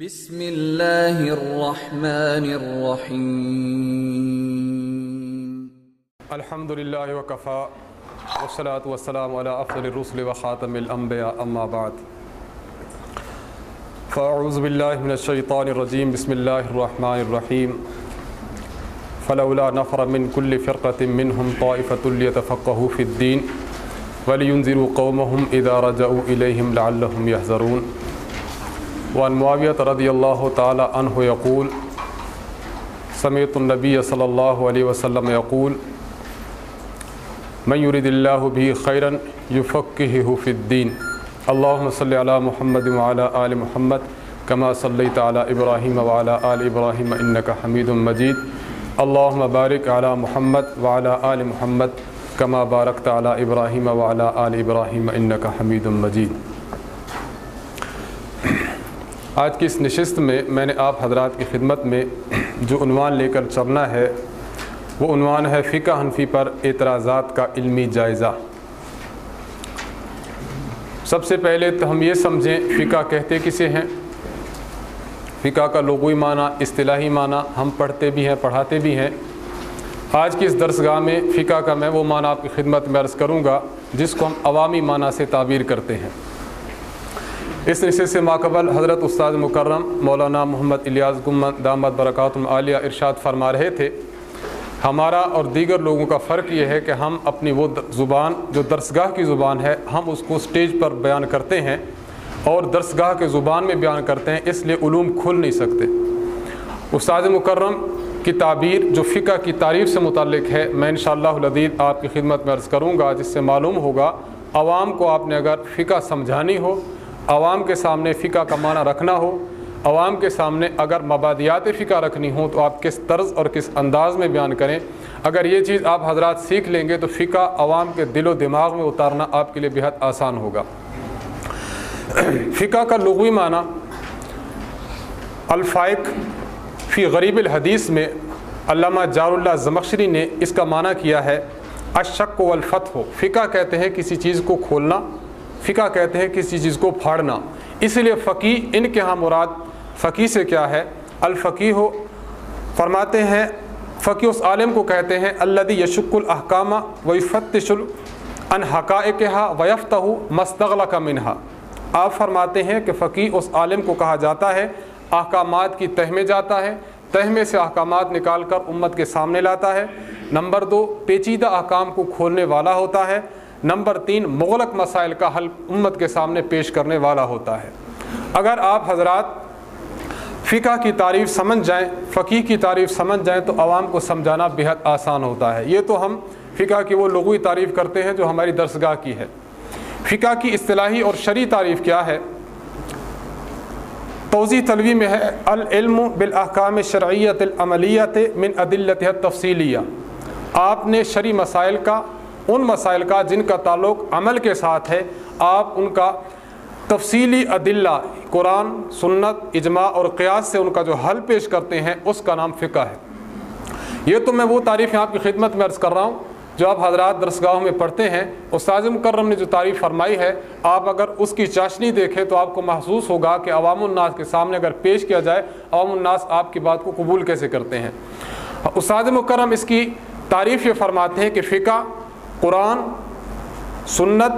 بسم اللہ الرحمن الرحیم۔ الحمد للہ وکفا، والصلاة والسلام على افضل الرسل وخاتم الانبیاء، اما بعد۔ فاعوذ باللہ من الشیطان الرجیم، بسم اللہ الرحمن الرحیم۔ فلولا نفر من كل فرقة منهم طائفة ليتفقهوا في الدين ولينذروا قومهم اذا رجعوا اليهم لعلهم يحذرون وعن معاویة رضی اللہ تعالی عنہ یقول، سمیت النبی صلی اللہ علیہ وسلم یقول، من يريد الله به خيرا يفقهه في الدين اللهم صل على محمد وعلى آل محمد كما صليت على إبراهيم وعلى آل إبراهيم إنك حميد مجيد اللهم بارك على محمد وعلى آل محمد كما باركت على إبراهيم وعلى آل إبراهيم إنك حميد مجيد آج کی اس نشست میں میں نے آپ حضرات کی خدمت میں جو عنوان لے کر چلنا ہے، وہ عنوان ہے فقہ حنفی پر اعتراضات کا علمی جائزہ۔ سب سے پہلے تو ہم یہ سمجھیں فقہ کہتے کسے ہیں؟ فقہ کا لغوی معنی، اصطلاحی معنی ہم پڑھتے بھی ہیں، پڑھاتے بھی ہیں۔ آج کی اس درسگاہ میں فقہ کا میں وہ معنی آپ کی خدمت میں عرض کروں گا، جس کو ہم عوامی معنی سے تعبیر کرتے ہیں۔ اس نشست سے ماقبل حضرت استاد مکرم مولانا محمد الیاس گمن دامت برکاتم عالیہ ارشاد فرما رہے تھے۔ ہمارا اور دیگر لوگوں کا فرق یہ ہے کہ ہم اپنی وہ زبان جو درسگاہ کی زبان ہے، ہم اس کو سٹیج پر بیان کرتے ہیں اور درسگاہ کے زبان میں بیان کرتے ہیں، اس لیے علوم کھل نہیں سکتے۔ استاد مکرم کی تعبیر جو فقہ کی تعریف سے متعلق ہے، میں انشاءاللہ العدید آپ کی خدمت میں عرض کروں گا، جس سے معلوم ہوگا عوام کو آپ نے اگر فقہ سمجھانی ہو عوام کے سامنے فقہ کا معنی رکھنا ہو، عوام کے سامنے اگر مبادیات فقہ رکھنی ہوں تو آپ کس طرز اور کس انداز میں بیان کریں۔ اگر یہ چیز آپ حضرات سیکھ لیں گے تو فقہ عوام کے دل و دماغ میں اتارنا آپ کے لیے بہت آسان ہوگا۔ فقہ کا لغوی معنی الفائق فی غریب الحدیث میں علامہ جار اللہ زمخشری نے اس کا معنی کیا ہے اشک و الفت ہو فقہ کہتے ہیں کسی چیز کو کھولنا فقہ کہتے ہیں کسی چیز کو پھاڑنا۔ اس لیے فقی ان کے ہاں مراد فقی سے کیا ہے؟ الفقی ہو فرماتے ہیں فقی اس عالم کو کہتے ہیں الدی یشک الحکامہ وفتش ان حقائق ویفتہ مستغل کا منہا۔ آپ فرماتے ہیں کہ فقی اس عالم کو کہا جاتا ہے، احکامات کی تہ میں جاتا ہے تہ میں سے احکامات نکال کر امت کے سامنے لاتا ہے۔ نمبر دو، پیچیدہ احکام کو کھولنے والا ہوتا ہے۔ نمبر تین، مغلق مسائل کا حل امت کے سامنے پیش کرنے والا ہوتا ہے۔ اگر آپ حضرات فقہ کی تعریف سمجھ جائیں فقی کی تعریف سمجھ جائیں تو عوام کو سمجھانا بہت آسان ہوتا ہے۔ یہ تو ہم فقہ کی وہ لغوی تعریف کرتے ہیں جو ہماری درسگاہ کی ہے۔ فقہ کی اصطلاحی اور شرعی تعریف کیا ہے؟ توضیح طلوی میں ہے، العلم بالاحکام شرعیت العملیت من عدلت تفصیلیہ آپ نے شرعی مسائل کا ان مسائل کا جن کا تعلق عمل کے ساتھ ہے، آپ ان کا تفصیلی عدلہ قرآن، سنت، اجماع اور قیاس سے ان کا جو حل پیش کرتے ہیں، اس کا نام فقہ ہے۔ یہ تو میں وہ تعریفیں آپ کی خدمت میں عرض کر رہا ہوں، جو آپ حضرات درسگاہوں میں پڑھتے ہیں۔ استاذ مکرم نے جو تعریف فرمائی ہے، آپ اگر اس کی چاشنی دیکھیں تو آپ کو محسوس ہوگا کہ عوام الناس کے سامنے اگر پیش کیا جائے، عوام الناس آپ کی بات کو قبول کیسے کرتے ہیں۔ استاذ مکرم اس کی تعریف یہ فرماتے ہیں کہ فقہ قرآن، سنت،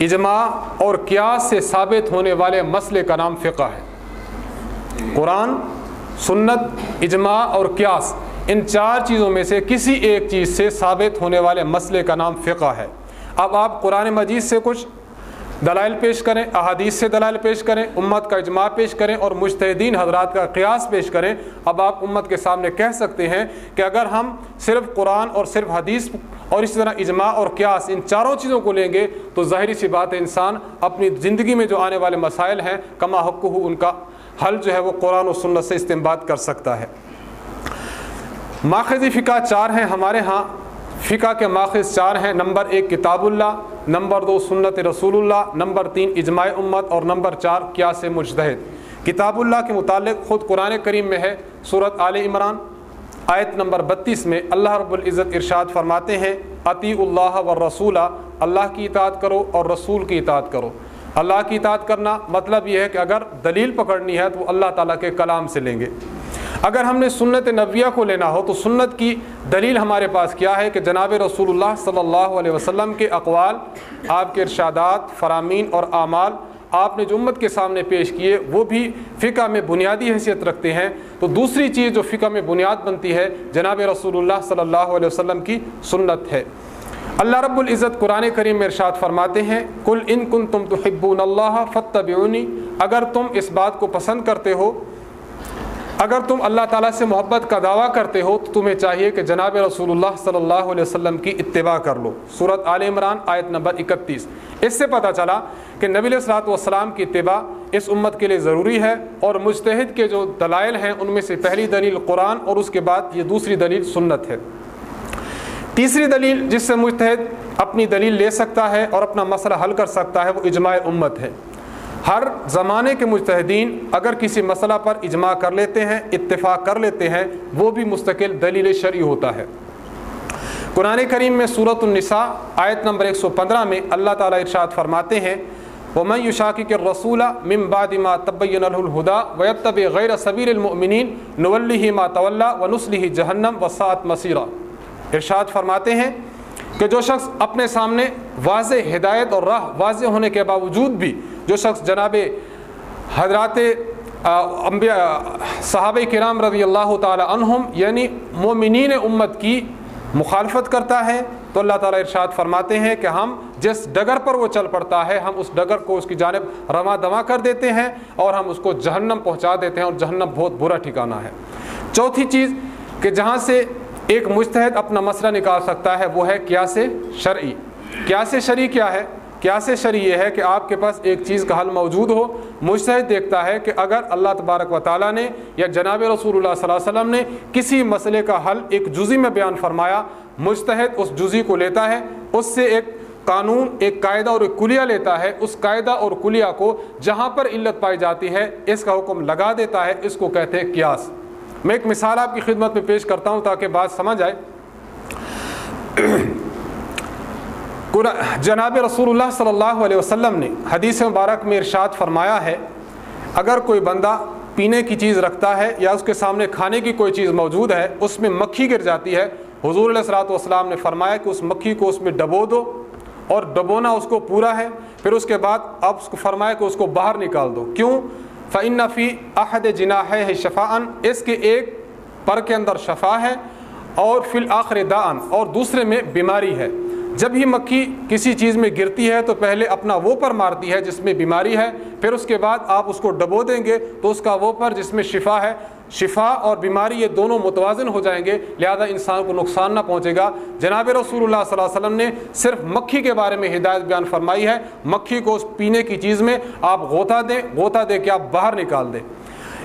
اجماع اور قیاس سے ثابت ہونے والے مسئلے کا نام فقہ ہے۔ قرآن، سنت، اجماع اور قیاس، ان چار چیزوں میں سے کسی ایک چیز سے ثابت ہونے والے مسئلے کا نام فقہ ہے۔ اب آپ قرآن مجید سے کچھ دلائل پیش کریں، احادیث سے دلائل پیش کریں، امت کا اجماع پیش کریں اور مجتہدین حضرات کا قیاس پیش کریں۔ اب آپ امت کے سامنے کہہ سکتے ہیں کہ اگر ہم صرف قرآن اور صرف حدیث اور اسی طرح اجماع اور قیاس ان چاروں چیزوں کو لیں گے تو ظاہری سی بات ہے انسان اپنی زندگی میں جو آنے والے مسائل ہیں، کما حق ہو ان کا حل جو ہے وہ قرآن و سنت سے استعمال کر سکتا ہے۔ ماخذی فقہ چار ہیں ہمارے ہاں۔ فقہ کے ماخذ چار ہیں۔ نمبر ایک، کتاب اللہ۔ نمبر دو سنت رسول اللہ نمبر تین اجماع امت اور نمبر چار کیا سے مجتہد۔ کتاب اللہ کے متعلق خود قرآن کریم میں ہے صورت عال عمران، آیت نمبر بتیس میں اللہ رب العزت ارشاد فرماتے ہیں عطی اللہ و رسولہ اللہ کی اطاعت کرو اور رسول کی اطاعت کرو۔ اللہ کی اطاعت کرنا مطلب یہ ہے کہ اگر دلیل پکڑنی ہے تو وہ اللہ تعالیٰ کے کلام سے لیں گے۔ اگر ہم نے سنت نبیہ کو لینا ہو تو سنت کی دلیل ہمارے پاس کیا ہے کہ جناب رسول اللہ صلی اللہ علیہ وسلم کے اقوال، آپ کے ارشادات، فرامین اور اعمال آپ نے جو امت کے سامنے پیش کیے، وہ بھی فقہ میں بنیادی حیثیت رکھتے ہیں۔ تو دوسری چیز جو فقہ میں بنیاد بنتی ہے، جناب رسول اللہ صلی اللہ علیہ وسلم کی سنت ہے۔ اللہ رب العزت قرآن کریم میں ارشاد فرماتے ہیں کل ان کن تم تو اللہ فتبعونی اگر تم اس بات کو پسند کرتے ہو اگر تم اللہ تعالیٰ سے محبت کا دعویٰ کرتے ہو تو تمہیں چاہیے کہ جناب رسول اللہ صلی اللہ علیہ وسلم کی اتباع کر لو۔ صورت عال عمران آیت نمبر اکتیس۔ اس سے پتہ چلا کہ نبی الصلاۃ والسلام کی اتباع اس امت کے لیے ضروری ہے اور مجتہد کے جو دلائل ہیں ان میں سے پہلی دلیل قرآن اور اس کے بعد یہ دوسری دلیل سنت ہے۔ تیسری دلیل جس سے مجتہد اپنی دلیل لے سکتا ہے اور اپنا مسئلہ حل کر سکتا ہے وہ اجماع امت ہے۔ ہر زمانے کے مجتہدین اگر کسی مسئلہ پر اجماع کر لیتے ہیں، اتفاق کر لیتے ہیں، وہ بھی مستقل دلیل شرعی ہوتا ہے۔ قرآن کریم میں صورت النساء آیت نمبر 115 میں اللہ تعالیٰ ارشاد فرماتے ہیں، ومن يشاكك الرسول من بعد ما تبين له الهدى ويتبع غير سبيل المؤمنين نوله ما تولى ونصله جهنم وساءت مصيرا۔ ارشاد فرماتے ہیں کہ جو شخص اپنے سامنے واضح ہدایت اور راہ واضح ہونے کے باوجود بھی جو شخص جناب حضرات انبیاء، صحابہ کرام رضی اللہ تعالی عنہم یعنی مومنین امت کی مخالفت کرتا ہے، تو اللہ تعالیٰ ارشاد فرماتے ہیں کہ ہم جس ڈگر پر وہ چل پڑتا ہے، ہم اس ڈگر کو اس کی جانب رواں دواں کر دیتے ہیں اور ہم اس کو جہنم پہنچا دیتے ہیں اور جہنم بہت برا ٹھکانہ ہے۔ چوتھی چیز کہ جہاں سے ایک مستحد اپنا مسئلہ نکال سکتا ہے، وہ ہے کیا سے شرعی۔ کیا سے شرعی کیا ہے؟ کیا سے یہ ہے کہ آپ کے پاس ایک چیز کا حل موجود ہو؟ مجتہد دیکھتا ہے کہ اگر اللہ تبارک و تعالیٰ نے یا جناب رسول اللہ صلی اللہ علیہ وسلم نے کسی مسئلے کا حل ایک جزی میں بیان فرمایا مجتہد اس جزی کو لیتا ہے، اس سے ایک قانون، ایک قاعدہ اور ایک کلیہ لیتا ہے۔ اس قاعدہ اور کلیہ کو جہاں پر علت پائی جاتی ہے، اس کا حکم لگا دیتا ہے، اس کو کہتے ہیں قیاس۔ میں ایک مثال آپ کی خدمت میں پیش کرتا ہوں تاکہ بات سمجھ آئے۔ جناب رسول اللہ صلی اللہ علیہ وسلم نے حدیث مبارک میں ارشاد فرمایا ہے، اگر کوئی بندہ پینے کی چیز رکھتا ہے یا اس کے سامنے کھانے کی کوئی چیز موجود ہے، اس میں مکھی گر جاتی ہے۔ حضور علیہ السلاۃ والسلام نے فرمایا کہ اس مکھی کو اس میں ڈبو دو اور ڈبونا اس کو پورا ہے، پھر اس کے بعد اب اس کو فرمایا کہ اس کو باہر نکال دو۔ کیوں؟ فعن فی عہد جناح ہے شفاً اس کے ایک پر کے اندر شفا ہے اور فی الآخر دان اور دوسرے میں بیماری ہے۔ جب ہی مکھی کسی چیز میں گرتی ہے تو پہلے اپنا وہ پر مارتی ہے جس میں بیماری ہے، پھر اس کے بعد آپ اس کو ڈبو دیں گے تو اس کا وہ پر جس میں شفا ہے، شفا اور بیماری یہ دونوں متوازن ہو جائیں گے، لہذا انسان کو نقصان نہ پہنچے گا۔ جناب رسول اللہ صلی اللہ علیہ وسلم نے صرف مکھی کے بارے میں ہدایت بیان فرمائی ہے۔ مکھی کو اس پینے کی چیز میں آپ غوطہ دیں، غوطہ دے کے آپ باہر نکال دیں۔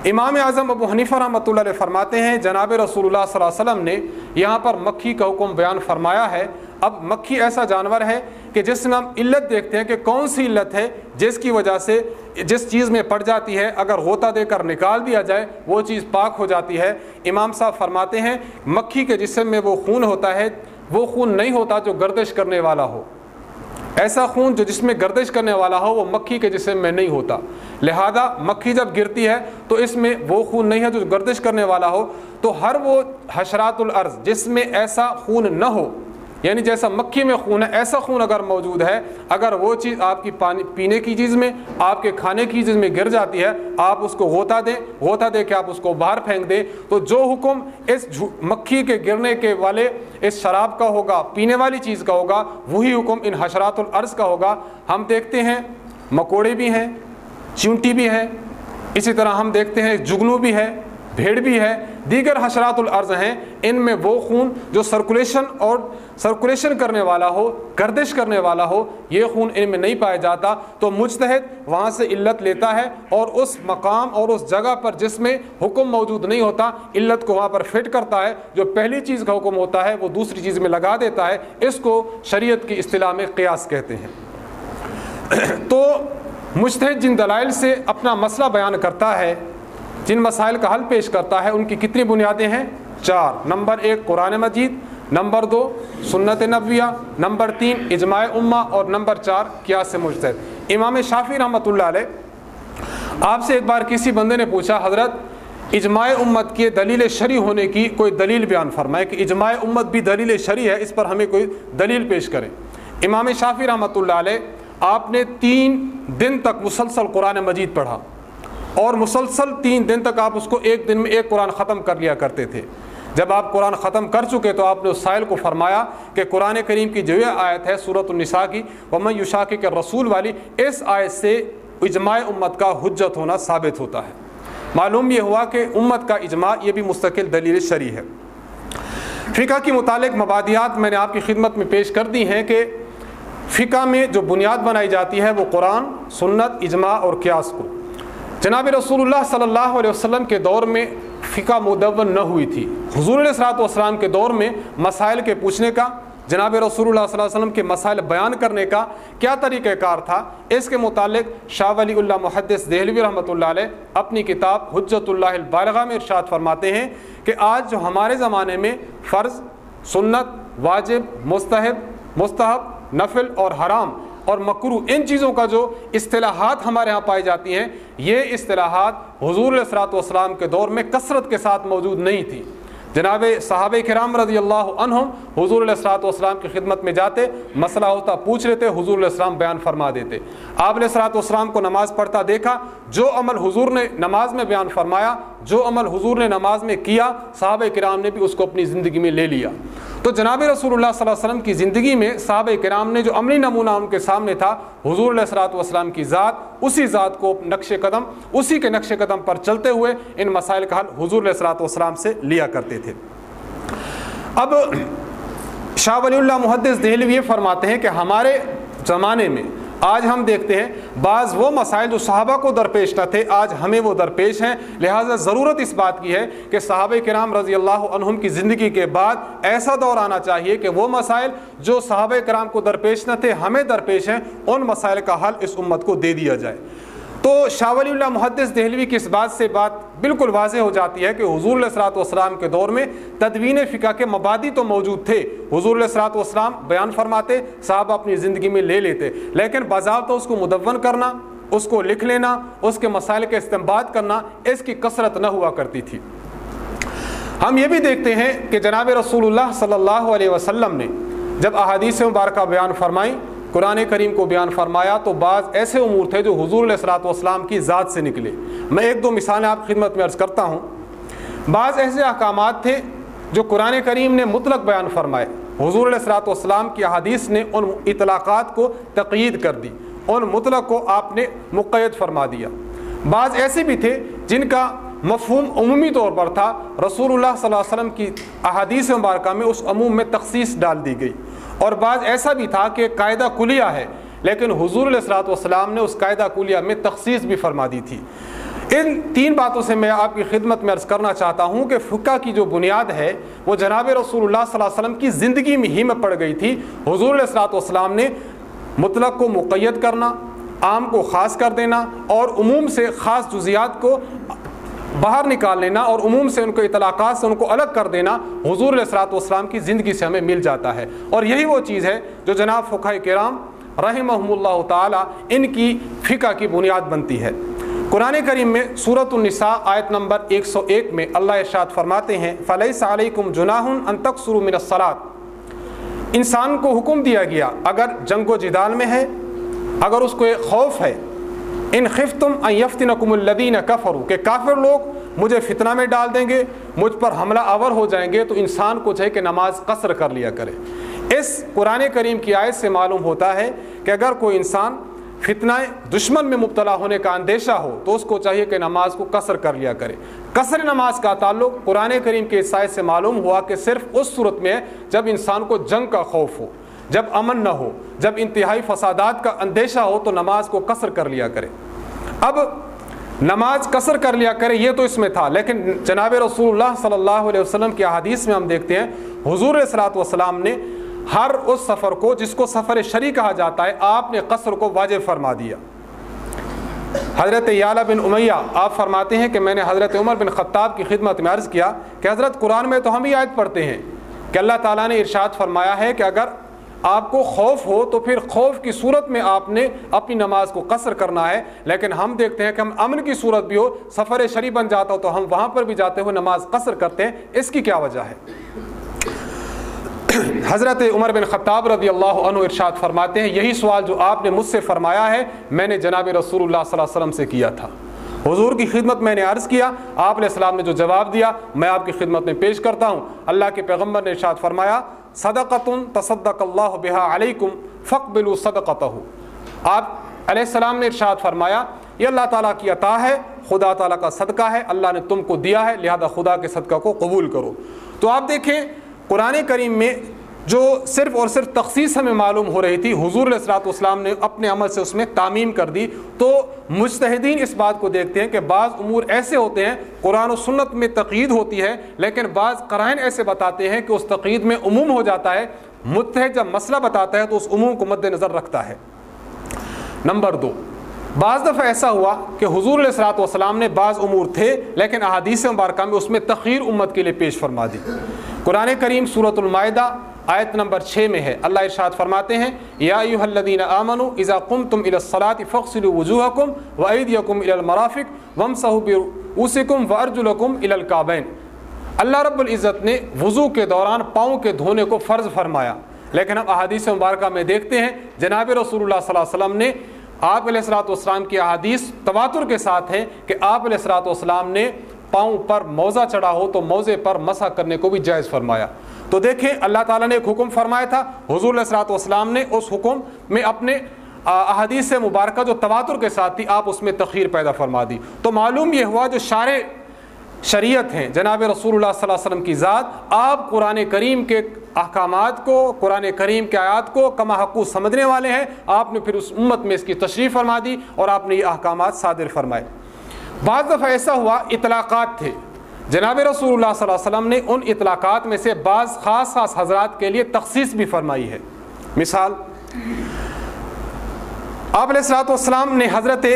امام اعظم ابو حنیفہ رحمۃ اللہ علیہ فرماتے ہیں، جناب رسول اللہ صلی اللہ علیہ وسلم نے یہاں پر مکھی کا حکم بیان فرمایا ہے۔ اب مکھی ایسا جانور ہے کہ جس میں ہم علت دیکھتے ہیں کہ کون سی علت ہے جس کی وجہ سے جس چیز میں پڑ جاتی ہے، اگر غوطہ دے کر نکال دیا جائے، وہ چیز پاک ہو جاتی ہے۔ امام صاحب فرماتے ہیں، مکھی کے جسم میں وہ خون ہوتا ہے، وہ خون نہیں ہوتا جو گردش کرنے والا ہو۔ ایسا خون جو جس میں گردش کرنے والا ہو، وہ مکھی کے جسم میں نہیں ہوتا۔ لہذا مکھی جب گرتی ہے، تو اس میں وہ خون نہیں ہے جو گردش کرنے والا ہو۔ تو ہر وہ حشرات الارض، جس میں ایسا خون نہ ہو یعنی جیسا مکھی میں خون ہے، ایسا خون اگر موجود ہے، اگر وہ چیز آپ کی پانی پینے کی چیز میں، آپ کے کھانے کی چیز میں گر جاتی ہے، آپ اس کو غوطہ دیں۔ غوطہ دے کے آپ اس کو باہر پھینک دیں۔ تو جو حکم اس مکھی کے گرنے کے والے اس شراب کا ہوگا، پینے والی چیز کا ہوگا، وہی حکم ان حشرات العرض کا ہوگا۔ ہم دیکھتے ہیں، مکوڑے بھی ہیں، چونٹی بھی ہے اسی طرح ہم دیکھتے ہیں، جگنو بھی ہے۔ بھیڑ بھی ہے، دیگر حشرات الارض ہیں، ان میں وہ خون جو سرکولیشن اور سرکولیشن کرنے والا ہو، گردش کرنے والا ہو، یہ خون ان میں نہیں پایا جاتا۔ تو مجتہد وہاں سے علت لیتا ہے اور اس مقام اور اس جگہ پر جس میں حکم موجود نہیں ہوتا، علت کو وہاں پر فٹ کرتا ہے۔ جو پہلی چیز کا حکم ہوتا ہے، وہ دوسری چیز میں لگا دیتا ہے۔ اس کو شریعت کی اصطلاح میں قیاس کہتے ہیں۔ تو مجتہد جن دلائل سے اپنا مسئلہ بیان کرتا ہے جن مسائل کا حل پیش کرتا ہے ان کی کتنی بنیادیں ہیں؟ چار۔ نمبر ایک، قرآن مجید۔ نمبر دو، سنت نبویہ۔ نمبر تین، اجماع امہ۔ اور نمبر چار کیا سے مجتہد۔ امام شافی رحمۃ اللہ علیہ آپ سے ایک بار کسی بندے نے پوچھا، حضرت، اجماع امت کی دلیل شرع ہونے کی کوئی دلیل بیان فرمائے کہ اجماع امت بھی دلیل شرع ہے، اس پر ہمیں کوئی دلیل پیش کریں۔ امام شافی رحمۃ اللہ علیہ آپ نے تین دن تک مسلسل قرآن مجید پڑھا۔ اور مسلسل تین دن تک آپ اس کو ایک دن میں ایک قرآن ختم کر لیا کرتے تھے۔ جب آپ قرآن ختم کر چکے تو آپ نے اس سائل کو فرمایا کہ قرآن کریم کی جو یہ آیت ہے صورت النساء کی، ومن یوشاکی کے رسول والی، اس آیت سے اجماع امت کا حجت ہونا ثابت ہوتا ہے۔ معلوم یہ ہوا کہ امت کا اجماع یہ بھی مستقل دلیل شرع ہے۔ فقہ کی متعلق مبادیات میں نے آپ کی خدمت میں پیش کر دی ہیں کہ فقہ میں جو بنیاد بنائی جاتی ہے وہ قرآن، سنت، اجماع اور قیاس کو۔ جناب رسول اللہ صلی اللہ علیہ وسلم کے دور میں فقہ مدون نہ ہوئی تھی۔ حضور علیہ السلاۃ والسلام کے دور میں مسائل کے پوچھنے کا، جناب رسول اللہ صلی اللہ علیہ وسلم کے مسائل بیان کرنے کا کیا طریقہ کار تھا؟ اس کے متعلق شاہ ولی اللہ محدث دہلوی رحمۃ اللہ علیہ اپنی کتاب حجت اللہ البالغہ میں ارشاد فرماتے ہیں کہ آج جو ہمارے زمانے میں فرض، سنت، واجب، مستحب مستحب، نفل اور حرام اور مکرو، ان چیزوں کا جو اصطلاحات ہمارے ہاں پائی جاتی ہیں، یہ اصطلاحات حضور السلاۃ والسلام کے دور میں کثرت کے ساتھ موجود نہیں تھی۔ جناب صحابہ کرام رضی اللہ عنہم حضور علیہ السلاۃ والسلام کی خدمت میں جاتے، مسئلہ ہوتا، پوچھ لیتے، حضور علیہ السلام بیان فرما دیتے۔ آپ علیہ السلاۃ والسلام کو نماز پڑھتا دیکھا، جو عمل حضور نے نماز میں بیان فرمایا جو عمل حضور نے نماز میں کیا، صحابہ کرام نے بھی اس کو اپنی زندگی میں لے لیا۔ تو جناب رسول اللہ صلی اللہ علیہ وسلم کی زندگی میں صحابہ کرام نے جو عملی نمونہ ان کے سامنے تھا، حضور علیہ السلاۃ والسلام کی ذات، اسی ذات کو نقش قدم، اسی کے نقش قدم پر چلتے ہوئے ان مسائل کا حل حضور علیہ السلاۃ والسلام سے لیا کرتے تھے۔ اب شاہ ولی اللہ محدث دہلوی یہ فرماتے ہیں کہ ہمارے زمانے میں آج ہم دیکھتے ہیں، بعض وہ مسائل جو صحابہ کو درپیش نہ تھے، آج ہمیں وہ درپیش ہیں۔ لہٰذا ضرورت اس بات کی ہے کہ صحابہ کرام رضی اللہ عنہم کی زندگی کے بعد ایسا دور آنا چاہیے کہ وہ مسائل جو صحابہ کرام کو درپیش نہ تھے، ہمیں درپیش ہیں، ان مسائل کا حل اس امت کو دے دیا جائے۔ تو شاہ ولی اللہ محدث دہلوی کی اس بات سے بات بالکل واضح ہو جاتی ہے کہ حضور علیہ السلاۃ والسلام کے دور میں تدوین فقہ کے مبادی تو موجود تھے۔ حضور علیہ السلاۃ والسلام بیان فرماتے، صاحب اپنی زندگی میں لے لیتے۔ لیکن بذات تو اس کو مدون کرنا، اس کو لکھ لینا، اس کے مسائل کا استعمال کرنا، اس کی کثرت نہ ہوا کرتی تھی۔ ہم یہ بھی دیکھتے ہیں کہ جناب رسول اللہ صلی اللہ علیہ وسلم نے جب احادیث مبارکہ بیان فرمائی قرآن کریم کو بیان فرمایا تو بعض ایسے امور تھے جو حضور علیہ السلاۃ والسلام کی ذات سے نکلے۔ میں ایک دو مثالیں آپ خدمت میں عرض کرتا ہوں۔ بعض ایسے احکامات تھے جو قرآن کریم نے مطلق بیان فرمائے۔ حضور علیہ السلاۃ والسلام کی حدیث نے ان اطلاقات کو تقید کر دی، ان مطلق کو آپ نے مقید فرما دیا۔ بعض ایسے بھی تھے جن کا مفہوم عمومی طور پر تھا۔ رسول اللہ صلی اللہ علیہ وسلم کی احادیث مبارکہ میں اس عموم میں تخصیص ڈال دی گئی۔ اور بعض ایسا بھی تھا کہ قاعدہ کلیہ ہے، لیکن حضور علیہ السلاۃ والسلام نے اس قاعدہ کلیہ میں تخصیص بھی فرما دی تھی۔ ان تین باتوں سے میں آپ کی خدمت میں عرض کرنا چاہتا ہوں کہ فقہ کی جو بنیاد ہے، وہ جناب رسول اللہ صلی اللہ علیہ وسلم کی زندگی میں ہی میں پڑ گئی تھی۔ حضور علیہ السلاۃ والسلام نے مطلق کو مقید کرنا، عام کو خاص کر دینا اور عموم سے خاص جزیات کو باہر نکال لینا اور عموم سے ان کو اطلاقات سے ان کو الگ کر دینا حضور علیہ السلاۃ والسلام کی زندگی سے ہمیں مل جاتا ہے اور یہی وہ چیز ہے جو جناب فقہ کرام رحمہ اللہ تعالیٰ ان کی فقہ کی بنیاد بنتی ہے۔ قرآن کریم میں صورت النساء آیت نمبر 101 میں اللہ ارشاد فرماتے ہیں فلیس علیکم جناح ان تقصروا من الصلاۃ انسان کو حکم دیا گیا، اگر جنگ و جدال میں ہے، اگر اس کو ایک خوف ہے ان خفتم ان یفتنکم الذین کفروا، کہ کافر لوگ مجھے فتنہ میں ڈال دیں گے، مجھ پر حملہ آور ہو جائیں گے، تو انسان کو چاہے کہ نماز قصر کر لیا کرے۔ اس قرآن کریم کی آیت سے معلوم ہوتا ہے کہ اگر کوئی انسان فتنہ دشمن میں مبتلا ہونے کا اندیشہ ہو، تو اس کو چاہیے کہ نماز کو قصر کر لیا کرے۔ قصر نماز کا تعلق قرآن کریم کے عیسائی سے معلوم ہوا کہ صرف اس صورت میں جب انسان کو جنگ کا خوف ہو۔ جب امن نہ ہو، جب انتہائی فسادات کا اندیشہ ہو تو نماز کو قصر کر لیا کرے۔ اب نماز قصر کر لیا کرے یہ تو اس میں تھا، لیکن جناب رسول اللہ صلی اللہ علیہ وسلم کی حدیث میں ہم دیکھتے ہیں، حضور السلاۃ والسلام نے ہر اس سفر کو جس کو سفر شریع کہا جاتا ہے، آپ نے قصر کو واجب فرما دیا۔ حضرت یالہ بن امیہ، آپ فرماتے ہیں کہ میں نے حضرت عمر بن خطاب کی خدمت میں عرض کیا کہ حضرت قرآن میں تو ہم ہی آیت پڑھتے ہیں کہ اللہ تعالیٰ نے ارشاد فرمایا ہے کہ اگر آپ کو خوف ہو تو پھر خوف کی صورت میں آپ نے اپنی نماز کو قصر کرنا ہے۔ لیکن ہم دیکھتے ہیں کہ ہم امن کی صورت بھی ہو، سفر شریف بن جاتا ہو تو ہم وہاں پر بھی جاتے ہوئے نماز قصر کرتے ہیں۔ اس کی کیا وجہ ہے؟ حضرت عمر بن خطاب رضی اللہ عنہ ارشاد فرماتے ہیں، یہی سوال جو آپ نے مجھ سے فرمایا ہے، میں نے جناب رسول اللہ صلی اللہ علیہ وسلم سے کیا تھا۔ حضور کی خدمت میں نے عرض کیا، آپ علیہ السلام نے جو جواب دیا، میں آپ کی خدمت میں پیش کرتا ہوں۔ اللہ کے پیغمبر نے ارشاد فرمایا صدقۃ تصدق اللہ بہا علیکم فقبل صدقتہ۔ آپ علیہ السلام نے ارشاد فرمایا، یہ اللہ تعالیٰ کی عطا ہے، خدا تعالیٰ کا صدقہ ہے، اللہ نے تم کو دیا ہے، لہذا خدا کے صدقہ کو قبول کرو۔ تو آپ دیکھیں، قرآن کریم میں جو صرف اور صرف تخصیص ہمیں معلوم ہو رہی تھی، حضور علیہ السلاۃ والسلام نے اپنے عمل سے اس میں تعمیم کر دی۔ تو مجتہدین اس بات کو دیکھتے ہیں کہ بعض امور ایسے ہوتے ہیں، قرآن و سنت میں تقید ہوتی ہے، لیکن بعض قرائن ایسے بتاتے ہیں کہ اس تقید میں عموم ہو جاتا ہے۔ متحد جب مسئلہ بتاتا ہے تو اس عموم کو مد نظر رکھتا ہے۔ نمبر دو، بعض دفعہ ایسا ہوا کہ حضور علیہ السلاۃ والسلام نے بعض امور تھے، لیکن احادیث مبارکہ میں اس میں تخیر امت کے لیے پیش فرما دی۔ قرآن کریم صورت المائدہ آیت نمبر چھ میں ہے۔ اللہ ارشاد فرماتے ہیں، یا ایوہ الذین آمنوا اذا قمتم الى الصلاة فاغسلوا وجوہکم و ایدیکم الى المرافق وامسحوا برؤوسکم وارجلکم الى الکعبین۔ اللہ رب العزت نے وضو کے دوران پاؤں کے دھونے کو فرض فرمایا۔ لیکن ہم احادیث مبارکہ میں دیکھتے ہیں، جناب رسول اللہ صلی اللہ علیہ وسلم نے آپ علیہ السلاۃ والسلام کی احادیث تواتر کے ساتھ ہیں کہ آپ علیہ السلاۃ والسلام نے پاؤں پر موزہ چڑھا ہو تو موزے پر مسح کرنے کو بھی جائز فرمایا۔ تو دیکھیں، اللہ تعالیٰ نے ایک حکم فرمایا تھا۔ حضور علیہ السلاۃ والسلام نے اس حکم میں اپنے احادیث مبارکہ جو تواتر کے ساتھ تھی، آپ اس میں تخیر پیدا فرما دی۔ تو معلوم یہ ہوا جو شار شریعت ہیں، جناب رسول اللہ صلی اللہ علیہ وسلم کی ذات، آپ قرآن کریم کے احکامات کو، قرآن کریم کے آیات کو کما حقوق سمجھنے والے ہیں۔ آپ نے پھر اس امت میں اس کی تشریف فرما دی اور آپ نے یہ احکامات صادر فرمائے۔ بعض دفعہ ایسا ہوا، اطلاقات تھے۔ جناب رسول اللہ صلی اللہ علیہ وسلم نے ان اطلاقات میں سے بعض خاص خاص حضرات کے لیے تخصیص بھی فرمائی ہے۔ مثال، آپ علیہ السلاۃ والسلام نے حضرت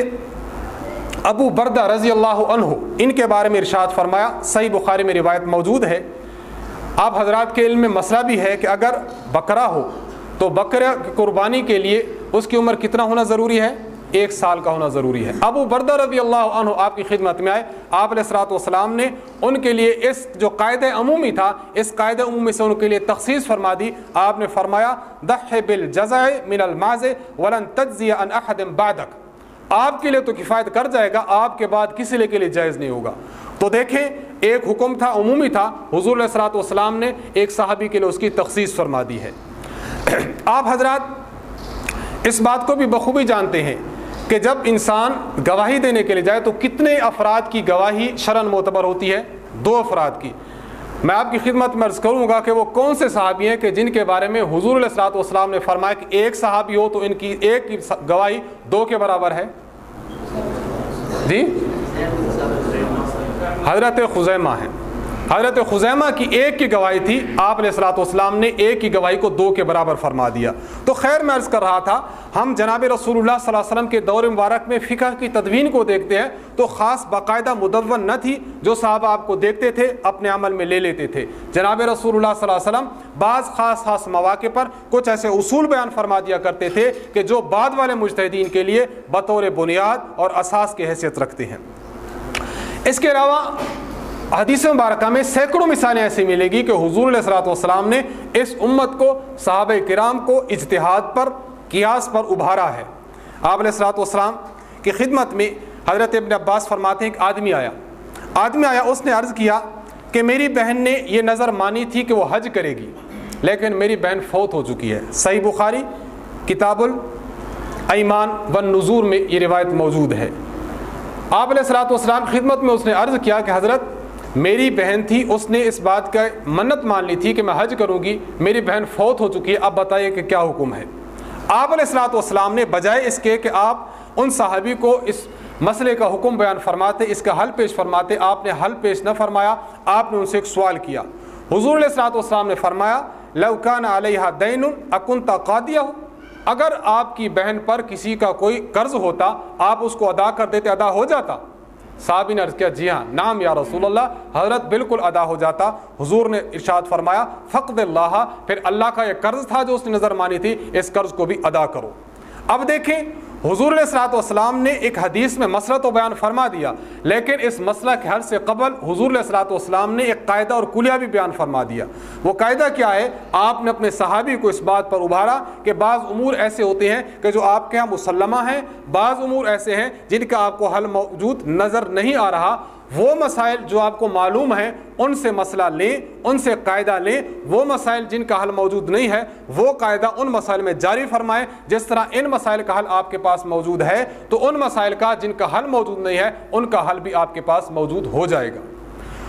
ابو بردہ رضی اللہ عنہ ان کے بارے میں ارشاد فرمایا۔ صحیح بخاری میں روایت موجود ہے۔ آپ حضرات کے علم میں مسئلہ بھی ہے کہ اگر بکرا ہو تو بکرا قربانی کے لیے اس کی عمر کتنا ہونا ضروری ہے؟ ایک سال کا ہونا ضروری ہے۔ ابو بردہ رضی اللہ عنہ آپ کی خدمت میں آئے۔ آپ علیہ السلاۃ والسلام نے ان کے لیے اس جو قاعدہ عمومی تھا، اس قاعدہ عمومی سے ان کے لیے تخصیص فرما دی۔ آپ نے فرمایا، دح بالجزع من الماز ولن تجزی عن احد بعدک آپ کے لیے تو کفایت کر جائے گا، آپ کے بعد کسی لے کے لیے جائز نہیں ہوگا۔ تو دیکھیں، ایک حکم تھا، عمومی تھا۔ حضور علیہ السلاۃ والسلام نے ایک صحابی کے لیے اس کی تخصیص فرما دی ہے۔ آپ حضرات، اس بات کو بھی بخوبی جانتے ہیں۔ کہ جب انسان گواہی دینے کے لیے جائے تو کتنے افراد کی گواہی شرن معتبر ہوتی ہے؟ دو افراد کی۔ میں آپ کی خدمت میں عرض کروں گا کہ وہ کون سے صحابی ہیں کہ جن کے بارے میں حضور علیہ السلاۃ والسلام نے فرمایا کہ ایک صحابی ہو تو ان کی ایک کی گواہی دو کے برابر ہے۔ جی؟ حضرت خزیمہ ہیں۔ حضرت خزیمہ کی ایک کی گواہی تھی، آپ علیہ السلاۃ والسلام نے ایک کی گواہی کو دو کے برابر فرما دیا۔ تو خیر میں عرض کر رہا تھا، ہم جناب رسول اللہ صلی اللہ علیہ وسلم کے دور مبارک میں فقہ کی تدوین کو دیکھتے ہیں، تو خاص باقاعدہ مدون نہ تھی جو صحابہ آپ کو دیکھتے تھے، اپنے عمل میں لے لیتے تھے۔ جناب رسول اللہ صلی اللہ علیہ وسلم بعض خاص خاص مواقع پر کچھ ایسے اصول بیان فرما دیا کرتے تھے کہ جو بعد والے مجتہدین کے لیے بطور بنیاد اور اساس کی حیثیت رکھتے ہیں۔ اس کے علاوہ حدیث مبارکہ میں سینکڑوں مثالیں ایسی ملے گی کہ حضور علیہ السلاۃ والسلام نے اس امت کو، صحابہ کرام کو اجتہاد پر، قیاس پر ابھارا ہے۔ آپ علیہ السلاۃ والسلام کی خدمت میں حضرت ابن عباس فرماتے ہیں کہ آدمی آیا۔ آدمی آیا، اس نے عرض کیا کہ میری بہن نے یہ نظر مانی تھی کہ وہ حج کرے گی، لیکن میری بہن فوت ہو چکی ہے۔ صحیح بخاری، کتاب الایمان ون نظور میں یہ روایت موجود ہے۔ آپ علیہ السلاۃ والسلام خدمت میں اس نے عرض کیا کہ حضرت میری بہن تھی، اس نے اس بات کا منت مان لی تھی کہ میں حج کروں گی، میری بہن فوت ہو چکی ہے، اب بتائیے کہ کیا حکم ہے؟ آپ علیہ السلاۃ والسلام نے بجائے اس کے کہ آپ ان صحابی کو اس مسئلے کا حکم بیان فرماتے، اس کا حل پیش فرماتے، آپ نے حل پیش نہ فرمایا، آپ نے ان سے ایک سوال کیا۔ حضور علیہ السلاۃ والسلام نے فرمایا لوکان علیہ دین اکنتا قادیہ ہو اگر آپ کی بہن پر کسی کا کوئی قرض ہوتا، آپ اس کو ادا کر دیتے، ادا ہو جاتا۔ صحابی نے عرض کیا جی ہاں نام یا رسول اللہ، حضرت بالکل ادا ہو جاتا۔ حضور نے ارشاد فرمایا، فقد اللہ، پھر اللہ کا یہ قرض تھا جو اس نے نظر مانی تھی، اس قرض کو بھی ادا کرو۔ اب دیکھیں حضور علیہ السلاۃ والسلام نے ایک حدیث میں مسئلہ تو بیان فرما دیا، لیکن اس مسئلہ کے حل سے قبل حضور علیہ السلاۃ والسلام نے ایک قاعدہ اور کلیہ بھی بیان فرما دیا۔ وہ قاعدہ کیا ہے؟ آپ نے اپنے صحابی کو اس بات پر ابھارا کہ بعض امور ایسے ہوتے ہیں کہ جو آپ کے یہاں مسلمہ ہیں، بعض امور ایسے ہیں جن کا آپ کو حل موجود نظر نہیں آ رہا۔ وہ مسائل جو آپ کو معلوم ہیں، ان سے مسئلہ لیں، ان سے قاعدہ لیں۔ وہ مسائل جن کا حل موجود نہیں ہے، وہ قاعدہ ان مسائل میں جاری فرمائیں۔ جس طرح ان مسائل کا حل آپ کے پاس موجود ہے، تو ان مسائل کا جن کا حل موجود نہیں ہے، ان کا حل بھی آپ کے پاس موجود ہو جائے گا۔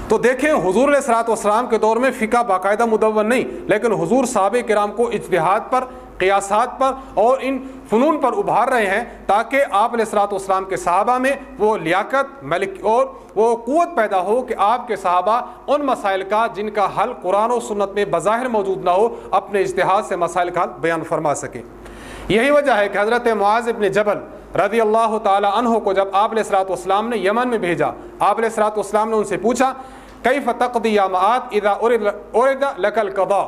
تو دیکھیں، حضور علیہ السلاۃ والسلام کے دور میں فقہ باقاعدہ مدون نہیں، لیکن حضور صحابہ کرام کو اجتہاد پر قیاسات پر اور ان فنون پر ابھار رہے ہیں تاکہ آپ علیہ السلاۃ والسلام کے صحابہ میں وہ لیاقت، ملک اور وہ قوت پیدا ہو کہ آپ کے صحابہ ان مسائل کا، جن کا حل قرآن و سنت میں بظاہر موجود نہ ہو، اپنے اجتہاد سے مسائل کا حل بیان فرما سکیں یہی وجہ ہے کہ حضرت معاذ ابن جبل رضی اللہ تعالی عنہ کو جب آپ علیہ السلاۃ والسلام نے یمن میں بھیجا، آپ علیہ السلاۃ والسلام نے ان سے پوچھا کئی فتقدی یا معات اذا ارد لکل قضا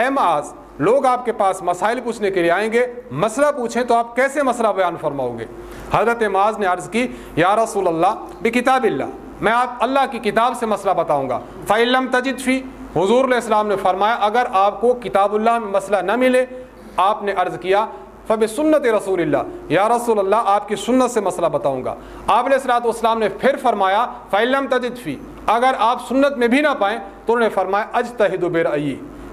اے معاذ لوگ آپ کے پاس مسائل پوچھنے کے لیے آئیں گے، مسئلہ پوچھیں تو آپ کیسے مسئلہ بیان فرماؤ گے؟ حضرت معاذ نے عرض کی، یا رسول اللہ، بکتاب اللہ، میں آپ اللہ کی کتاب سے مسئلہ بتاؤں گا۔ فعلم تجد فی حضور علیہ السلام نے فرمایا، اگر آپ کو کتاب اللہ میں مسئلہ نہ ملے، آپ نے عرض کیا فب سنت رسول اللہ، یا رسول اللہ، آپ کی سنت سے مسئلہ بتاؤں گا۔ آپ علیہ السلاۃ والسلام نے پھر فرمایا فعلم تجد فی اگر آپ سنت میں بھی نہ پائیں، تو انہوں نے فرمایا اج تحد و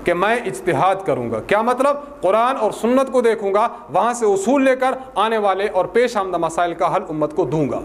کہ میں اجتہاد کروں گا۔ کیا مطلب؟ قرآن اور سنت کو دیکھوں گا، وہاں سے اصول لے کر آنے والے اور پیش آمدہ مسائل کا حل امت کو دوں گا۔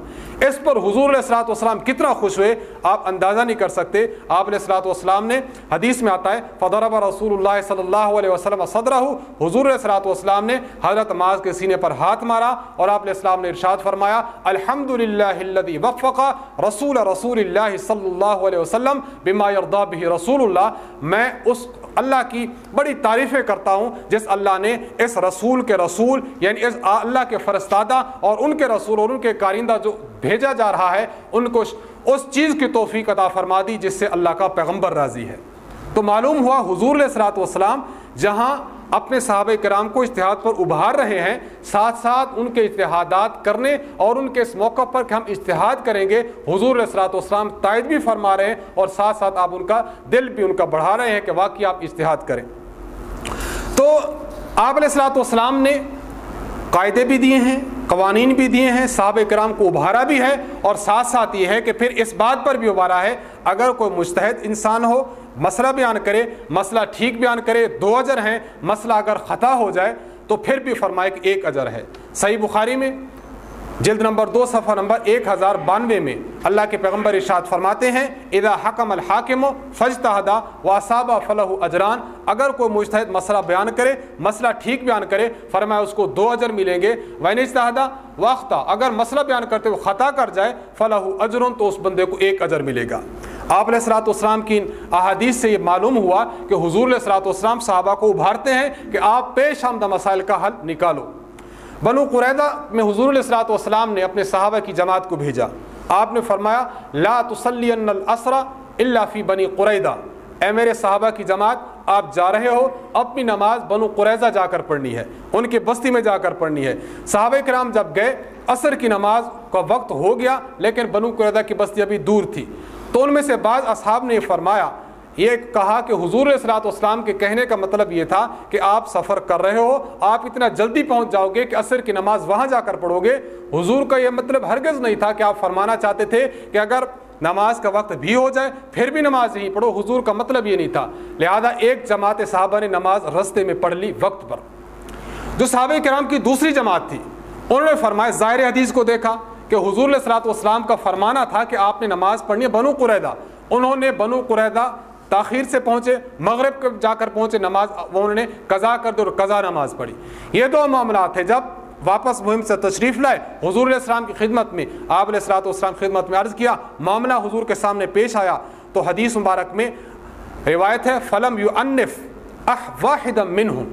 اس پر حضور علیہ السلاۃ والسلام کتنا خوش ہوئے، آپ اندازہ نہیں کر سکتے۔ آپ علیہ السلاۃ والسلام نے حدیث میں آتا ہے فدرب رسول اللہ صلی اللہ علیہ وسلم صدرہ حضور علیہ السلاۃ والسلام نے حضرت معاذ کے سینے پر ہاتھ مارا اور آپ علیہ السلام نے ارشاد فرمایا الحمد للہ وفق رسول رسول اللہ صلی اللہ علیہ وسلم بما یردا به رسول اللہ۔ میں اس اللہ کی بڑی تعریفیں کرتا ہوں، جس اللہ نے اس رسول کے رسول یعنی اس اللہ کے فرستادہ اور ان کے رسول اور ان کے کارندہ جو بھیجا جا رہا ہے، ان کو اس چیز کی توفیق عطا فرما دی، جس سے اللہ کا پیغمبر راضی ہے۔ تو معلوم ہوا حضور علیہ السلاۃ والسلام، جہاں اپنے صحابہ کرام کو اشتہاد پر ابھار رہے ہیں، ساتھ ساتھ ان کے اشتہادات کرنے اور ان کے اس موقع پر کہ ہم اشتہاد کریں گے، حضور علیہ السلاۃ والسلام تائید بھی فرما رہے ہیں اور ساتھ ساتھ آپ ان کا دل بھی ان کا بڑھا رہے ہیں کہ واقعی آپ اشتہاد کریں۔ تو آپ علیہ السلاۃ والسلام نے قاعدے بھی دیے ہیں، قوانین بھی دیے ہیں، صحابہ کرام کو ابھارا بھی ہے اور ساتھ ساتھ یہ ہے کہ پھر اس بات پر بھی ابھارا ہے، اگر کوئی مستحد انسان ہو مسئلہ بیان کرے، مسئلہ ٹھیک بیان کرے، دو اجر ہیں، مسئلہ اگر خطا ہو جائے تو پھر بھی فرمائے کہ ایک اجر ہے۔ صحیح بخاری میں جلد نمبر دو، صفحہ نمبر ایک ہزار بانوے میں اللہ کے پیغمبر ارشاد فرماتے ہیں، اذا حکم الحاکم فجتہدا واسابہ فلح اجران اگر کوئی مجتہد مسئلہ بیان کرے، مسئلہ ٹھیک بیان کرے، فرمایا اس کو دو اجر ملیں گے۔ وین اجتہدا واختہ اگر مسئلہ بیان کرتے ہوئے خطا کر جائے فلاح اجرون تو اس بندے کو ایک اجر ملے گا۔ آپ علیہ السلاۃ والسلام کی احادیث سے یہ معلوم ہوا کہ حضور علیہ السلاۃ والسلام صحابہ کو ابھارتے ہیں کہ آپ پیش آمدہ مسائل کا حل نکالو۔ بنو قریدہ میں حضور علیہ السلاۃ والسلام نے اپنے صحابہ کی جماعت کو بھیجا۔ آپ نے فرمایا، لا تسلی الاسرا اللہ فی بنی قریدہ۔ اے میرے صحابہ کی جماعت، آپ جا رہے ہو، اپنی نماز بنو قریضہ جا کر پڑھنی ہے، ان کی بستی میں جا کر پڑھنی ہے۔ صحابہ کرام جب گئے، عصر کی نماز کا وقت ہو گیا، لیکن بنو قریضہ کی بستی ابھی دور تھی۔ تو ان میں سے بعض اصحاب نے یہ فرمایا یہ کہا کہ حضور اصلاۃ والسلام کے کہنے کا مطلب یہ تھا کہ آپ سفر کر رہے ہو، آپ اتنا جلدی پہنچ جاؤ گے کہ عصر کی نماز وہاں جا کر پڑھو گے۔ حضور کا یہ مطلب ہرگز نہیں تھا کہ آپ فرمانا چاہتے تھے کہ اگر نماز کا وقت بھی ہو جائے، پھر بھی نماز نہیں پڑھو۔ حضور کا مطلب یہ نہیں تھا۔ لہذا ایک جماعت صحابہ نے نماز رستے میں پڑھ لی وقت پر۔ جو صحابہ کرام کی دوسری جماعت تھی، انہوں نے فرمایا، ظاہر حدیث کو دیکھا کہ حضور علیہ السلاۃ والسلام کا فرمانا تھا کہ آپ نے نماز پڑھنی ہے بنو قریدہ۔ انہوں نے بنو قریدہ تاخیر سے پہنچے، مغرب جا کر پہنچے نماز، وہ انہوں نے قضا کر دے اور قضا نماز پڑھی۔ یہ دو معاملات ہیں۔ جب واپس مہم سے تشریف لائے، حضور علیہ السلام کی خدمت میں، آپ علیہ السلاۃ والسلام خدمت میں عرض کیا، معاملہ حضور کے سامنے پیش آیا۔ تو حدیث مبارک میں روایت ہے، فلم یو انف اح واحد منہم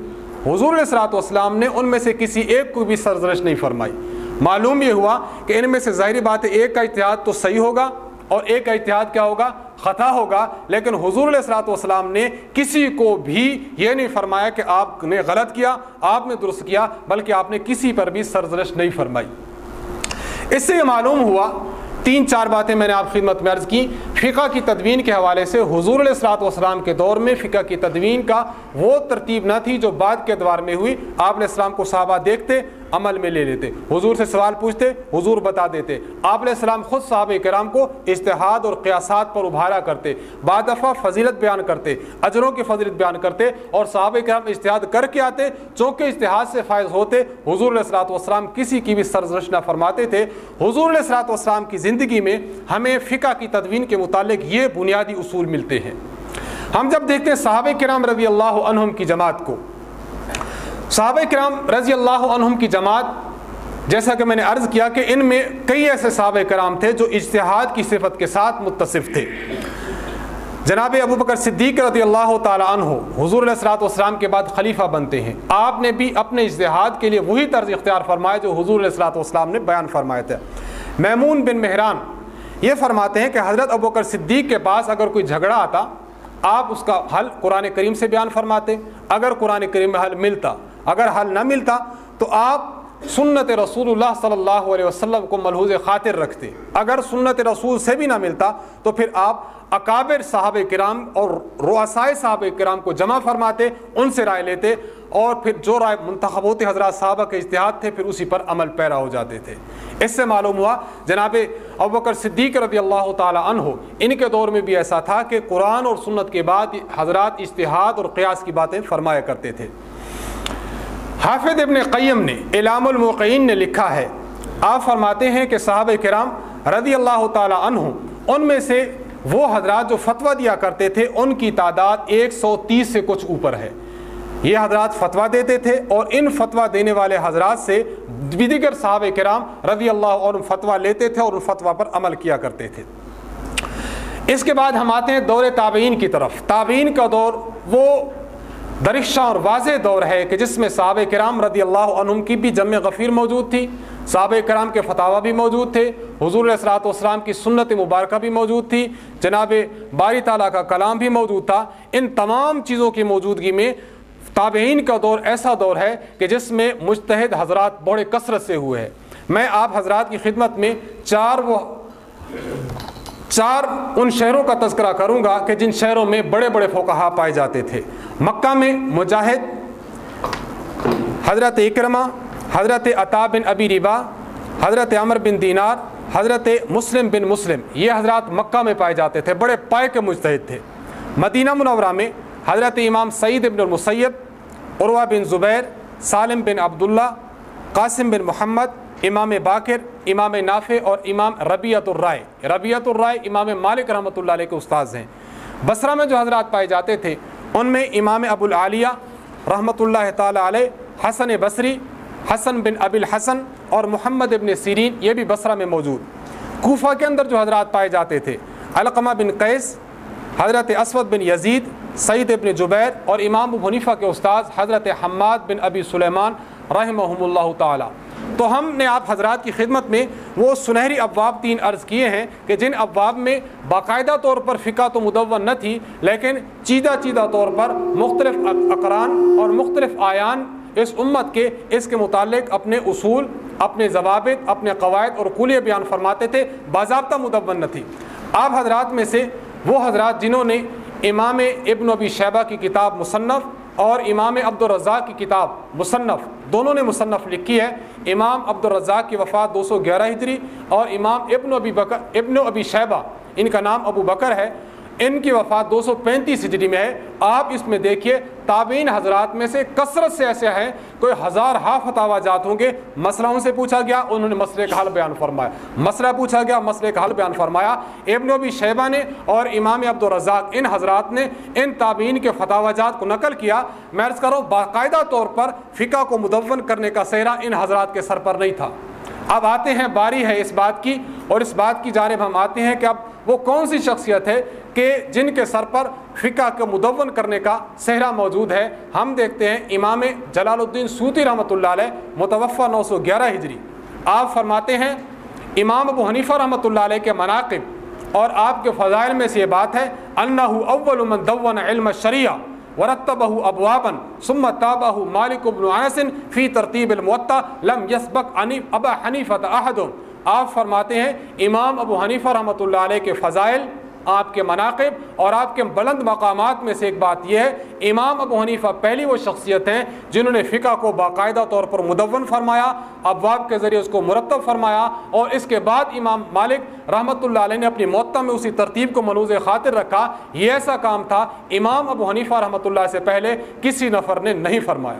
حضور علیہ السلاۃ والسلام نے ان میں سے کسی ایک کو بھی سرزرش نہیں فرمائی۔ معلوم یہ ہوا کہ ان میں سے ظاہری بات ہے، ایک کا اتحاد تو صحیح ہوگا اور ایک کا اتحاد کیا ہوگا؟ خطا ہوگا، لیکن حضور علیہ السلاۃ والسلام نے کسی کو بھی یہ نہیں فرمایا کہ آپ نے غلط کیا، آپ نے درست کیا، بلکہ آپ نے کسی پر بھی سرزرش نہیں فرمائی۔ اس سے یہ معلوم ہوا، تین چار باتیں میں نے آپ خدمت میں عرض کی۔ فقہ کی تدوین کے حوالے سے حضور علیہ السلاۃ والسلام کے دور میں فقہ کی تدوین کا وہ ترتیب نہ تھی جو بعد کے ادوار میں ہوئی۔ آپ علیہ السلام کو صحابہ دیکھتے، عمل میں لے لیتے۔ حضور سے سوال پوچھتے، حضور بتا دیتے۔ آپ علیہ السلام خود صحابہ کرام کو اشتہاد اور قیاسات پر ابھارا کرتے، بعد دفعہ فضیلت بیان کرتے، اجروں کی فضیلت بیان کرتے اور صحابہ کرام اشتہاد کر کے آتے۔ چونکہ اشتہاد سے فائز ہوتے، حضور علیہ السلاۃ والسلام کسی کی بھی سرزش نہ فرماتے تھے۔ حضور علیہ السلاۃ والسلام کی زندگی میں ہمیں فقہ کی تدوین کے متعلق یہ بنیادی اصول ملتے ہیں۔ ہم جب دیکھتے ہیں صحابہ کرام رضی اللہ عنہم کی جماعت کو، صحابہ کرام رضی اللہ عنہم کی جماعت، جیسا کہ میں نے عرض کیا کہ ان میں کئی ایسے صحابہ کرام تھے جو اجتہاد کی صفت کے ساتھ متصف تھے۔ جناب ابو بکر صدیق رضی اللہ تعالیٰ عنہ حضور علیہ السلاۃ والسلام کے بعد خلیفہ بنتے ہیں۔ آپ نے بھی اپنے اجتہاد کے لیے وہی طرز اختیار فرمایا جو حضور علیہ السلاۃ والسلام نے بیان فرمایا تھا۔ میمون بن مہران یہ فرماتے ہیں کہ حضرت ابو بکر صدیق کے پاس اگر کوئی جھگڑا آتا، آپ اس کا حل قرآن کریم سے بیان فرماتے۔ اگر قرآن کریم میں حل ملتا، اگر حل نہ ملتا تو آپ سنت رسول اللہ صلی اللہ علیہ وسلم کو ملحوظ خاطر رکھتے۔ اگر سنت رسول سے بھی نہ ملتا تو پھر آپ اکابر صاحب کرام اور روسائے صاحب کرام کو جمع فرماتے، ان سے رائے لیتے اور پھر جو رائے منتخب ہوتے، حضرات صحابہ کے اشتہاد تھے، پھر اسی پر عمل پیرا ہو جاتے تھے۔ اس سے معلوم ہوا، جناب ابوکر صدیق رضی اللہ تعالی عنہ، ان کے دور میں بھی ایسا تھا کہ قرآن اور سنت کے بعد حضرات اشتہاد اور قیاس کی باتیں فرمایا کرتے تھے۔ حافظ ابن قیم نے، علام المقین نے لکھا ہے، آپ فرماتے ہیں کہ صحابہ کرام رضی اللہ تعالی عنہ، ان میں سے وہ حضرات جو فتویٰ دیا کرتے تھے، ان کی تعداد ایک سو تیس سے کچھ اوپر ہے۔ یہ حضرات فتویٰ دیتے تھے اور ان فتویٰ دینے والے حضرات سے دیگر صحابہ کرام رضی اللہ عنہ فتویٰ لیتے تھے اور ان فتویٰ پر عمل کیا کرتے تھے۔ اس کے بعد ہم آتے ہیں دور تابعین کی طرف۔ تابعین کا دور وہ درخشاں اور واضح دور ہے کہ جس میں صحابہ کرام رضی اللہ عنہ کی بھی جمع غفیر موجود تھی، صحابہ کرام کے فتح بھی موجود تھے، حضور السلاۃ والسلام کی سنت مبارکہ بھی موجود تھی، جناب باری تعالیٰ کا کلام بھی موجود تھا۔ ان تمام چیزوں کی موجودگی میں تابعین کا دور ایسا دور ہے کہ جس میں مجتہد حضرات بڑے کثرت سے ہوئے ہیں۔ میں آپ حضرات کی خدمت میں چار وہ چار ان شہروں کا تذکرہ کروں گا کہ جن شہروں میں بڑے بڑے فوکہ پائے جاتے تھے۔ مکہ میں مجاہد، حضرت اکرما حضرت عطا بن ابی ربا حضرت عمر بن دینار، حضرت مسلم بن مسلم، یہ حضرات مکہ میں پائے جاتے تھے، بڑے پائے کے مجتہد تھے۔ مدینہ منورہ میں حضرت امام سعید بن المسیب عروہ بن زبیر، سالم بن عبداللہ، قاسم بن محمد، امام باقر امام نافع اور امام ربیعت الرائے۔ ربیعت الرائے امام مالک رحمۃ اللہ علیہ کے استاذ ہیں۔ بصرہ میں جو حضرات پائے جاتے تھے، ان میں امام ابو العالیہ رحمۃ اللہ تعالیٰ علیہ، حسن بصری، حسن بن ابی الحسن اور محمد ابن سیرین، یہ بھی بصرہ میں موجود۔ کوفہ کے اندر جو حضرات پائے جاتے تھے، علقمہ بن قیس، حضرت اسود بن یزید سعید ابن جبیر اور امام حنیفہ کے استاذ حضرت حماد بن ابی سلیمان رحمہ اللہ تعالیٰ۔ تو ہم نے آپ حضرات کی خدمت میں وہ سنہری ابواب تین عرض کیے ہیں کہ جن ابواب میں باقاعدہ طور پر فقہ تو مدون نہ تھی، لیکن چیدہ چیدہ طور پر مختلف اقران اور مختلف آیان اس امت کے، اس کے متعلق اپنے اصول، اپنے ضوابط، اپنے قواعد اور قلیہ بیان فرماتے تھے، باضابطہ مدون نہ تھی۔ آپ حضرات میں سے وہ حضرات جنہوں نے امام ابن ابی شیبہ کی کتاب مصنف اور امام عبدالرزاق کی کتاب مصنف، دونوں نے مصنف لکھی ہے۔ امام عبدالرزاق کی وفات دو سو گیارہ ہجری اور امام ابن ابی بکر، ابن ابی شیبہ، ان کا نام ابو بکر ہے۔ ان کی وفات دو سو پینتیس ہجری میں ہے۔ آپ اس میں دیکھیے، تابعین حضرات میں سے کثرت سے ایسے ہیں، کوئی ہزار ہا فتوا جات ہوں گے۔ مسئلہ ان سے پوچھا گیا، انہوں نے مسئلے کا حل بیان فرمایا۔ مسئلہ پوچھا گیا، مسئلے کا حل بیان فرمایا۔ ابن ابی شیبہ نے اور امام عبد الرزاق ان حضرات نے ان تابعین کے فتوا جات کو نقل کیا۔ میں عرض کروں باقاعدہ طور پر فقہ کو مدون کرنے کا سہرا ان حضرات کے سر پر نہیں تھا۔ اب آتے ہیں، باری ہے اس بات کی، اور اس بات کی جانب ہم آتے ہیں کہ اب وہ کون سی شخصیت ہے کہ جن کے سر پر فقہ کو مدون کرنے کا صحرا موجود ہے؟ ہم دیکھتے ہیں امام جلال الدین سوتی رحمۃ اللہ علیہ متوفہ نو سو گیارہ ہجری۔ آپ فرماتے ہیں، امام ابو حنیفہ رحمۃ اللہ علیہ کے مناقب اور آپ کے فضائل میں سے یہ بات ہے انہ اول من دون علم شریعہ ورتبہ ابوابا ثم تابہ مالک بن انس فی ترتیب الموطا، لم یسبق انیف ابا حنیفہ احد۔ آپ فرماتے ہیں، امام ابو حنیفہ رحمۃ اللہ علیہ کے فضائل، آپ کے مناقب اور آپ کے بلند مقامات میں سے ایک بات یہ ہے، امام ابو حنیفہ پہلی وہ شخصیت ہیں جنہوں نے فقہ کو باقاعدہ طور پر مدون فرمایا، ابواب کے ذریعے اس کو مرتب فرمایا اور اس کے بعد امام مالک رحمۃ اللہ علیہ نے اپنی معطا میں اسی ترتیب کو ملوز خاطر رکھا۔ یہ ایسا کام تھا، امام ابو حنیفہ رحمۃ اللہ سے پہلے کسی نفر نے نہیں فرمایا۔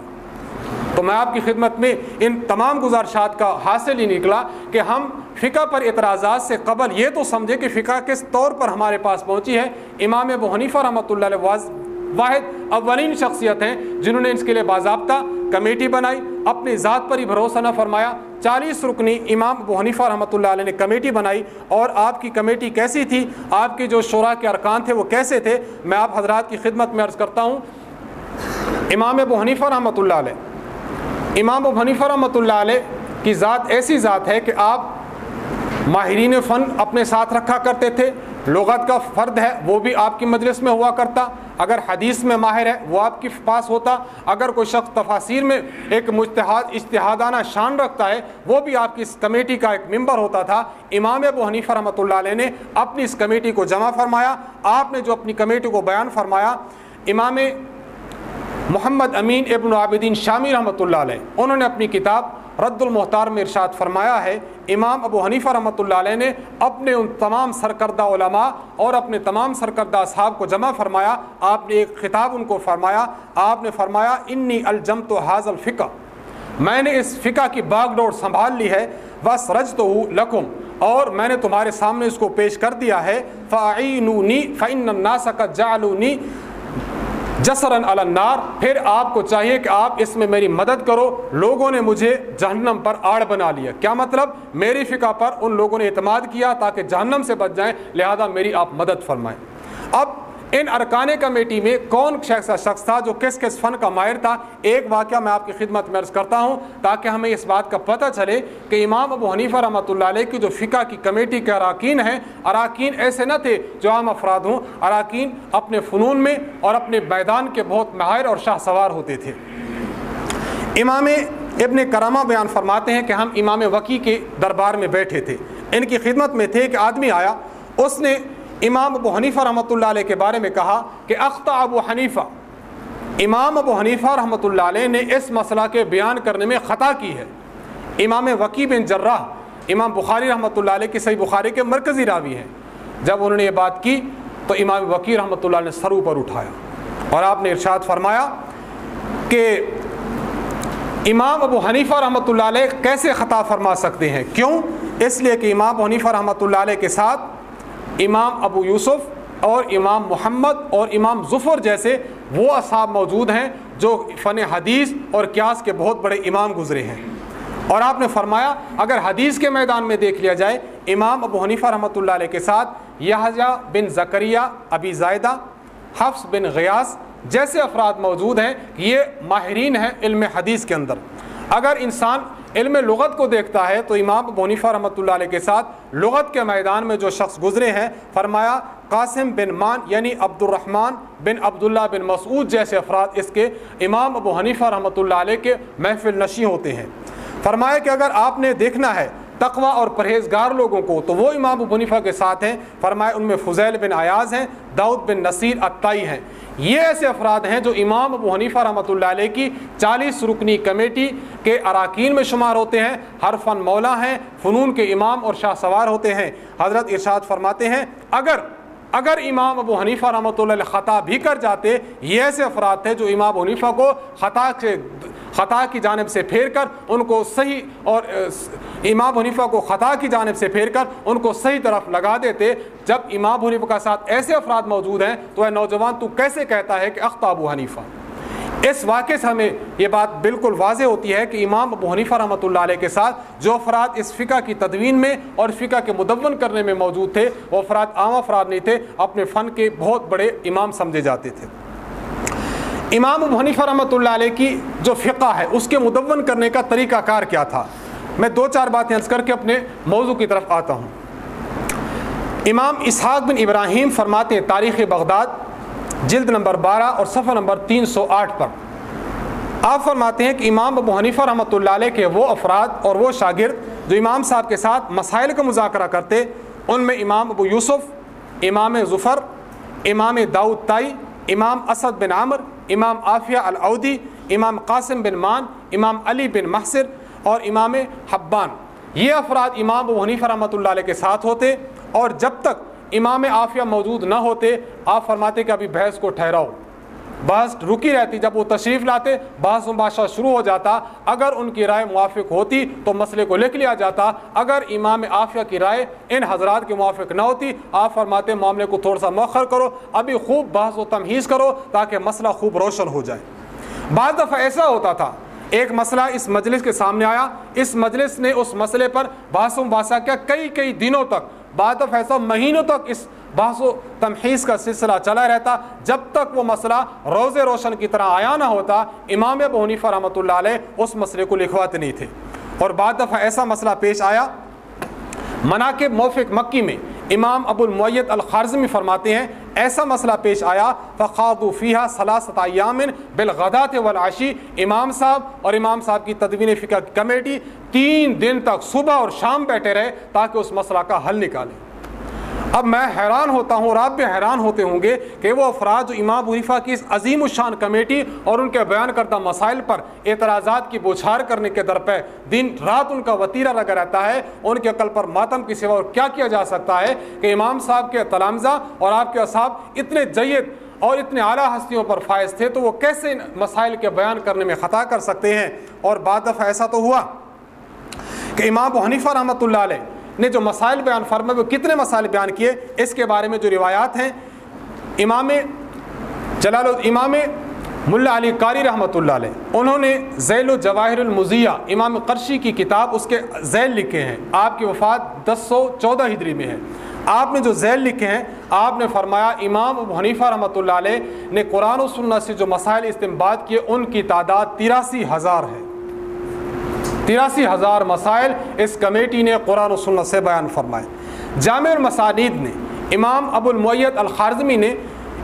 تو میں آپ کی خدمت میں ان تمام گزارشات کا حاصل ہی نکلا کہ ہم فقہ پر اعتراضات سے قبل یہ تو سمجھے کہ فقہ کس طور پر ہمارے پاس پہنچی ہے۔ امام ابو حنیفہ رحمۃ اللہ علیہ واحد اولین شخصیت ہیں جنہوں نے اس کے لیے باضابطہ کمیٹی بنائی، اپنی ذات پر ہی بھروسہ نہ فرمایا۔ چالیس رکنی امام ابو حنیفہ رحمۃ اللہ علیہ نے کمیٹی بنائی اور آپ کی کمیٹی کیسی تھی؟ آپ کے جو شعراء کے ارکان تھے وہ کیسے تھے؟ میں آپ حضرات کی خدمت میں عرض کرتا ہوں۔ امام ابو حنیفہ رحمۃ اللہ علیہ امام ابو حنیفہ رحمۃ اللہ علیہ کی ذات ایسی ذات ہے کہ آپ ماہرین فن اپنے ساتھ رکھا کرتے تھے، لغت کا فرد ہے، وہ بھی آپ کی مجلس میں ہوا کرتا۔ اگر حدیث میں ماہر ہے، وہ آپ کے پاس ہوتا۔ اگر کوئی شخص تفاصیر میں ایک مجتہد اشتہادانہ شان رکھتا ہے، وہ بھی آپ کی اس کمیٹی کا ایک ممبر ہوتا تھا۔ امام ابو حنیفہ رحمۃ اللہ علیہ نے اپنی اس کمیٹی کو جمع فرمایا۔ آپ نے جو اپنی کمیٹی کو بیان فرمایا، امام محمد امین ابن عابدین شامی رحمۃ اللہ علیہ، انہوں نے اپنی کتاب رد المحتار میں ارشاد فرمایا ہے، امام ابو حنیفہ رحمۃ اللہ علیہ نے اپنے ان تمام سرکردہ علماء اور اپنے تمام سرکردہ اصحاب کو جمع فرمایا، آپ نے ایک خطاب ان کو فرمایا، آپ نے فرمایا، انی الجم تو حاض الفقہ، میں نے اس فقہ کی باغ ڈور سنبھال لی ہے بس رج تو ہوں اور میں نے تمہارے سامنے اس کو پیش کر دیا ہے فعینونی فعن الناسک جعلونی جسرن النار، پھر آپ کو چاہیے کہ آپ اس میں میری مدد کرو۔ لوگوں نے مجھے جہنم پر آڑ بنا لیا۔ کیا مطلب؟ میری فقہ پر ان لوگوں نے اعتماد کیا تاکہ جہنم سے بچ جائیں، لہذا میری آپ مدد فرمائیں۔ اب ان ارکان کمیٹی میں کون شخص شخص تھا جو کس کس فن کا ماہر تھا؟ ایک واقعہ میں آپ کی خدمت میں عرض کرتا ہوں تاکہ ہمیں اس بات کا پتہ چلے کہ امام ابو حنیفہ رحمۃ اللہ علیہ کی جو فقہ کی کمیٹی کے اراکین ہیں، اراکین ایسے نہ تھے جو عام افراد ہوں۔ اراکین اپنے فنون میں اور اپنے میدان کے بہت ماہر اور شاہ سوار ہوتے تھے۔ امام ابن کرامہ بیان فرماتے ہیں کہ ہم امام وکی کے دربار میں بیٹھے تھے۔ ان کی خدمت میں تھے کہ آدمی آیا، اس نے امام ابو حنیفہ رحمۃ اللہ علیہ کے بارے میں کہا کہ اختہ ابو حنیفہ۔ امام ابو حنیفہ رحمۃ اللہ علیہ نے اس مسئلہ کے بیان کرنے میں خطا کی ہے۔ امام وکی بن جراح، امام بخاری رحمۃ اللہ علیہ کی صحیح بخاری کے مرکزی راوی ہیں۔ جب انہوں نے یہ بات کی تو امام وکی رحمۃ اللہ نے سرو پر اٹھایا اور آپ نے ارشاد فرمایا کہ امام ابو حنیفہ رحمۃ اللہ علیہ کیسے خطا فرما سکتے ہیں؟ کیوں؟ اس لیے کہ امام ابو حنیفہ رحمۃ اللہ علیہ کے ساتھ امام ابو یوسف اور امام محمد اور امام ظفر جیسے وہ اصحاب موجود ہیں جو فن حدیث اور قیاس کے بہت بڑے امام گزرے ہیں۔ اور آپ نے فرمایا، اگر حدیث کے میدان میں دیکھ لیا جائے، امام ابو حنیفہ رحمۃ اللہ علیہ کے ساتھ یحجہ بن زکریہ ابی زائدہ حفظ بن غیاس جیسے افراد موجود ہیں، یہ ماہرین ہیں علم حدیث کے اندر۔ اگر انسان علم لغت کو دیکھتا ہے تو امام بونیفہ رحمۃ اللہ علیہ کے ساتھ لغت کے میدان میں جو شخص گزرے ہیں، فرمایا قاسم بن مان یعنی عبد الرحمن بن عبداللہ بن مسعود جیسے افراد اس کے امام ابو حنیفہ رحمۃ اللہ علیہ کے محفل نشی ہوتے ہیں۔ فرمایا کہ اگر آپ نے دیکھنا ہے تقوا اور پرہیزگار لوگوں کو تو وہ امام ابو حنیفہ کے ساتھ ہیں۔ فرمائے ان میں فضیل بن ایاز ہیں، داؤد بن نصیر عطائی ہیں۔ یہ ایسے افراد ہیں جو امام ابو حنیفہ رحمۃ اللہ علیہ کی چالیس رکنی کمیٹی کے اراکین میں شمار ہوتے ہیں۔ ہر فن مولا ہیں، فنون کے امام اور شاہ سوار ہوتے ہیں۔ حضرت ارشاد فرماتے ہیں، اگر اگر امام ابو حنیفہ رحمۃ اللہ علیہ خطا بھی کر جاتے، یہ ایسے افراد تھے جو امام ابو حنیفہ کو خطا سے خطا کی جانب سے پھیر کر، ان کو صحیح اور، امام حنیفہ کو خطا کی جانب سے پھیر کر، ان کو صحیح طرف لگا دیتے۔ جب امام حنیفہ کا ساتھ ایسے افراد موجود ہیں، تو اے نوجوان، تو کیسے کہتا ہے کہ اختہ ابو حنیفہ؟ اس واقعے سے ہمیں یہ بات بالکل واضح ہوتی ہے کہ امام ابو حنیفہ رحمۃ اللہ علیہ کے ساتھ جو افراد اس فقہ کی تدوین میں اور فقہ کے مدون کرنے میں موجود تھے، وہ افراد عام افراد نہیں تھے، اپنے فن کے بہت بڑے امام سمجھے جاتے تھے۔ امام ابو حنیفہ رحمۃ اللہ علیہ کی جو فقہ ہے، اس کے مدون کرنے کا طریقہ کار کیا تھا؟ میں دو چار باتیں عرض کر کے اپنے موضوع کی طرف آتا ہوں۔ امام اسحاق بن ابراہیم فرماتے ہیں تاریخ بغداد جلد نمبر بارہ اور صفحہ نمبر تین سو آٹھ پر۔ آپ فرماتے ہیں کہ امام ابو حنیفہ رحمۃ اللہ علیہ کے وہ افراد اور وہ شاگرد جو امام صاحب کے ساتھ مسائل کا مذاکرہ کرتے، ان میں امام ابو یوسف، امام ظفر، امام داؤد تائی، امام اسد بن عامر، امام عافیہ العودی، امام قاسم بن مان، امام علی بن محصر اور امام حبان۔ یہ افراد امام ابو حنیفہ رحمۃ اللہ علیہ کے ساتھ ہوتے اور جب تک امام عافیہ موجود نہ ہوتے، آپ فرماتے کہ ابھی بحث کو ٹھہراؤ۔ بحث رکی رہتی، جب وہ تشریف لاتے، بحث مباشرہ شروع ہو جاتا۔ اگر ان کی رائے موافق ہوتی تو مسئلے کو لکھ لیا جاتا۔ اگر امام عافیہ کی رائے ان حضرات کے موافق نہ ہوتی، آپ فرماتے معاملے کو تھوڑا سا مؤخر کرو، ابھی خوب بحث و تمہیز کرو تاکہ مسئلہ خوب روشن ہو جائے۔ بعض دفعہ ایسا ہوتا تھا، ایک مسئلہ اس مجلس کے سامنے آیا، اس مجلس نے اس مسئلے پر بحث و مباحثہ کیا کئی کئی دنوں تک۔ بعد فیصلہ مہینوں تک اس بحث و تمخیص کا سلسلہ چلا رہتا، جب تک وہ مسئلہ روز روشن کی طرح آیا نہ ہوتا، امام ابو حنیفہ رحمۃ اللہ علیہ اس مسئلے کو لکھواتے نہیں تھے۔ اور بعد دفعہ ایسا مسئلہ پیش آیا، مناقب موفق مکی میں امام ابو المعیت الخارزمی فرماتے ہیں، ایسا مسئلہ پیش آیا فقاد فیحہ صلاح یامن بالغدات والعشی امام صاحب اور امام صاحب کی تدوین فقہ کمیٹی تین دن تک صبح اور شام بیٹھے رہے تاکہ اس مسئلہ کا حل نکالیں اب میں حیران ہوتا ہوں اور آپ بھی حیران ہوتے ہوں گے کہ وہ افراد جو امام عنیفہ کی اس عظیم الشان کمیٹی اور ان کے بیان کردہ مسائل پر اعتراضات کی بوچھار کرنے کے در پہ دن رات ان کا وطیرہ لگا رہتا ہے، ان کے عقل پر ماتم کی سوا اور کیا کیا جا سکتا ہے کہ امام صاحب کے تلامزہ اور آپ کے اصحاب اتنے جید اور اتنے اعلیٰ ہستیوں پر فائز تھے تو وہ کیسے مسائل کے بیان کرنے میں خطا کر سکتے ہیں؟ اور بعد دفعہ ایسا تو ہوا کہ امام حنیفہ رحمۃ اللہ علیہ نے جو مسائل بیان فرمائے، وہ کتنے مسائل بیان کیے، اس کے بارے میں جو روایات ہیں، امام جلال امام ملا علی قاری رحمۃ اللہ علیہ، انہوں نے ذیل و جواہر المزیہ، امام قرشی کی کتاب، اس کے ذیل لکھے ہیں۔ آپ کی وفات دس سو چودہ ہجری میں ہے۔ آپ نے جو ذیل لکھے ہیں، آپ نے فرمایا، امام ابو حنیفہ رحمۃ اللہ علیہ نے قرآن و سنت سے جو مسائل استعمال کیے، ان کی تعداد تراسی ہزار ہے۔ تراسی ہزار مسائل اس کمیٹی نے قرآن و سنت سے بیان فرمائے۔ جامع المسانید نے امام ابو المعیت الخارزمی نے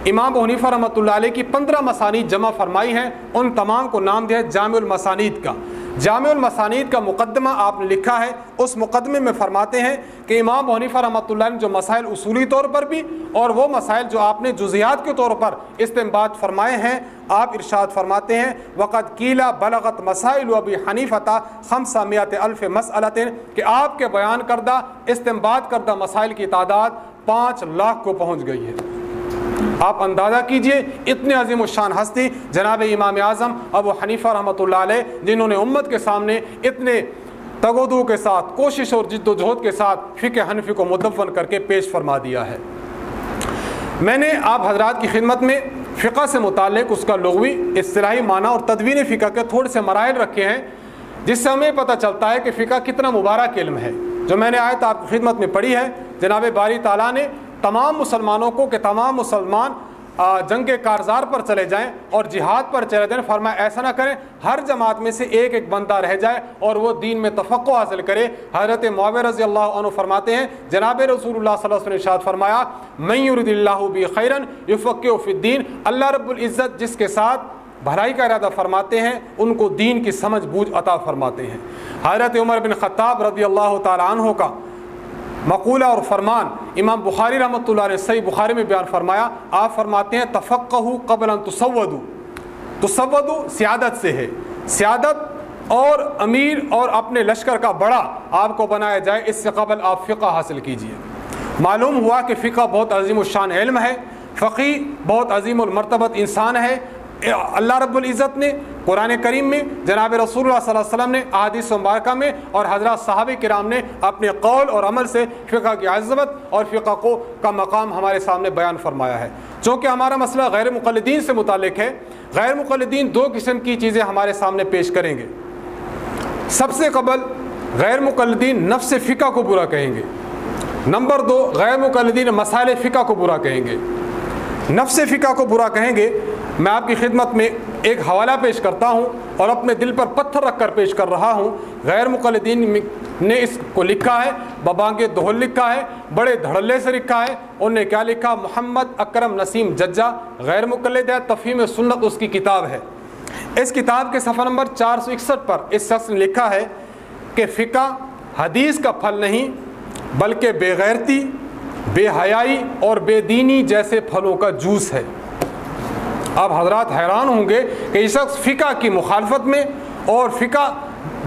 امام حنیفہ رحمۃ اللہ علیہ کی پندرہ مسانید جمع فرمائی ہیں۔ ان تمام کو نام دیا جامع المسانید کا۔ جامع المسانید کا مقدمہ آپ نے لکھا ہے، اس مقدمے میں فرماتے ہیں کہ امام حنیفہ رحمۃ اللہ نے جو مسائل اصولی طور پر بھی اور وہ مسائل جو آپ نے جزیات کے طور پر استعمال فرمائے ہیں، آپ ارشاد فرماتے ہیں وقت کیلا بلغت مسائل ابی حنیفتہ خم سامیات الف مسلط کہ آپ کے بیان کردہ استعمال کردہ مسائل کی تعداد پانچ لاکھ کو پہنچ گئی ہے۔ آپ اندازہ کیجیے اتنے عظیم الشان ہستی جناب امام اعظم ابو حنیفہ رحمۃ اللہ علیہ، جنہوں نے امت کے سامنے اتنے تگودو کے ساتھ، کوشش اور جد و جہد کے ساتھ فقہ حنفی کو مدفن کر کے پیش فرما دیا ہے۔ میں نے آپ حضرات کی خدمت میں فقہ سے متعلق اس کا لغوی، اصطلاحی معنی اور تدوین فقہ کے تھوڑے سے مراحل رکھے ہیں، جس سے ہمیں پتہ چلتا ہے کہ فقہ کتنا مبارک علم ہے۔ جو میں نے آیت آپ کی خدمت میں پڑھی ہے، جناب باری تعالیٰ نے تمام مسلمانوں کو کہ تمام مسلمان جنگ کارزار پر چلے جائیں اور جہاد پر چلے جائیں۔ فرمائے ایسا نہ کریں، ہر جماعت میں سے ایک ایک بندہ رہ جائے اور وہ دین میں تفقع حاصل کرے۔ حضرت معاویہ رضی اللہ عنہ فرماتے ہیں، جناب رسول اللہ صلی اللہ علیہ وسلم ارشاد فرمایا میں یرد اللہ بھی خیرن یفق فی الدین اللہ رب العزت جس کے ساتھ بھلائی کا ارادہ فرماتے ہیں، ان کو دین کی سمجھ بوجھ عطا فرماتے ہیں۔ حضرت عمر بن خطاب رضی اللہ تعالیٰ عنہ کا مقولہ اور فرمان امام بخاری رحمۃ اللہ نے صحیح بخاری میں بیان فرمایا، آپ فرماتے ہیں تفقہ قبل تصودو تصودو سیادت سے ہے۔ سیادت اور امیر اور اپنے لشکر کا بڑا آپ کو بنایا جائے، اس سے قبل آپ فقہ حاصل کیجیے۔ معلوم ہوا کہ فقہ بہت عظیم الشان علم ہے فقی بہت عظیم المرتبت انسان ہے اللہ رب العزت نے قرآن کریم میں، جناب رسول اللہ صلی اللہ علیہ وسلم نے احادیث مبارکہ میں اور حضرات صحابہ کرام نے اپنے قول اور عمل سے فقہ کی عظمت اور فقہ کو، کا مقام ہمارے سامنے بیان فرمایا ہے۔ چونکہ ہمارا مسئلہ غیر مقلدین سے متعلق ہے، غیر مقلدین دو قسم کی چیزیں ہمارے سامنے پیش کریں گے۔ سب سے قبل، غیر مقلدین نفس فقہ کو برا کہیں گے۔ نمبر دو، غیر مقلدین مسائل فقہ کو برا کہیں گے۔ نفس فقہ کو برا کہیں گے میں آپ کی خدمت میں ایک حوالہ پیش کرتا ہوں اور اپنے دل پر پتھر رکھ کر پیش کر رہا ہوں۔ غیر مقلدین نے اس کو لکھا ہے، ببانگ دہل لکھا ہے، بڑے دھڑلے سے لکھا ہے۔ انہوں نے کیا لکھا؟ محمد اکرم نسیم ججا، غیر مقلد ہے، تفہیم سنت اس کی کتاب ہے۔ اس کتاب کے صفحہ نمبر چار سو اکسٹھ پر اس شخص نے لکھا ہے کہ فقہ حدیث کا پھل نہیں، بلکہ بے غیرتی، بے حیائی اور بے دینی جیسے پھلوں کا جوس ہے۔ آپ حضرات حیران ہوں گے کہ یہ شخص فقہ کی مخالفت میں اور فقہ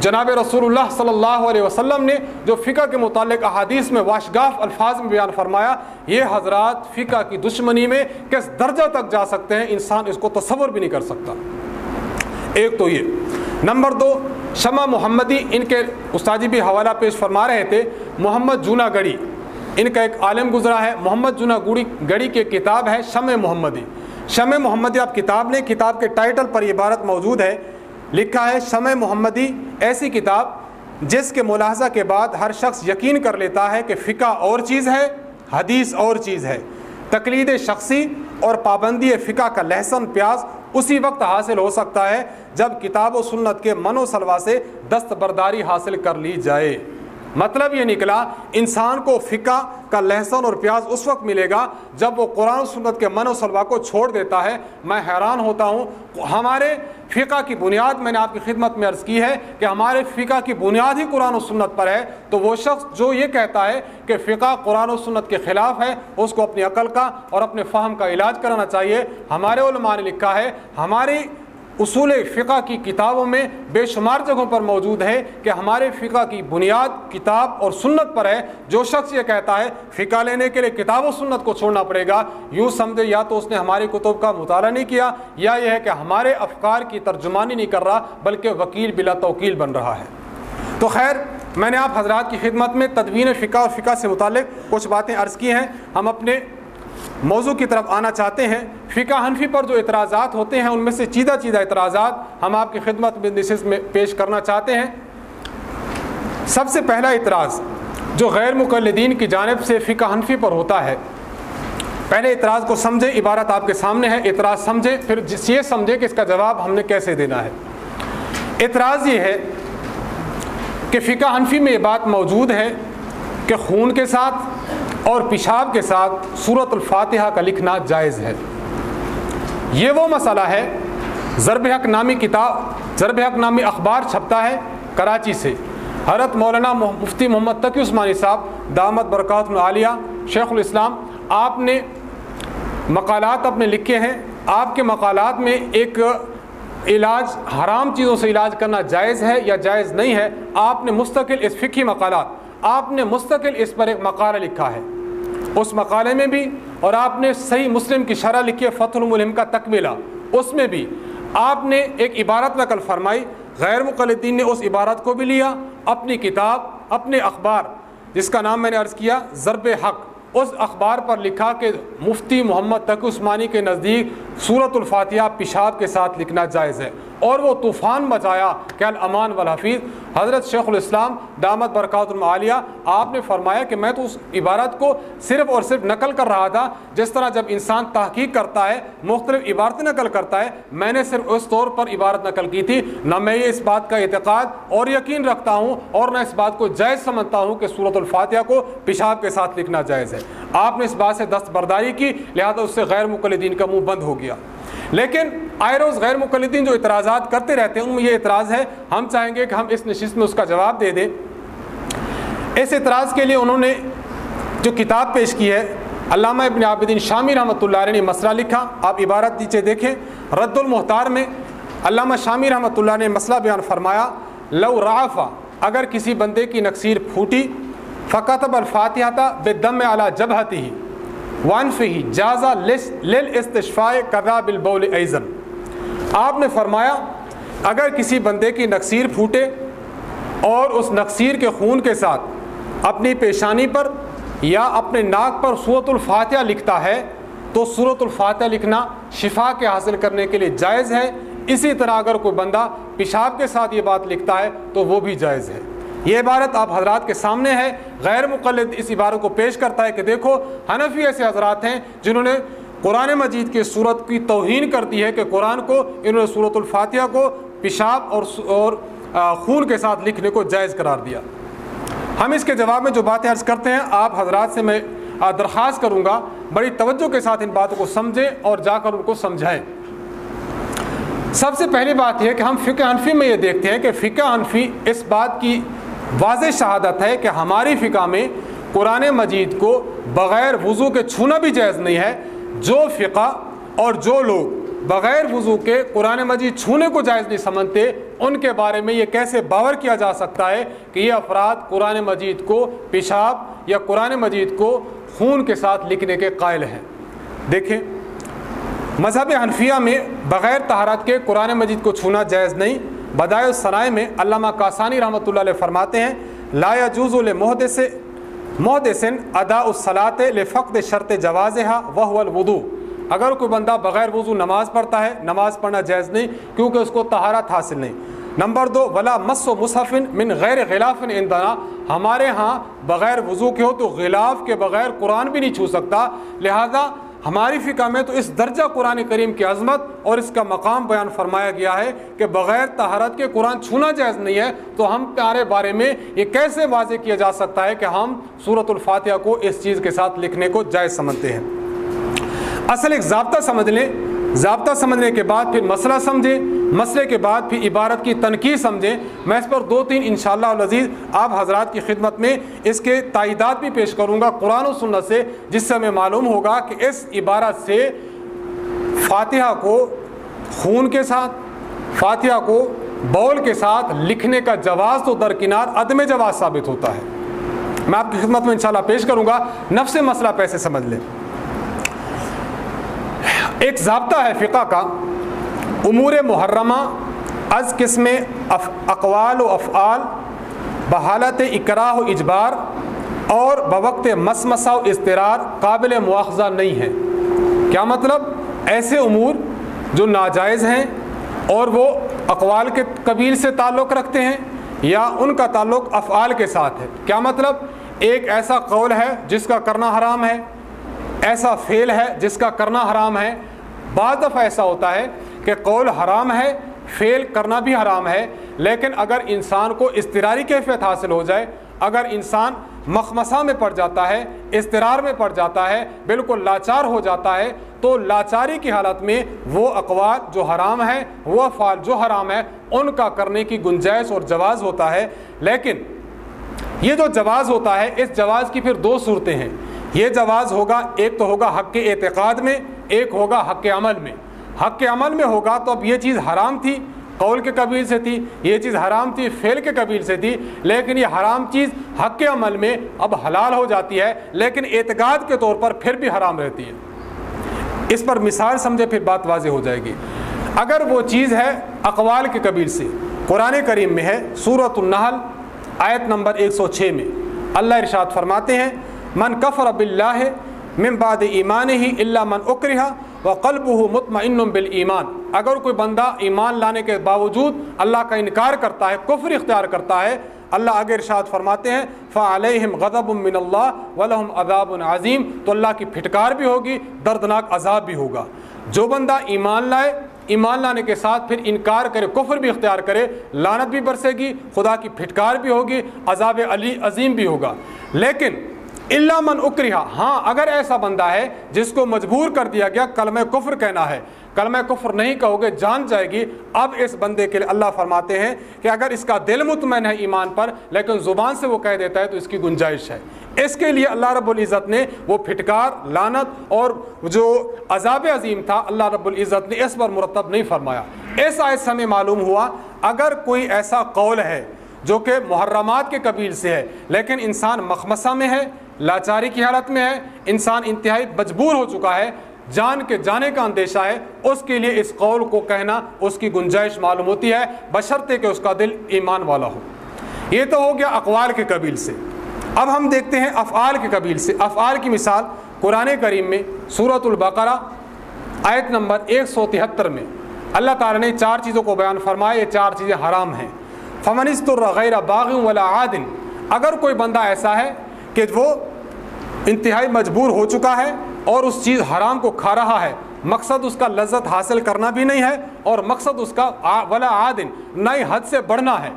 جناب رسول اللہ صلی اللہ علیہ وسلم نے جو فقہ کے متعلق احادیث میں واشگاف الفاظ میں بیان فرمایا، یہ حضرات فقہ کی دشمنی میں کس درجہ تک جا سکتے ہیں؟ انسان اس کو تصور بھی نہیں کر سکتا۔ ایک تو یہ۔ نمبر دو، شمع محمدی ان کے استادی بھی حوالہ پیش فرما رہے تھے، محمد جونا گڑی۔ ان کا ایک عالم گزرا ہے، محمد جونا گوڑی گڑی کی کتاب ہے شمع محمدی۔ شمع محمدی آپ کتاب لیں، کتاب کے ٹائٹل پر یہ عبارت موجود ہے۔ لکھا ہے، شمع محمدی ایسی کتاب جس کے ملاحظہ کے بعد ہر شخص یقین کر لیتا ہے کہ فقہ اور چیز ہے، حدیث اور چیز ہے۔ تقلید شخصی اور پابندی فقہ کا لہسن پیاز اسی وقت حاصل ہو سکتا ہے جب کتاب و سنت کے من و سلوا سے دستبرداری حاصل کر لی جائے۔ مطلب یہ نکلا، انسان کو فقہ کا لہسن اور پیاز اس وقت ملے گا جب وہ قرآن و سنت کے من و سلوا کو چھوڑ دیتا ہے۔ میں حیران ہوتا ہوں، ہمارے فقہ کی بنیاد میں نے آپ کی خدمت میں عرض کی ہے کہ ہمارے فقہ کی بنیاد ہی قرآن و سنت پر ہے۔ تو وہ شخص جو یہ کہتا ہے کہ فقہ قرآن و سنت کے خلاف ہے، اس کو اپنی عقل کا اور اپنے فہم کا علاج کرانا چاہیے۔ ہمارے علماء نے لکھا ہے، ہماری اصول فقہ کی کتابوں میں بے شمار جگہوں پر موجود ہے کہ ہمارے فقہ کی بنیاد کتاب اور سنت پر ہے۔ جو شخص یہ کہتا ہے، فقہ لینے کے لیے کتاب و سنت کو چھوڑنا پڑے گا، یوں سمجھے یا تو اس نے ہماری کتب کا مطالعہ نہیں کیا، یا یہ ہے کہ ہمارے افکار کی ترجمانی نہیں کر رہا، بلکہ وکیل بلا توکیل بن رہا ہے۔ تو خیر، میں نے آپ حضرات کی خدمت میں تدوین فقہ اور فقہ سے متعلق کچھ باتیں عرض کی ہیں۔ ہم اپنے موضوع کی طرف آنا چاہتے ہیں۔ فقہ حنفی پر جو اعتراضات ہوتے ہیں، ان میں سے چیدہ چیدہ اعتراضات ہم آپ کی خدمت بزنس میں پیش کرنا چاہتے ہیں۔ سب سے پہلا اعتراض جو غیر مقلدین کی جانب سے فقہ حنفی پر ہوتا ہے۔ پہلے اعتراض کو سمجھیں، عبارت آپ کے سامنے ہے۔ اعتراض سمجھیں، پھر جس یہ سمجھیں کہ اس کا جواب ہم نے کیسے دینا ہے۔ اعتراض یہ ہے کہ فقہ حنفی میں یہ بات موجود ہے کہ خون کے ساتھ اور پیشاب کے ساتھ صورت الفاتحہ کا لکھنا جائز ہے۔ یہ وہ مسئلہ ہے، ضرب حق نامی کتاب، ضرب حق نامی اخبار چھپتا ہے کراچی سے۔ حضرت مولانا مفتی محمد تقی عثمانی صاحب، دامت برکات العالیہ، شیخ الاسلام، آپ نے مقالات اپنے لکھے ہیں۔ آپ کے مقالات میں ایک علاج، حرام چیزوں سے علاج کرنا جائز ہے یا جائز نہیں ہے، آپ نے مستقل اس فقی مقالات، آپ نے مستقل اس پر ایک مقالہ لکھا ہے۔ اس مقالے میں بھی اور آپ نے صحیح مسلم کی شرح لکھی ہے، فتح الملم کا تکمیلہ۔ اس میں بھی آپ نے ایک عبارت نقل فرمائی۔ غیر مقلدین نے اس عبارت کو بھی لیا، اپنی کتاب، اپنے اخبار، جس کا نام میں نے عرض کیا، ضرب حق۔ اس اخبار پر لکھا کہ مفتی محمد تقی عثمانی کے نزدیک صورت الفاتحہ پیشاب کے ساتھ لکھنا جائز ہے۔ اور وہ طوفان مچایا کہ الامان والحفیظ، حضرت شیخ الاسلام دامت برکات المعالیہ، آپ نے فرمایا کہ میں تو اس عبارت کو صرف اور صرف نقل کر رہا تھا، جس طرح جب انسان تحقیق کرتا ہے، مختلف عبارتیں نقل کرتا ہے، میں نے صرف اس طور پر عبارت نقل کی تھی۔ نہ میں یہ اس بات کا اعتقاد اور یقین رکھتا ہوں اور نہ اس بات کو جائز سمجھتا ہوں کہ صورت الفاتحہ کو پیشاب کے ساتھ لکھنا جائز ہے۔ آپ نے اس بات سے دست برداری کی، لہذا اس سے غیر مقلدین کا منہ بند ہو گیا۔ لیکن آئے روز غیر مقلدین جو اعتراضات کرتے رہتے ہیں، ان میں یہ اعتراض ہے، ہم چاہیں گے کہ ہم اس نشست میں اس کا جواب دے دیں۔ اس اعتراض کے لیے انہوں نے جو کتاب پیش کی ہے، علامہ ابن عابدین شامی رحمۃ اللہ علیہ نے مسئلہ لکھا۔ آپ عبارت نیچے دیکھیں۔ رد المحتار میں علامہ شامی رحمۃ اللہ نے مسئلہ بیان فرمایا، لو رافا اگر کسی بندے کی نقصیر پھوٹی فقط الفاتحہ تھا بے دم اعلیٰ جب ہی وانفی جازا لل استشفاء کذا بالبول ایزن آپ نے فرمایا، اگر کسی بندے کی نقصیر پھوٹے اور اس نقصیر کے خون کے ساتھ اپنی پیشانی پر یا اپنے ناک پر صورت الفاتحہ لکھتا ہے، تو صورت الفاتحہ لکھنا شفا کے حاصل کرنے کے لیے جائز ہے۔ اسی طرح اگر کوئی بندہ پیشاب کے ساتھ یہ بات لکھتا ہے، تو وہ بھی جائز ہے۔ یہ عبارت آپ حضرات کے سامنے ہے۔ غیر مقلد اس عبارت کو پیش کرتا ہے کہ دیکھو، حنفی ایسے حضرات ہیں جنہوں نے قرآن مجید کی صورت کی توہین کرتی ہے کہ قرآن کو، انہوں نے صورت الفاتحہ کو پیشاب اور اور خون کے ساتھ لکھنے کو جائز قرار دیا۔ ہم اس کے جواب میں جو باتیں عرض کرتے ہیں، آپ حضرات سے میں درخواست کروں گا، بڑی توجہ کے ساتھ ان باتوں کو سمجھیں اور جا کر ان کو سمجھائیں۔ سب سے پہلی بات یہ کہ ہم فقہ حنفی میں یہ دیکھتے ہیں کہ فقہ حنفی اس بات کی واضح شہادت ہے کہ ہماری فقہ میں قرآن مجید کو بغیر وضو کے چھونا بھی جائز نہیں ہے۔ جو فقہ اور جو لوگ بغیر وضو کے قرآن مجید چھونے کو جائز نہیں سمجھتے، ان کے بارے میں یہ کیسے باور کیا جا سکتا ہے کہ یہ افراد قرآن مجید کو پیشاب یا قرآن مجید کو خون کے ساتھ لکھنے کے قائل ہیں؟ دیکھیں، مذہب حنفیہ میں بغیر تہارت کے قرآن مجید کو چھونا جائز نہیں، بدائے الصنائے میں علامہ کاسانی رحمۃ اللہ علیہ فرماتے ہیں، لا جوز المحد سے محدثن ادا الصلاط لفقد شرط جواز وہ الوضو۔ اگر کوئی بندہ بغیر وضو نماز پڑھتا ہے، نماز پڑھنا جائز نہیں، کیونکہ اس کو تہارت حاصل نہیں۔ نمبر دو، ولا مس و مصحفن من غیر غلاف اندنا۔ ہمارے ہاں بغیر وضو کے ہو تو غلاف کے بغیر قرآن بھی نہیں چھو سکتا۔ لہذا ہماری فقہ میں تو اس درجہ قرآن کریم کی عظمت اور اس کا مقام بیان فرمایا گیا ہے کہ بغیر تہارت کے قرآن چھونا جائز نہیں ہے، تو ہم پیارے بارے میں یہ کیسے واضح کیا جا سکتا ہے کہ ہم صورت الفاتحہ کو اس چیز کے ساتھ لکھنے کو جائز سمجھتے ہیں؟ اصل ایک ضابطہ سمجھ لیں۔ ضابطہ سمجھنے کے بعد پھر مسئلہ سمجھیں مسئلے کے بعد پھر عبارت کی تنقید سمجھیں میں اس پر دو تین انشاءاللہ العزیز آپ حضرات کی خدمت میں اس کے تائیدات بھی پیش کروں گا قرآن و سنت سے، جس سے ہمیں معلوم ہوگا کہ اس عبارت سے فاتحہ کو خون کے ساتھ، فاتحہ کو بول کے ساتھ لکھنے کا جواز تو درکنار عدم جواز ثابت ہوتا ہے۔ میں آپ کی خدمت میں انشاءاللہ پیش کروں گا۔ نفس مسئلہ پیسے سمجھ لیں۔ ایک ضابطہ ہے فقہ کا، امور محرمہ، از قسم اقوال و افعال، بحالت اقراء و اجبار اور بوقت مسمسا و اضطرار قابل مواخذہ نہیں ہے کیا مطلب؟ ایسے امور جو ناجائز ہیں اور وہ اقوال کے قبیل سے تعلق رکھتے ہیں یا ان کا تعلق افعال کے ساتھ ہے۔ کیا مطلب؟ ایک ایسا قول ہے جس کا کرنا حرام ہے، ایسا فعل ہے جس کا کرنا حرام ہے بعض دفعہ ایسا ہوتا ہے کہ قول حرام ہے، فعل کرنا بھی حرام ہے، لیکن اگر انسان کو استراری کیفیت حاصل ہو جائے، اگر انسان مخمسہ میں پڑ جاتا ہے استرار میں پڑ جاتا ہے، بالکل لاچار ہو جاتا ہے، تو لاچاری کی حالت میں وہ اقوال جو حرام ہے وہ افعال جو حرام ہے ان کا کرنے کی گنجائش اور جواز ہوتا ہے۔ لیکن یہ جو جواز ہوتا ہے، اس جواز کی پھر دو صورتیں ہیں۔ یہ جواز ہوگا، ایک تو ہوگا حق کے اعتقاد میں، ایک ہوگا حق کے عمل میں۔ حق کے عمل میں ہوگا تو اب یہ چیز حرام تھی، قول کے قبیل سے تھی، یہ چیز حرام تھی، فعل کے قبیل سے تھی، لیکن یہ حرام چیز حق کے عمل میں اب حلال ہو جاتی ہے، لیکن اعتقاد کے طور پر پھر بھی حرام رہتی ہے۔ اس پر مثال سمجھے پھر بات واضح ہو جائے گی۔ اگر وہ چیز ہے اقوال کے قبیل سے، قرآن کریم میں ہے صورت النحل، آیت نمبر ایک سو چھ میں۔ اللہ ارشاد فرماتے ہیں من کفر اب اللہ من بعد ایمان ہی اللہ من اکرہ و قلب ہو مطمئن بال ایمان اگر کوئی بندہ ایمان لانے کے باوجود اللہ کا انکار کرتا ہے، کفر اختیار کرتا ہے، اللہ آگے ارشاد فرماتے ہیں فعلیہم غضب من اللہ ولہم عذاب عظیم تو اللہ کی پھٹکار بھی ہوگی، دردناک عذاب بھی ہوگا۔ جو بندہ ایمان لائے، ایمان لانے کے ساتھ پھر انکار کرے، کفر بھی اختیار کرے لانت بھی برسے گی، خدا کی پھٹکار بھی ہوگی، عذاب علی عظیم بھی ہوگا۔ لیکن اللہ من اکریہ ہاں اگر ایسا بندہ ہے جس کو مجبور کر دیا گیا کلمہ کفر کہنا ہے، کلمہ کفر نہیں کہو گے، جان جائے گی۔ اب اس بندے کے لیے اللہ فرماتے ہیں کہ اگر اس کا دل مطمئن ہے ایمان پر، لیکن زبان سے وہ کہہ دیتا ہے تو اس کی گنجائش ہے۔ اس کے لیے اللہ رب العزت نے وہ پھٹکار لانت اور جو عذاب عظیم تھا، اللہ رب العزت نے اس پر مرتب نہیں فرمایا۔ اس آیت سے ہمیں معلوم ہوا، اگر کوئی ایسا قول ہے جو کہ محرمات کے قبیل سے ہے، لیکن انسان مخمسہ میں ہے لاچاری کی حالت میں ہے انسان انتہائی مجبور ہو چکا ہے، جان کے جانے کا اندیشہ ہے۔ اس کے لیے اس قول کو کہنا، اس کی گنجائش معلوم ہوتی ہے۔ بشرطے کہ اس کا دل ایمان والا ہو۔ یہ تو ہو گیا اقوال کے قبیل سے۔ اب ہم دیکھتے ہیں افعال کے قبیل سے۔ افعال کی مثال قرآن کریم میں صورت البقرہ، آیت نمبر ایک سو تہتر میں۔ اللہ تعالیٰ نے چار چیزوں کو بیان فرمایا، یہ چار چیزیں حرام ہیں۔ فمنست الغیر باغ ولا عادن اگر کوئی بندہ ایسا ہے کہ وہ انتہائی مجبور ہو چکا ہے اور اس چیز حرام کو کھا رہا ہے۔ مقصد اس کا لذت حاصل کرنا بھی نہیں ہے اور مقصد اس کا ولا عادن نہ ہی حد سے بڑھنا ہے۔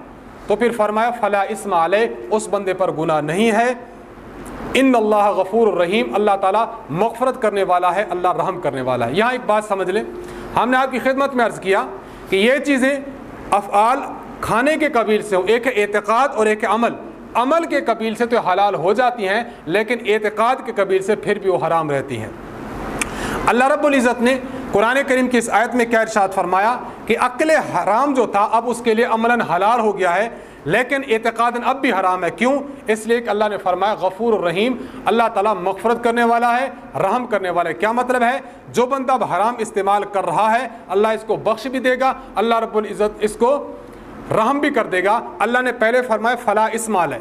تو پھر فرمایا، فلا اسم علیہ، اس بندے پر گناہ نہیں ہے۔ ان اللہ غفور الرحیم، اللہ تعالیٰ مغفرت کرنے والا ہے، اللہ رحم کرنے والا ہے۔ یہاں ایک بات سمجھ لیں۔ ہم نے آپ کی خدمت میں عرض کیا کہ یہ چیزیں افعال کھانے کے قبیل سے ہوں ایک اعتقاد اور ایک عمل۔ عمل کے قبیل سے تو حلال ہو جاتی ہیں، لیکن اعتقاد کے قبیل سے پھر بھی وہ حرام رہتی ہیں۔ اللہ رب العزت نے قرآن کریم کی اس آیت میں کیا ارشاد فرمایا کہ عقل حرام جو تھا، اب اس کے لیے عملاً حلال ہو گیا ہے، لیکن اعتقاد اب بھی حرام ہے۔ کیوں؟ اس لیے کہ اللہ نے فرمایا، غفور الرحیم، اللہ تعالیٰ مغفرت کرنے والا ہے، رحم کرنے والا ہے۔ کیا مطلب ہے؟ جو بندہ اب حرام استعمال کر رہا ہے، اللہ اس کو بخش بھی دے گا، اللہ رب العزت اس کو رحم بھی کر دے گا۔ اللہ نے پہلے فرمایا فلاں اسمال ہے۔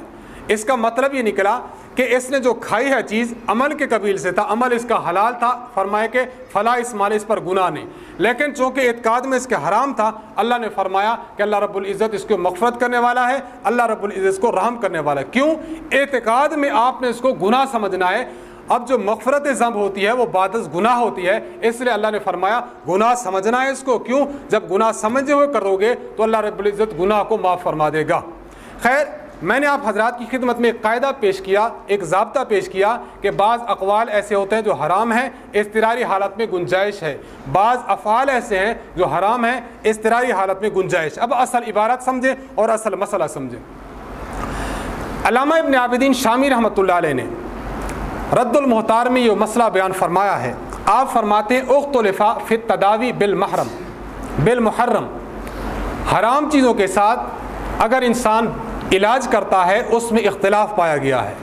اس کا مطلب یہ نکلا کہ اس نے جو کھائی ہے چیز عمل کے قبیل سے تھا، عمل اس کا حلال تھا فرمائے کہ فلاں اسمال، اس پر گناہ نہیں۔ لیکن چونکہ اعتقاد میں اس کے حرام تھا، اللہ نے فرمایا کہ اللہ رب العزت اس کو مغفرت کرنے والا ہے، اللہ رب العزت اس کو رحم کرنے والا ہے۔ کیوں؟ اعتقاد میں آپ نے اس کو گناہ سمجھنا ہے۔ اب جو مغفرت ضم ہوتی ہے وہ بادز گناہ ہوتی ہے، اس لیے اللہ نے فرمایا، گناہ سمجھنا ہے اس کو۔ کیوں؟ جب گناہ سمجھے ہوئے کرو گے تو اللہ رب العزت گناہ کو معاف فرما دے گا۔ خیر، میں نے آپ حضرات کی خدمت میں ایک قاعدہ پیش کیا، ایک ضابطہ پیش کیا کہ بعض اقوال ایسے ہوتے ہیں جو حرام ہیں استراری حالت میں گنجائش ہے۔ بعض افعال ایسے ہیں جو حرام ہیں استراری حالت میں گنجائش۔ اب اصل عبارت سمجھیں اور اصل مسئلہ سمجھیں۔ علامہ ابن عابدین شامی رحمۃ اللہ علیہ نے رد المحتار میں یہ مسئلہ بیان فرمایا ہے۔ آپ فرماتے ہیں، اخت الفا فت تداوی بالمحرم بالمحرم۔ حرام چیزوں کے ساتھ اگر انسان علاج کرتا ہے، اس میں اختلاف پایا گیا ہے۔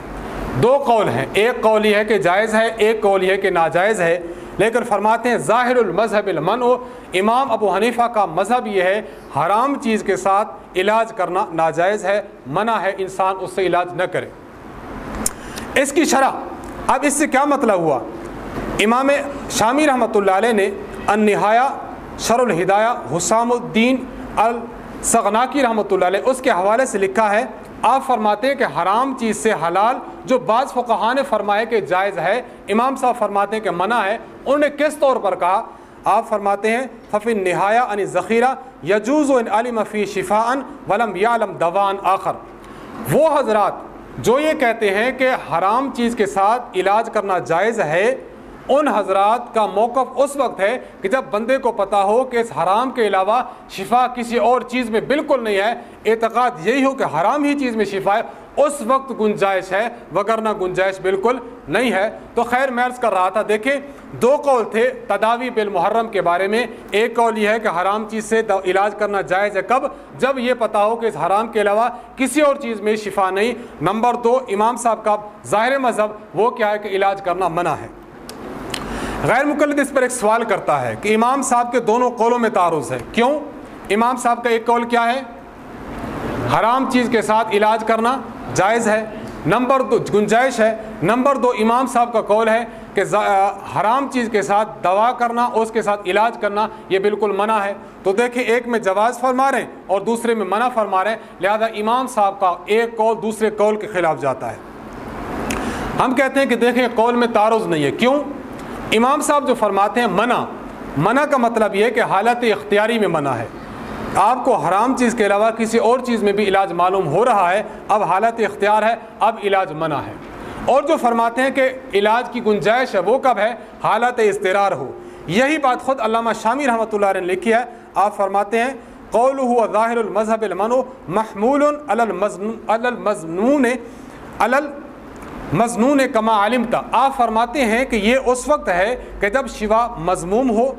دو قول ہیں۔ ایک قول یہ ہے کہ جائز ہے، ایک قول یہ ہے کہ ناجائز ہے۔ لیکن فرماتے ہیں، ظاہر المذہب المن و امام ابو حنیفہ کا مذہب یہ ہے، حرام چیز کے ساتھ علاج کرنا ناجائز ہے، منع ہے انسان اس سے علاج نہ کرے۔ اس کی شرح اب اس سے کیا مطلب ہوا؟ امام شامی رحمۃ اللہ علیہ نے النہایا شر الہدایہ حسام الدین ال سغناکی رحمۃ اللہ علیہ اس کے حوالے سے لکھا ہے، آپ فرماتے ہیں کہ حرام چیز سے حلال، جو بعض فقہ نے فرمائے کہ جائز ہے، امام صاحب فرماتے ہیں کہ منع ہے۔ انہوں نے کس طور پر کہا؟ آپ فرماتے ہیں ففن نہایا ان ذخیرہ یجوز و ان علم فی شفا ان ولم یعلم دوان آخر۔ وہ حضرات جو یہ کہتے ہیں کہ حرام چیز کے ساتھ علاج کرنا جائز ہے، ان حضرات کا موقف اس وقت ہے کہ جب بندے کو پتا ہو کہ اس حرام کے علاوہ شفا کسی اور چیز میں بالکل نہیں ہے، اعتقاد یہی ہو کہ حرام ہی چیز میں شفا ہے اس وقت گنجائش ہے، وگرنہ گنجائش بالکل نہیں ہے۔ تو خیر عرض کر رہا تھا، دیکھیں، دو قول تھے تداوی بالمحرم کے بارے میں۔ ایک قول یہ ہے کہ حرام چیز سے علاج کرنا جائز ہے۔ کب؟ جب یہ پتا ہو کہ اس حرام کے علاوہ کسی اور چیز میں شفا نہیں۔ نمبر دو، امام صاحب کا ظاہر مذہب وہ کیا ہے کہ علاج کرنا منع ہے۔ غیر مقلد اس پر ایک سوال کرتا ہے کہ امام صاحب کے دونوں قولوں میں تعارض ہے۔ کیوں؟ امام صاحب کا ایک قول کیا ہے؟ حرام چیز کے ساتھ علاج کرنا۔ جائز ہے۔ نمبر دو، گنجائش ہے۔ نمبر دو، امام صاحب کا قول ہے کہ حرام چیز کے ساتھ دوا کرنا اور اس کے ساتھ علاج کرنا، یہ بالکل منع ہے۔ تو دیکھیں، ایک میں جواز فرما رہے ہیں اور دوسرے میں منع فرما رہے ہیں۔ لہذا امام صاحب کا ایک قول دوسرے قول کے خلاف جاتا ہے۔ ہم کہتے ہیں کہ دیکھیں، قول میں تعارض نہیں ہے۔ کیوں؟ امام صاحب جو فرماتے ہیں، منع۔ منع کا مطلب یہ کہ حالت اختیاری میں منع ہے۔ آپ کو حرام چیز کے علاوہ کسی اور چیز میں بھی علاج معلوم ہو رہا ہے، اب حالت اختیار ہے، اب علاج منع ہے۔ اور جو فرماتے ہیں کہ علاج کی گنجائش ہے، وہ کب ہے؟ حالت اضطرار ہو۔ یہی بات خود علامہ شامی رحمۃ اللہ علیہ نے لکھی ہے۔ آپ فرماتے ہیں قول ہوا ظاہر المذہب المنو محمول المضنون مضنون کما عالم تھا آپ فرماتے ہیں کہ یہ اس وقت ہے کہ جب شفا مضموم ہو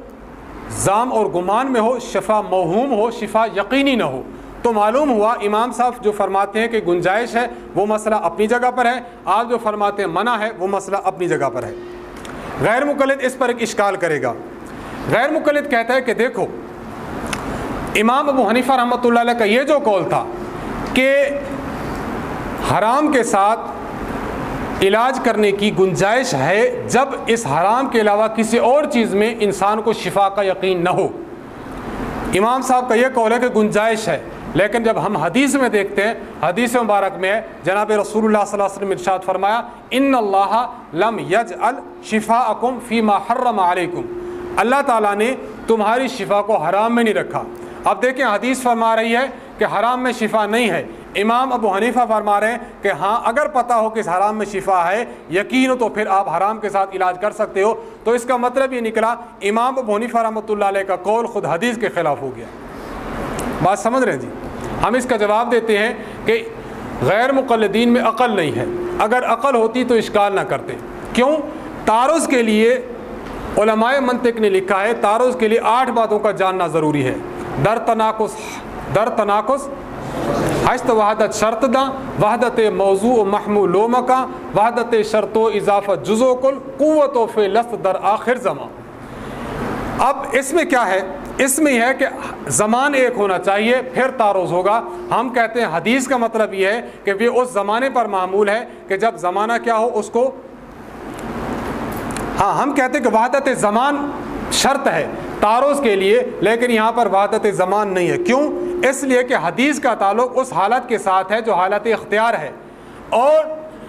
ضام اور گمان میں ہو، شفا موہوم ہو، شفا یقینی نہ ہو۔ تو معلوم ہوا امام صاحب جو فرماتے ہیں کہ گنجائش ہے، وہ مسئلہ اپنی جگہ پر ہے۔ آپ جو فرماتے ہیں منع ہے، وہ مسئلہ اپنی جگہ پر ہے۔ غیر مقلد اس پر ایک اشکال کرے گا۔ غیر مقلد کہتا ہے کہ دیکھو، امام ابو حنیفہ رحمۃ اللہ علیہ کا یہ جو قول تھا کہ حرام کے ساتھ علاج کرنے کی گنجائش ہے جب اس حرام کے علاوہ کسی اور چیز میں انسان کو شفا کا یقین نہ ہو۔ امام صاحب کا یہ قول ہے کہ گنجائش ہے، لیکن جب ہم حدیث میں دیکھتے ہیں، حدیث مبارک میں ہے جناب رسول اللہ صلی اللہ علیہ وسلم ارشاد فرمایا، ان اللہ لم یج الشفا اکم فی حرم علیکم۔ اللہ تعالیٰ نے تمہاری شفا کو حرام میں نہیں رکھا۔ اب دیکھیں، حدیث فرما رہی ہے کہ حرام میں شفا نہیں ہے۔ امام ابو حنیفہ فرما رہے ہیں کہ ہاں اگر پتہ ہو کہ اس حرام میں شفا ہے، یقین ہو تو پھر آپ حرام کے ساتھ علاج کر سکتے ہو۔ تو اس کا مطلب یہ نکلا، امام ابو حنیفہ رحمۃ اللہ علیہ کا قول خود حدیث کے خلاف ہو گیا۔ بات سمجھ رہے ہیں جی؟ ہم اس کا جواب دیتے ہیں کہ غیر مقلدین میں عقل نہیں ہے۔ اگر عقل ہوتی تو اشکال نہ کرتے۔ کیوں؟ تعارض کے لیے علماء منطق نے لکھا ہے، تعارض کے لیے آٹھ باتوں کا جاننا ضروری ہے۔ در تناقص در تناقص حشت وحدت شرط دا، وحدت موضوع و محمول کا وحدت شرط و اضافت جزو کل، قوت و فلست در آخر زمان۔ اب اس میں کیا ہے؟ اس میں یہ ہے کہ زمان ایک ہونا چاہیے، پھر تعارض ہوگا۔ ہم کہتے ہیں حدیث کا مطلب یہ ہے کہ وہ اس زمانے پر معمول ہے کہ جب زمانہ کیا ہو، اس کو ہاں ہم کہتے ہیں کہ وحدت زمان شرط ہے۔ تعارض کے لیے، لیکن یہاں پر وحدت زمان نہیں ہے۔ کیوں؟ اس لیے کہ حدیث کا تعلق اس حالت کے ساتھ ہے جو حالت اختیار ہے۔ اور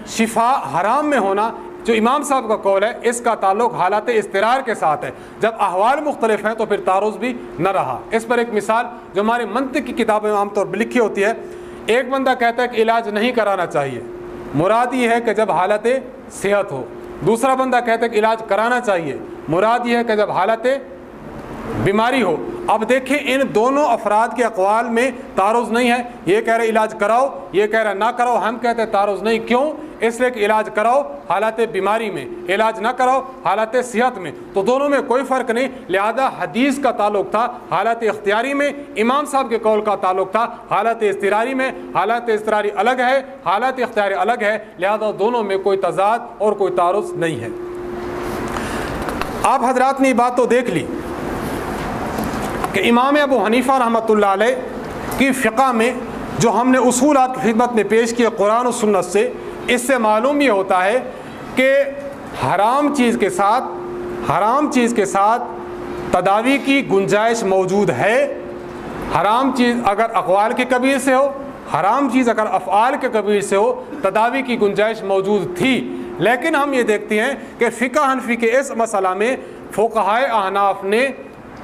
شفا حرام میں ہونا جو امام صاحب کا قول ہے، اس کا تعلق حالات استرار کے ساتھ ہے۔ جب احوال مختلف ہیں تو پھر تعارض بھی نہ رہا۔ اس پر ایک مثال جو ہمارے منطق کی کتابیں عام طور پر لکھی ہوتی ہے ایک بندہ کہتا ہے کہ علاج نہیں کرانا چاہیے۔ مراد یہ ہے کہ جب حالت صحت ہو۔ دوسرا بندہ کہتا ہے کہ علاج کرانا چاہیے۔ مراد یہ ہے کہ جب حالت بیماری ہو۔ اب دیکھیں ان دونوں افراد کے اقوال میں تعارض نہیں ہے۔ یہ کہہ رہے علاج کراؤ، یہ کہہ رہے نہ کراؤ۔ ہم کہتے ہیں تعارض نہیں۔ کیوں؟ اس لیے کہ علاج کراؤ حالات بیماری میں، علاج نہ کراؤ حالات صحت میں۔ تو دونوں میں کوئی فرق نہیں۔ لہذا حدیث کا تعلق تھا حالات اختیاری میں، امام صاحب کے قول کا تعلق تھا حالات استراری میں۔ حالات استراری الگ ہے، حالات اختیاری الگ ہے۔ لہذا دونوں میں کوئی تضاد اور کوئی تعارض نہیں ہے۔ آپ حضرات نے یہ بات تو دیکھ لی۔ کہ امام ابو حنیفہ رحمۃ اللہ علیہ کی فقہ میں جو ہم نے اصول آپ کی خدمت میں پیش کیے قرآن و سنت سے، اس سے معلوم یہ ہوتا ہے کہ حرام چیز کے ساتھ، حرام چیز کے ساتھ تداوی کی گنجائش موجود ہے۔ حرام چیز اگر اقوال کے کبیر سے ہو، حرام چیز اگر افعال کے کبیر سے ہو، تداوی کی گنجائش موجود تھی۔ لیکن ہم یہ دیکھتے ہیں کہ فقہ حنفی کے اس مسئلہ میں فوقہائے احناف نے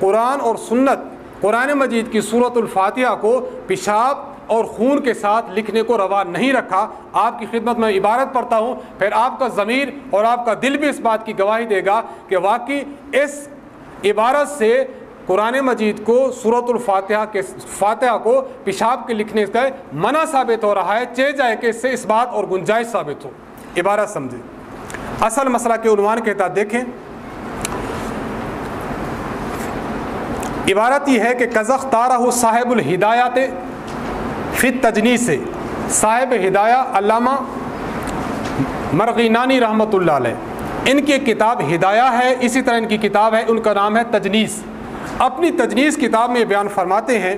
قرآن اور سنت، قرآن مجید کی صورت الفاتحہ کو پیشاب اور خون کے ساتھ لکھنے کو روا نہیں رکھا۔ آپ کی خدمت میں عبارت پڑھتا ہوں، پھر آپ کا ضمیر اور آپ کا دل بھی اس بات کی گواہی دے گا کہ واقعی اس عبارت سے قرآن مجید کو صورت الفاتحہ کے فاتحہ کو پیشاب کے لکھنے کا منع ثابت ہو رہا ہے چے جائے کہ اس سے اس بات اور گنجائش ثابت ہو۔ عبارت سمجھیں۔ اصل مسئلہ کے عنوان کے تحت دیکھیں۔ عبارت یہ ہے کہ کزخ تارہ صاحب الہدایات فت تجنی سے۔ صاحب ہدایہ علامہ مرغینانی رحمۃ اللہ علیہ۔ ان کی کتاب ہدایہ ہے، اسی طرح ان کی کتاب ہے، ان کا نام ہے تجنیس۔ اپنی تجنیس کتاب میں بیان فرماتے ہیں،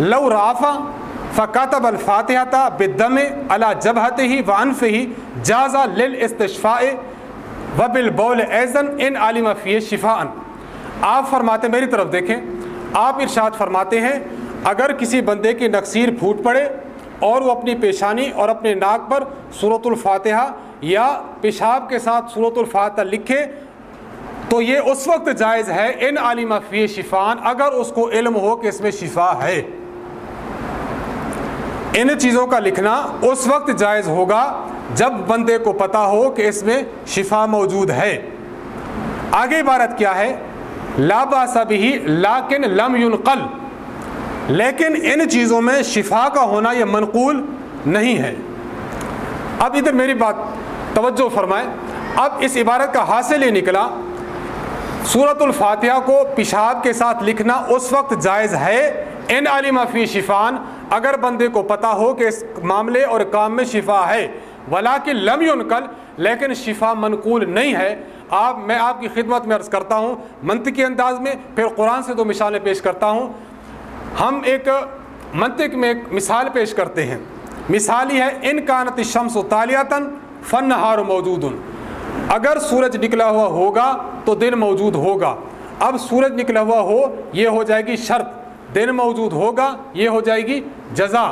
لو رافا فقاتب الفاتحہ بدم اللہ جبہت ہی ونف ہی جازہ لل استشفاء و بل بول ایزن ان عالم فی شفا آپ فرماتے میری طرف دیکھیں، آپ ارشاد فرماتے ہیں، اگر کسی بندے کی نقصیر پھوٹ پڑے اور وہ اپنی پیشانی اور اپنے ناک پر صورت الفاتحہ یا پیشاب کے ساتھ صورت الفاتحہ لکھے، تو یہ اس وقت جائز ہے، ان عالم فی شفان، اگر اس کو علم ہو کہ اس میں شفا ہے۔ ان چیزوں کا لکھنا اس وقت جائز ہوگا جب بندے کو پتہ ہو کہ اس میں شفا موجود ہے۔ آگے عبارت کیا ہے؟ لا سبھی لاکن لم ينقل. لیکن ان چیزوں میں شفا کا ہونا یہ منقول نہیں ہے۔ اب ادھر میری بات، توجہ فرمائے۔ اب اس عبارت کا حاصل یہ نکلا صورت الفاتحہ کو پیشاب کے ساتھ لکھنا اس وقت جائز ہے۔ ان عالم فی شفان، اگر بندے کو پتہ ہو کہ اس معاملے اور کام میں شفا ہے۔ ولا کہ لم ينقل، لیکن شفا منقول نہیں ہے۔ آپ میں آپ کی خدمت میں عرض کرتا ہوں، منطقی انداز میں پھر قرآن سے دو مثالیں پیش کرتا ہوں۔ ہم ایک منطق میں ایک مثال پیش کرتے ہیں۔ مثال یہ ہے، ان کانت شمس و تالیاتن فن ہار موجود اگر سورج نکلا ہوا ہوگا تو دن موجود ہوگا۔ اب سورج نکلا ہوا ہو، یہ ہو جائے گی شرط۔ دن موجود ہوگا، یہ ہو جائے گی جزا۔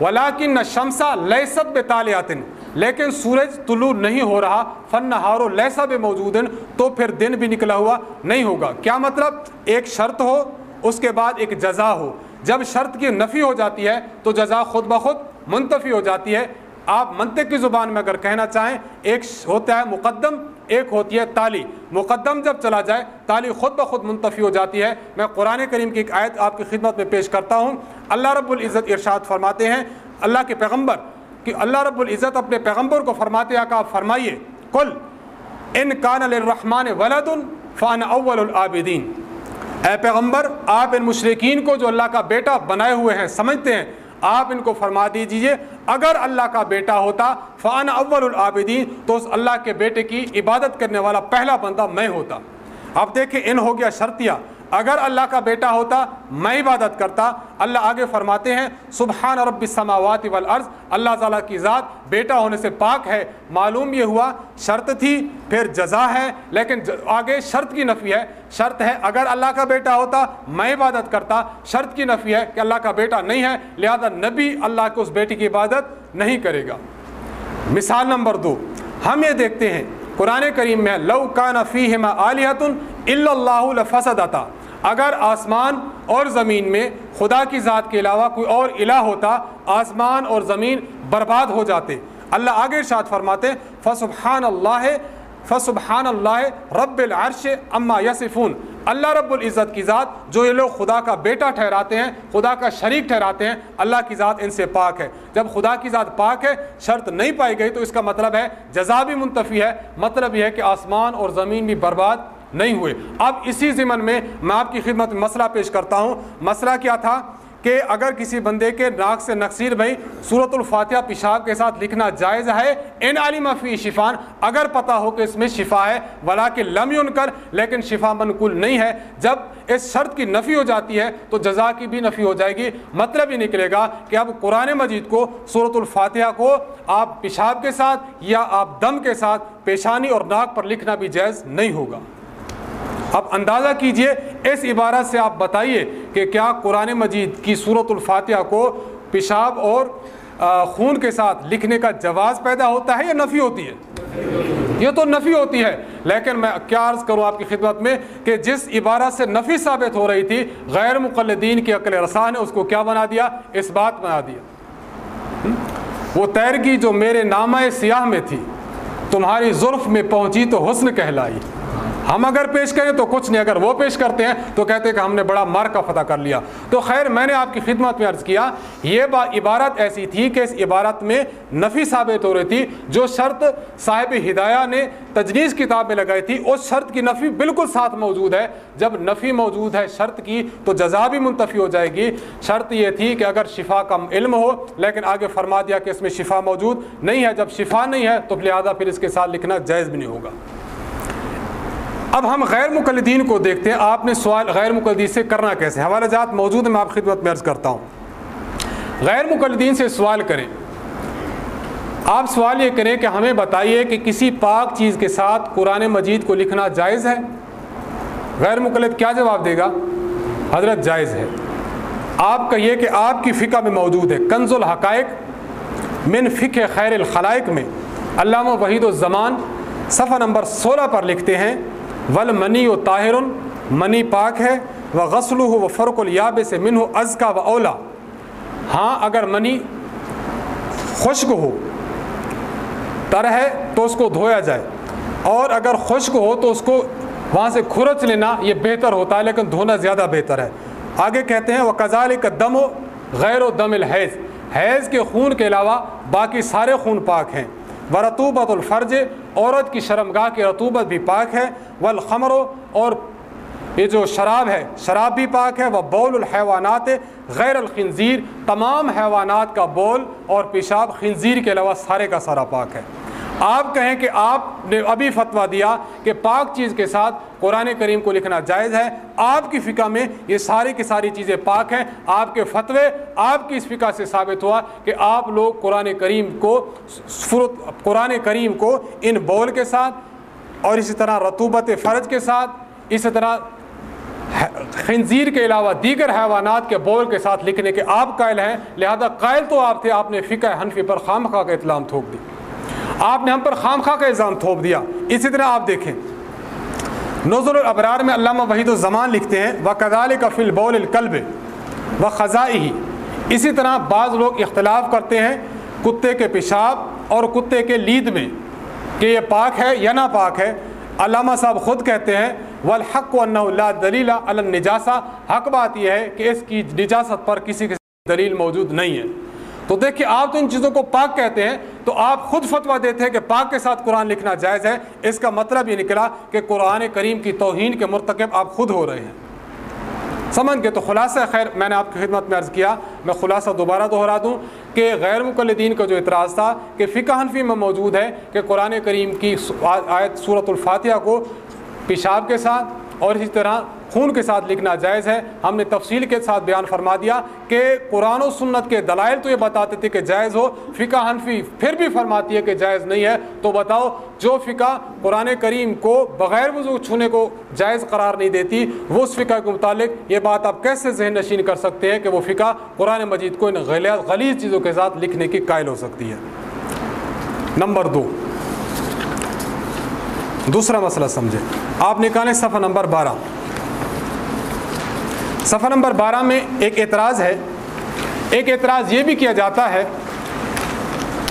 ولاکن نہ شمسا لہست بے تالیاتن لیکن سورج طلوع نہیں ہو رہا فن نہار و لہسا بے موجود تو پھر دن بھی نکلا ہوا نہیں ہوگا۔ کیا مطلب؟ ایک شرط ہو، اس کے بعد ایک جزا ہو۔ جب شرط کی نفی ہو جاتی ہے، تو جزا خود بخود منتفی ہو جاتی ہے۔ آپ منطق کی زبان میں اگر کہنا چاہیں، ایک ہوتا ہے مقدم، ایک ہوتی ہے تالی۔ مقدم جب چلا جائے، تالی خود بخود منتفی ہو جاتی ہے۔ میں قرآن کریم کی ایک آیت آپ کی خدمت میں پیش کرتا ہوں۔ اللہ رب العزت ارشاد فرماتے ہیں، اللہ کے پیغمبر کہ اللہ رب العزت اپنے پیغمبر کو فرماتے ہیں کہ آپ فرمائیے کل ان کان الرحمٰن ولاد فان اول العابدین۔ اے پیغمبر، آپ ان مشرقین کو جو اللہ کا بیٹا بنائے ہوئے ہیں، سمجھتے ہیں، آپ ان کو فرما دیجیے، اگر اللہ کا بیٹا ہوتا فان اول العابدین، تو اس اللہ کے بیٹے کی عبادت کرنے والا پہلا بندہ میں ہوتا۔ اب دیکھیں، ان ہو گیا شرطیہ۔ اگر اللہ کا بیٹا ہوتا، میں عبادت کرتا۔ اللہ آگے فرماتے ہیں، سبحان رب السماوات والارض، اللہ تعالیٰ کی ذات بیٹا ہونے سے پاک ہے۔ معلوم یہ ہوا، شرط تھی، پھر جزا ہے۔ لیکن آگے شرط کی نفی ہے۔ شرط ہے، اگر اللہ کا بیٹا ہوتا، میں عبادت کرتا۔ شرط کی نفی ہے کہ اللہ کا بیٹا نہیں ہے، لہذا نبی اللہ کے اس بیٹی کی عبادت نہیں کرے گا۔ مثال نمبر دو، ہم یہ دیکھتے ہیں، قرآن کریم میں لو کان فیہما آلیہت الا اللہ لفسد اگر آسمان اور زمین میں خدا کی ذات کے علاوہ کوئی اور الہ ہوتا، آسمان اور زمین برباد ہو جاتے۔ اللہ آگے ارشاد فرماتے فسبحان اللہ فسبحان اللہ رب العرش اما یسفون اللہ رب العزت کی ذات جو یہ لوگ خدا کا بیٹا ٹھہراتے ہیں، خدا کا شریک ٹھہراتے ہیں، اللہ کی ذات ان سے پاک ہے۔ جب خدا کی ذات پاک ہے، شرط نہیں پائی گئی تو اس کا مطلب ہے جزا بھی منتفی ہے مطلب یہ ہے کہ آسمان اور زمین بھی برباد نہیں ہوئے۔ اب اسی ضمن میں میں آپ کی خدمت میں مسئلہ پیش کرتا ہوں۔ مسئلہ کیا تھا کہ اگر کسی بندے کے ناک سے نقصیر بھائی صورت الفاتحہ پیشاب کے ساتھ لکھنا جائز ہے، ان عالمہ فی شفان، اگر پتہ ہو کہ اس میں شفا ہے۔ ولا کہ لم ان کر لیکن شفا منقول نہیں ہے۔ جب اس شرط کی نفی ہو جاتی ہے تو جزا کی بھی نفی ہو جائے گی۔ مطلب ہی نکلے گا کہ اب قرآن مجید کو صورت الفاتحہ کو آپ پیشاب کے ساتھ یا آپ دم کے ساتھ پیشانی اور ناک پر لکھنا بھی جائز نہیں ہوگا۔ اب اندازہ کیجیے، اس عبارت سے آپ بتائیے کہ کیا قرآن مجید کی صورت الفاتحہ کو پیشاب اور خون کے ساتھ لکھنے کا جواز پیدا ہوتا ہے یا نفی ہوتی ہے؟ یہ تو نفی ہوتی ہے، لیکن میں کیا عرض کروں آپ کی خدمت میں کہ جس عبارت سے نفی ثابت ہو رہی تھی، غیر مقلدین کی عقل رسا نے اس کو کیا بنا دیا؟ اس بات بنا دیا۔ وہ تیرگی جو میرے نامہ سیاہ میں تھی، تمہاری ظرف میں پہنچی تو حسن کہلائی۔ ہم اگر پیش کریں تو کچھ نہیں، اگر وہ پیش کرتے ہیں تو کہتے ہیں کہ ہم نے بڑا مار کا فتح کر لیا۔ تو خیر، میں نے آپ کی خدمت میں عرض کیا، یہ عبارت ایسی تھی کہ اس عبارت میں نفی ثابت ہو رہی تھی، جو شرط صاحب ہدایہ نے تجنیز کتاب میں لگائی تھی، اس شرط کی نفی بالکل ساتھ موجود ہے۔ جب نفی موجود ہے شرط کی، تو جزا بھی منتفی ہو جائے گی۔ شرط یہ تھی کہ اگر شفا کا علم ہو، لیکن آگے فرما دیا کہ اس میں شفا موجود نہیں ہے۔ جب شفا نہیں ہے، تو لہٰذا پھر اس کے ساتھ لکھنا جائز بھی نہیں ہوگا۔ اب ہم غیر مقلدین کو دیکھتے ہیں۔ آپ نے سوال غیر مقلدین سے کرنا کیسے؟ حوالہ جات موجود ہیں میں آپ خدمت میں عرض کرتا ہوں۔ غیر مقلدین سے سوال کریں۔ آپ سوال یہ کریں کہ ہمیں بتائیے کہ کسی پاک چیز کے ساتھ قرآن مجید کو لکھنا جائز ہے؟ غیر مقلد کیا جواب دے گا؟ حضرت جائز ہے۔ آپ کہیے کہ آپ کی فقہ میں موجود ہے۔ کنز الحقائق من فقہ خیر الخلائق میں۔ علامہ وحید الزمان صفحہ نمبر سولہ پر لکھتے ہیں۔ ول منی و طاہر منی پاک ہے وہ غسل ہو و فرق الیاب سے من ہو از کا و اولا۔ ہاں اگر منی خشک ہو، تر ہے تو اس کو دھویا جائے۔ اور اگر خشک ہو تو اس کو وہاں سے کھرچ لینا، یہ بہتر ہوتا ہے، لیکن دھونا زیادہ بہتر ہے۔ آگے کہتے ہیں وہ کزال کا دم ہو غیر و دم الحیض۔ حیض کے خون کے علاوہ باقی سارے خون پاک ہیں۔ و الفرج عورت کی شرمگاہ کی رطوبت بھی پاک ہے، والخمر اور یہ جو شراب ہے، شراب بھی پاک ہے وہ بول الحیوانات غیر الخنزیر، تمام حیوانات کا بول اور پیشاب خنزیر کے علاوہ سارے کا سارا پاک ہے۔ آپ کہیں کہ آپ نے ابھی فتویٰ دیا کہ پاک چیز کے ساتھ قرآن کریم کو لکھنا جائز ہے۔ آپ کی فقہ میں یہ ساری کی ساری چیزیں پاک ہیں۔ آپ کے فتوے آپ کی اس فقہ سے ثابت ہوا کہ آپ لوگ قرآن کریم کو قرآن کریم کو ان بول کے ساتھ اور اسی طرح رتوبت فرض کے ساتھ، اسی طرح خنزیر کے علاوہ دیگر حیوانات کے بول کے ساتھ لکھنے کے آپ قائل ہیں۔ لہذا قائل تو آپ تھے، آپ نے فقہ حنفی پر خام خواہ کا اطلام تھوپ دی۔ آپ نے ہم پر خام خواہ کا الزام تھوپ دیا۔ اسی طرح آپ دیکھیں۔ نظر الابرار میں علامہ وحید الزمان لکھتے ہیں و کدال کا فل بول القلب و خزائی ہی اسی طرح بعض لوگ اختلاف کرتے ہیں کتے کے پیشاب اور کتے کے لید میں کہ یہ پاک ہے یا نہ پاک ہے۔ علامہ صاحب خود کہتے ہیں، والحق اللہ دلیل النجاسہ حق بات یہ ہے کہ اس کی نجاست پر کسی کسی دلیل موجود نہیں ہے۔ تو دیکھیے، آپ تو ان چیزوں کو پاک کہتے ہیں، تو آپ خود فتویٰ دیتے ہیں کہ پاک کے ساتھ قرآن لکھنا جائز ہے۔ اس کا مطلب یہ نکلا کہ قرآن کریم کی توہین کے مرتکب آپ خود ہو رہے ہیں۔ سمجھ گئے؟ تو خلاصہ خیر، میں نے آپ کی خدمت میں عرض کیا، میں خلاصہ دوبارہ دہرا دوں کہ غیر مقلدین کا جو اعتراض تھا کہ فقہ حنفی میں موجود ہے کہ قرآن کریم کی آیت صورت الفاتحہ کو پیشاب کے ساتھ اور اسی طرح خون کے ساتھ لکھنا جائز ہے۔ ہم نے تفصیل کے ساتھ بیان فرما دیا کہ قرآن و سنت کے دلائل تو یہ بتاتے تھے کہ جائز ہو، فقہ حنفی پھر بھی فرماتی ہے کہ جائز نہیں ہے۔ تو بتاؤ، جو فقہ قرآن کریم کو بغیر وضو چھونے کو جائز قرار نہیں دیتی، وہ اس فقہ کے متعلق یہ بات آپ کیسے ذہن نشین کر سکتے ہیں کہ وہ فقہ قرآن مجید کو ان غلیظ چیزوں کے ساتھ لکھنے کی قائل ہو سکتی ہے۔ نمبر دو۔ دوسرا مسئلہ سمجھیں۔ آپ نکالیں صفحہ نمبر بارہ۔ صفحہ نمبر بارہ میں ایک اعتراض ہے۔ ایک اعتراض یہ بھی کیا جاتا ہے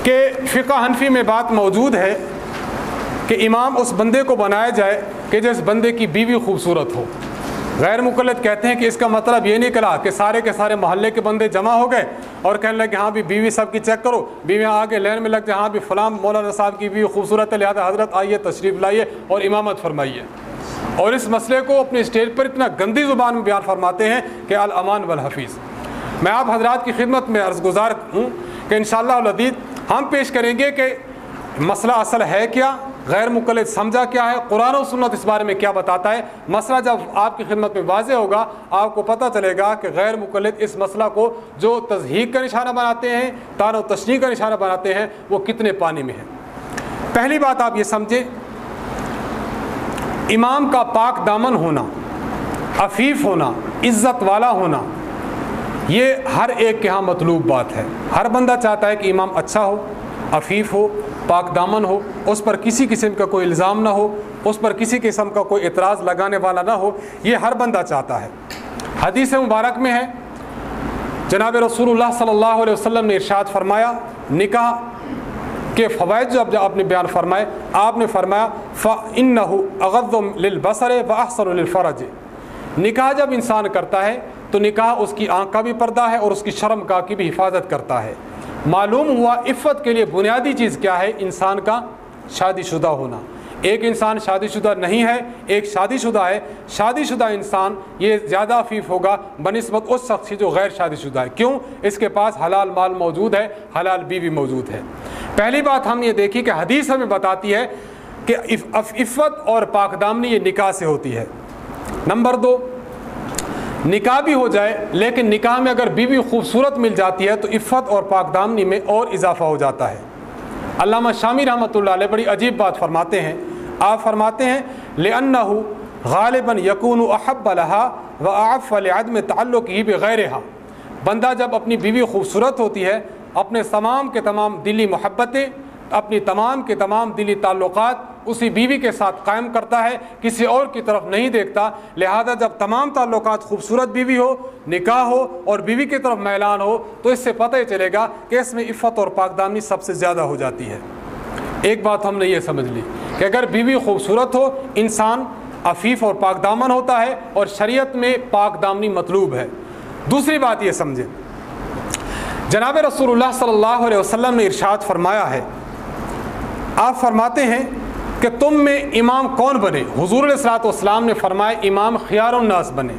کہ فقہ حنفی میں بات موجود ہے کہ امام اس بندے کو بنایا جائے کہ جس بندے کی بیوی خوبصورت ہو۔ غیر مقلد کہتے ہیں کہ اس کا مطلب یہ نکلا کہ سارے کے سارے محلے کے بندے جمع ہو گئے اور کہنے لگے ہاں بھی بیوی سب کی چیک کرو۔ بیوی آگے لین میں لگ جائے ہاں بھی فلاں مولانا صاحب کی بیوی خوبصورت ہے، لہٰذا حضرت آئیے، تشریف لائیے اور امامت فرمائیے۔ اور اس مسئلے کو اپنے اسٹیج پر اتنا گندی زبان میں بیان فرماتے ہیں کہ الامان والحفیظ۔ میں آپ حضرات کی خدمت میں عرض گزار ہوں کہ انشاءاللہ شاء ہم پیش کریں گے کہ مسئلہ اصل ہے کیا، غیر مقلد سمجھا کیا ہے، قرآن و سنت اس بارے میں کیا بتاتا ہے۔ مسئلہ جب آپ کی خدمت میں واضح ہوگا، آپ کو پتہ چلے گا کہ غیر مقلد اس مسئلہ کو جو تضحیق کا نشانہ بناتے ہیں تان و تشریح کا نشانہ بناتے ہیں، وہ کتنے پانی میں ہیں۔ پہلی بات آپ یہ سمجھیں امام کا پاک دامن ہونا، عفیف ہونا، عزت والا ہونا، یہ ہر ایک کے ہاں مطلوب بات ہے۔ ہر بندہ چاہتا ہے کہ امام اچھا ہو، عفیف ہو، پاک دامن ہو، اس پر کسی قسم کا کوئی الزام نہ ہو، اس پر کسی قسم کا کوئی اعتراض لگانے والا نہ ہو، یہ ہر بندہ چاہتا ہے۔ حدیث مبارک میں ہے، جناب رسول اللہ صلی اللہ علیہ وسلم نے ارشاد فرمایا، نکاح کے فوائد جو اب آپ نے بیان فرمائے، آپ نے فرمایا فن اغد للبصر و احسن الفرج نکاح جب انسان کرتا ہے، تو نکاح اس کی آنکھ کا بھی پردہ ہے اور اس کی شرم کا کی بھی حفاظت کرتا ہے۔ معلوم ہوا عفت کے لیے بنیادی چیز کیا ہے؟ انسان کا شادی شدہ ہونا۔ ایک انسان شادی شدہ نہیں ہے، ایک شادی شدہ ہے۔ شادی شدہ انسان یہ زیادہ عفیف ہوگا، بنسبت اس شخص کی جو غیر شادی شدہ ہے۔ کیوں؟ اس کے پاس حلال مال موجود ہے، حلال بیوی موجود ہے۔ پہلی بات ہم یہ دیکھی کہ حدیث ہمیں بتاتی ہے کہ عفت اور پاک دامنی یہ نکاح سے ہوتی ہے۔ نمبر دو، نکاح بھی ہو جائے، لیکن نکاح میں اگر بیوی خوبصورت مل جاتی ہے تو عفت اور پاک دامنی میں اور اضافہ ہو جاتا ہے۔ علامہ شامی رحمۃ اللہ علیہ بڑی عجیب بات فرماتے ہیں۔ آپ فرماتے ہیں لے غالباً یقون و احب الحا و آف عدم تعلق ہی بغیر بندہ جب اپنی بیوی خوبصورت ہوتی ہے اپنے تمام کے تمام دلی محبتیں، اپنی تمام کے تمام دلی تعلقات اسی بیوی کے ساتھ قائم کرتا ہے، کسی اور کی طرف نہیں دیکھتا۔ لہذا جب تمام تعلقات خوبصورت بیوی ہو، نکاح ہو اور بیوی کی طرف میلان ہو، تو اس سے پتہ ہی چلے گا کہ اس میں عفت اور پاکدانی سب سے زیادہ ہو جاتی ہے۔ ایک بات ہم نے یہ سمجھ لی کہ اگر بیوی خوبصورت ہو، انسان عفیف اور پاک دامن ہوتا ہے اور شریعت میں پاک دامنی مطلوب ہے۔ دوسری بات یہ سمجھیں جناب رسول اللہ صلی اللہ علیہ وسلم نے ارشاد فرمایا ہے۔ آپ فرماتے ہیں کہ تم میں امام کون بنے؟ حضور السلاۃ والسلام نے فرمایا، امام خیار الناس بنے۔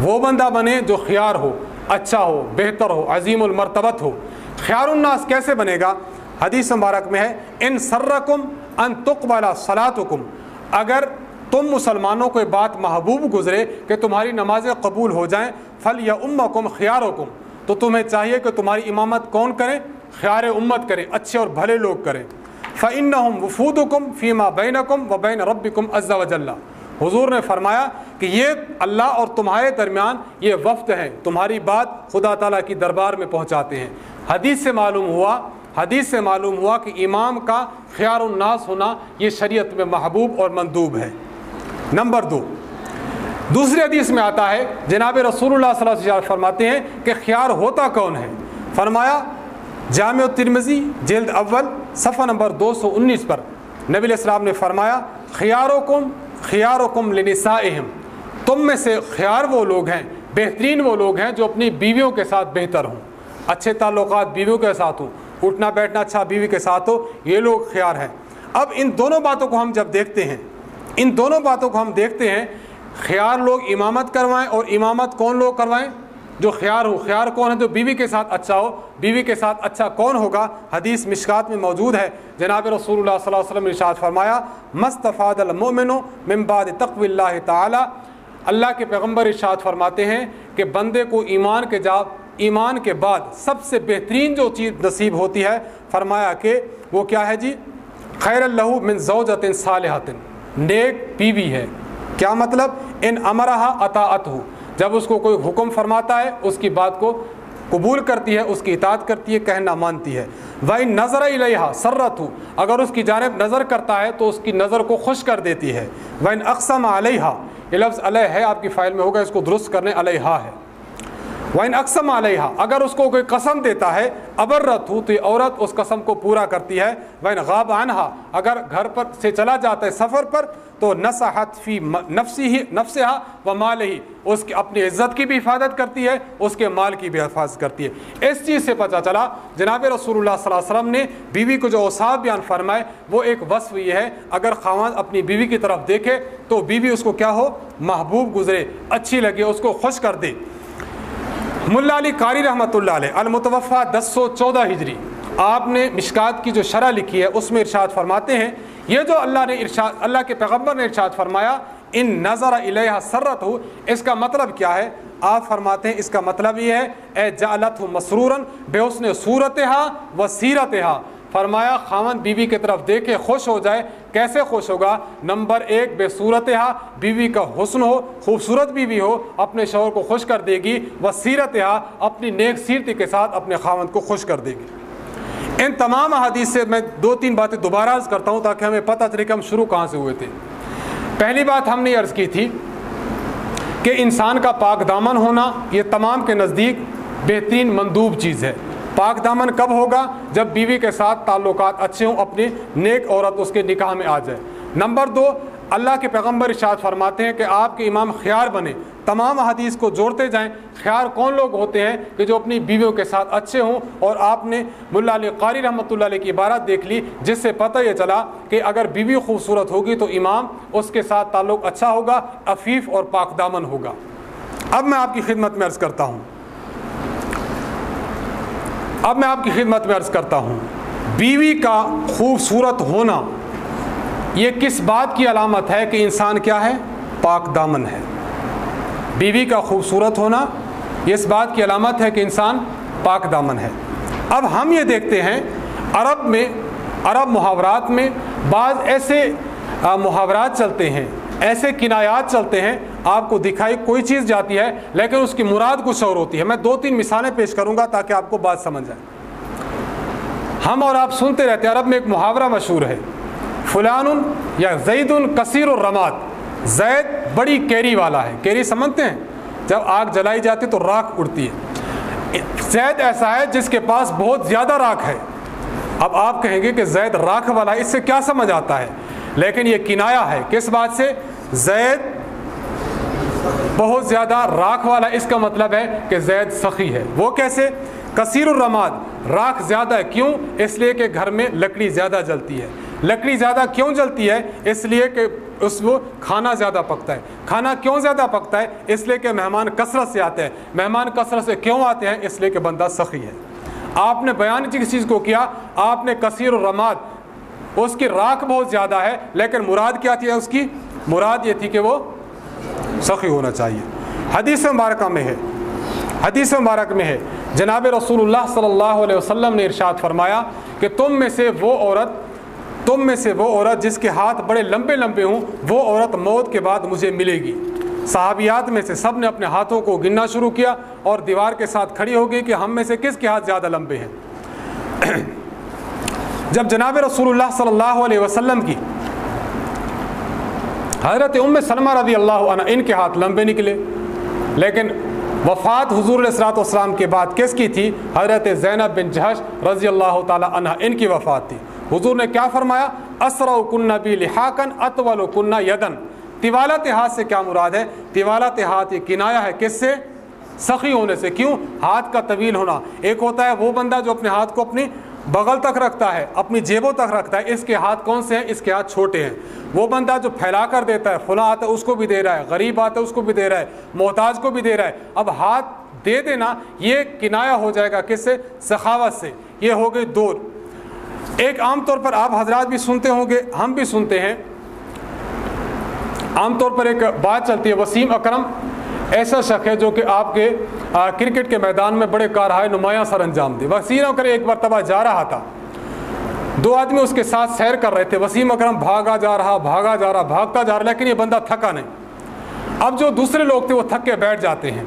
وہ بندہ بنے جو خیار ہو اچھا ہو، بہتر ہو، عظیم المرتبت ہو۔ خیار الناس کیسے بنے گا؟ حدیث مبارک میں ہے، ان سرکم ان تقبلا صلاحکم اگر تم مسلمانوں کو بات محبوب گزرے کہ تمہاری نمازیں قبول ہو جائیں فل یا ام کم خیار تو تمہیں چاہیے کہ تمہاری امامت کون کرے؟ خیار امت کرے، اچھے اور بھلے لوگ کریں فعن وفود کم فیما بین کم و بین رب کم عزا وجل۔ حضور نے فرمایا کہ یہ اللہ اور تمہارے درمیان یہ وفد ہیں تمہاری بات خدا تعالیٰ کی دربار میں پہنچاتے ہیں۔ حدیث سے معلوم ہوا، حدیث سے معلوم ہوا کہ امام کا خیار الناس ہونا یہ شریعت میں محبوب اور مندوب ہے۔ نمبر دو۔ دوسری حدیث میں آتا ہے، جناب رسول اللہ صلی اللہ علیہ وسلم فرماتے ہیں کہ خیار ہوتا کون ہے؟ فرمایا، جامع ترمزی جلد اول، صفحہ نمبر دو سو انیس پر۔ نبی علیہ السلام نے فرمایا خیار و کم خیار و کم تم میں سے خیار وہ لوگ ہیں، بہترین وہ لوگ ہیں جو اپنی بیویوں کے ساتھ بہتر ہوں۔ اچھے تعلقات بیویوں کے ساتھ ہوں۔ اٹھنا، بیٹھنا اچھا بیوی کے ساتھ ہو، یہ لوگ خیار ہیں۔ اب ان دونوں باتوں کو ہم جب دیکھتے ہیں، ان دونوں باتوں کو ہم دیکھتے ہیں خیار لوگ امامت کروائیں اور امامت کون لوگ کروائیں؟ جو خیار ہو، خیار کون ہے؟ جو بیوی کے ساتھ اچھا ہو، بیوی کے ساتھ اچھا کون ہوگا؟ حدیث مشکات میں موجود ہے۔ جناب رسول اللہ صلی اللہ علیہ وسلم نے ارشاد فرمایا مستفاد المومن من بعد تقوی اللہ تعالی اللہ کے پیغمبر ارشاد فرماتے ہیں کہ بندے کو ایمان کے جا، ایمان کے بعد سب سے بہترین جو چیز نصیب ہوتی ہے، فرمایا کہ وہ کیا ہے جی؟ خیر اللہ من زوجت صالحت۔ نیک بیوی ہے۔ کیا مطلب؟ ان امرہ اطاعت ہو جب اس کو کوئی حکم فرماتا ہے، اس کی بات کو قبول کرتی ہے، اس کی اطاعت کرتی ہے، کہنا مانتی ہے۔ وہ نظر علیہ سرت ہو اگر اس کی جانب نظر کرتا ہے، تو اس کی نظر کو خوش کر دیتی ہے۔ وہ اقسم علیہ یہ لفظ علیہ ہے، آپ کی فائل میں ہوگا، اس کو درست کرنے علیہ ہے۔ وائن اقسم علیہ اگر اس کو کوئی قسم دیتا ہے ابرت ہو تو یہ عورت اس قسم کو پورا کرتی ہے۔ وائن غاب عنہا اگر گھر پر سے چلا جاتا ہے، سفر پر تو نصحت فی نفسی ہی نفس و مال ہی اس کی اپنی عزت کی بھی حفاظت کرتی ہے، اس کے مال کی بھی حفاظت کرتی ہے۔ اس چیز سے پتہ چلا، جناب رسول اللہ صلی اللہ علیہ وسلم نے بیوی کو جو اوساف بیان فرمائے، وہ ایک وصف یہ ہے، اگر خواہاں اپنی بیوی کی طرف دیکھے، تو بیوی اس کو کیا ہو؟ محبوب گزرے، اچھی لگے، اس کو خوش کر دے۔ ملا علی قاری رحمۃ اللہ علیہ المتوفہ دس سو چودہ ہجری، آپ نے مشکات کی جو شرح لکھی ہے، اس میں ارشاد فرماتے ہیں یہ جو اللہ نے ارشاد اللہ کے پیغمبر نے ارشاد فرمایا، ان نظر علیہ سرت ہو اس کا مطلب کیا ہے؟ آپ فرماتے ہیں اس کا مطلب یہ ہے، اے جالت ہو مسرورن، بے اس نے صورت ہا و سیرت ہا فرمایا خامن بیوی کی طرف دیکھے خوش ہو جائے۔ کیسے خوش ہوگا؟ نمبر ایک، بے صورت ہا بیوی کا حسن ہو، خوبصورت بیوی ہو، اپنے شوہر کو خوش کر دے گی۔ وہ سیرت ہا اپنی نیک سیرتی کے ساتھ اپنے خامن کو خوش کر دے گی۔ ان تمام حدیث سے میں دو تین باتیں دوبارہ عرض کرتا ہوں تاکہ ہمیں پتہ چلے کہ ہم شروع کہاں سے ہوئے تھے۔ پہلی بات ہم نے عرض کی تھی کہ انسان کا پاک دامن ہونا یہ تمام کے نزدیک بہترین مندوب چیز ہے۔ پاک دامن کب ہوگا؟ جب بیوی کے ساتھ تعلقات اچھے ہوں، اپنی نیک عورت اس کے نکاح میں آ جائے۔ نمبر دو اللہ کے پیغمبر ارشاد فرماتے ہیں کہ آپ کے امام خیار بنے، تمام حدیث کو جوڑتے جائیں۔ خیار کون لوگ ہوتے ہیں کہ جو اپنی بیویوں کے ساتھ اچھے ہوں؟ اور آپ نے ملا علی قاری رحمۃ اللہ علیہ کی عبارت دیکھ لی، جس سے پتہ یہ چلا کہ اگر بیوی خوبصورت ہوگی تو امام اس کے ساتھ تعلق اچھا ہوگا، عفیف اور پاک دامن ہوگا۔ اب میں آپ کی خدمت میں عرض کرتا ہوں۔ اب میں آپ کی خدمت میں عرض کرتا ہوں۔ بیوی کا خوبصورت ہونا یہ کس بات کی علامت ہے کہ انسان کیا ہے؟ پاک دامن ہے۔ بیوی کا خوبصورت ہونا یہ اس بات کی علامت ہے کہ انسان پاک دامن ہے۔ اب ہم یہ دیکھتے ہیں، عرب میں، عرب محاورات میں بعض ایسے محاورات چلتے ہیں، ایسے کنایات چلتے ہیں۔ آپ کو دکھائی کوئی چیز جاتی ہے، لیکن اس کی مراد کچھ اور ہوتی ہے۔ میں دو تین مثالیں پیش کروں گا تاکہ آپ کو بات سمجھ جائے ہم اور آپ سنتے رہتے ہیں، عرب میں ایک محاورہ مشہور ہے۔ فلان یا زید الکثیر الرماد۔ زید بڑی کیری والا ہے۔ کیری سمجھتے ہیں؟ جب آگ جلائی جاتی تو راکھ اڑتی ہے۔ زید ایسا ہے جس کے پاس بہت زیادہ راکھ ہے۔ اب آپ کہیں گے کہ زید راکھ والا اس سے کیا سمجھ آتا ہے؟ لیکن یہ کنایا ہے۔ کس بات سے؟ زید بہت زیادہ راکھ والا اس کا مطلب ہے کہ زید سخی ہے۔ وہ کیسے؟ کثیر الرماد۔ راکھ زیادہ ہے۔ کیوں؟ اس لیے کہ گھر میں لکڑی زیادہ جلتی ہے۔ لکڑی زیادہ کیوں جلتی ہے؟ اس لیے کہ اس وہ کھانا زیادہ پکتا ہے۔ کھانا کیوں زیادہ پکتا ہے؟ اس لیے کہ مہمان کثرت سے آتے ہیں۔ مہمان کثرت سے کیوں آتے ہیں؟ اس لیے کہ بندہ سخی ہے۔ آپ نے بیان کس چیز کو کیا؟ آپ نے کثیر الرماد، اس کی راکھ بہت زیادہ ہے، لیکن مراد کیا تھی اس کی؟ مراد یہ تھی کہ وہ سخی ہونا چاہیے۔ حدیث مبارکہ میں ہے۔ حدیث مبارک میں ہے۔ جناب رسول اللہ صلی اللہ علیہ وسلم نے ارشاد فرمایا کہ تم میں سے وہ عورت تم میں سے وہ عورت جس کے ہاتھ بڑے لمبے لمبے ہوں، وہ عورت موت کے بعد مجھے ملے گی۔ صحابیات میں سے سب نے اپنے ہاتھوں کو گننا شروع کیا اور دیوار کے ساتھ کھڑی ہو گئی کہ ہم میں سے کس کے ہاتھ زیادہ لمبے ہیں۔ جب جناب رسول اللہ صلی اللہ علیہ وسلم کی حضرت ام سلمہ رضی اللہ عنہ ان کے ہاتھ لمبے نکلے، لیکن وفات حضور علیہ السلاۃ والسلام کے بعد کس کی تھی؟ حضرت زینب بن جہش رضی اللہ تعالی عنہ ان کی وفات تھی۔ حضور نے کیا فرمایا؟ اسرا کن بی لحاقن اطول کن یدن۔ طوالت ہاتھ سے کیا مراد ہے؟ طوالت ہاتھ یہ کنایا ہے کس سے؟ سخی ہونے سے۔ کیوں؟ ہاتھ کا طویل ہونا۔ ایک ہوتا ہے وہ بندہ جو اپنے ہاتھ کو اپنی بغل تک رکھتا ہے، اپنی جیبوں تک رکھتا ہے۔ اس کے ہاتھ کون سے ہیں؟ اس کے ہاتھ چھوٹے ہیں۔ وہ بندہ جو پھیلا کر دیتا ہے، فلاں آتا ہے، اس کو بھی دے رہا ہے۔ غریب آتا ہے، اس کو بھی دے رہا ہے۔ محتاج کو بھی دے رہا ہے۔ اب ہاتھ دے دینا، یہ کنایا ہو جائے گا کس سے؟ سخاوت سے۔ یہ ہو گئی دور۔ ایک عام طور پر آپ حضرات بھی سنتے ہوں گے، ہم بھی سنتے ہیں۔ عام طور پر ایک بات چلتی ہے، وسیم اکرم ایسا شخص ہے جو کہ آپ کے کرکٹ کے میدان میں بڑے کارہائے نمایاں سر انجام دے۔ وسیم اکرم ایک مرتبہ جا رہا تھا۔ دو آدمی اس کے ساتھ سیر کر رہے تھے۔ وسیم اکرم بھاگا جا رہا، بھاگا جا رہا، بھاگتا جا رہا، لیکن یہ بندہ تھکا نہیں۔ اب جو دوسرے لوگ تھے وہ تھک کے بیٹھ جاتے ہیں۔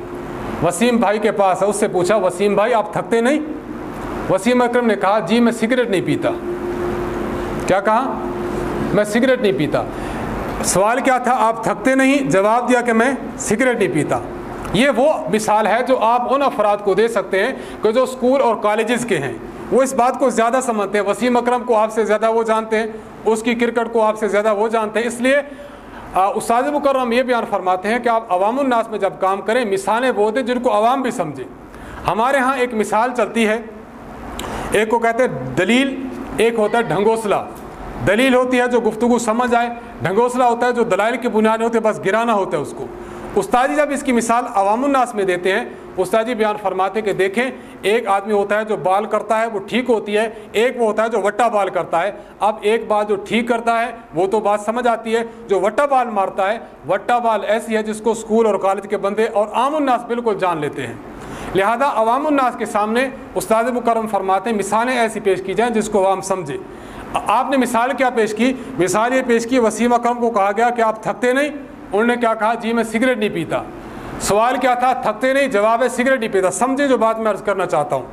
وسیم بھائی کے پاس ہے، اس سے پوچھا، وسیم بھائی، آپ تھکتے نہیں؟ وسیم اکرم نے کہا جی میں سگریٹ نہیں پیتا۔ کیا کہا؟ میں سگریٹ نہیں پیتا۔ سوال کیا تھا؟ آپ تھکتے نہیں؟ جواب دیا کہ میں سگریٹ نہیں پیتا۔ یہ وہ مثال ہے جو آپ ان افراد کو دے سکتے ہیں کہ جو اسکول اور کالجز کے ہیں۔ وہ اس بات کو زیادہ سمجھتے ہیں۔ وسیم اکرم کو آپ سے زیادہ وہ جانتے ہیں، اس کی کرکٹ کو آپ سے زیادہ وہ جانتے ہیں۔ اس لیے استاد مکرم یہ بیان فرماتے ہیں کہ آپ عوام الناس میں جب کام کریں، مثالیں وہ دیں جن کو عوام بھی سمجھیں ہمارے ہاں ایک مثال چلتی ہے۔ ایک کو کہتے ہیں دلیل، ایک ہوتا ہے ڈھنگوسلا۔ دلیل ہوتی ہے جو گفتگو سمجھ آئے، ڈھنگوسلا ہوتا ہے جو دلائل کی بنیاد ہوتے ہیں بس گرانا ہوتا ہے اس کو۔ استادی جی جب اس کی مثال عوام الناس میں دیتے ہیں استادی جی بیان فرماتے کہ دیکھیں، ایک آدمی ہوتا ہے جو بال کرتا ہے، وہ ٹھیک ہوتی ہے، ایک وہ ہوتا ہے جو وٹا بال کرتا ہے۔ اب ایک بات جو ٹھیک کرتا ہے، وہ تو بات سمجھ آتی ہے، جو وٹا بال مارتا ہے، وٹا بال ایسی ہے جس کو اسکول اور کالج کے بندے اور عام الناس بالکل جان لیتے ہیں۔ لہذا عوام الناس کے سامنے استاد مکرم فرماتے ہیں، مثالیں ایسی پیش کی جائیں جس کو عوام سمجھے۔ آپ نے مثال کیا پیش کی؟ مثال یہ پیش کی، وسیم اکرم کو کہا گیا کہ آپ تھکتے نہیں۔ انہوں نے کیا کہا؟ جی میں سگریٹ نہیں پیتا۔ سوال کیا تھا؟ تھکتے نہیں، جواب ہے سگریٹ نہیں پیتا۔ سمجھے جو بات میں عرض کرنا چاہتا ہوں۔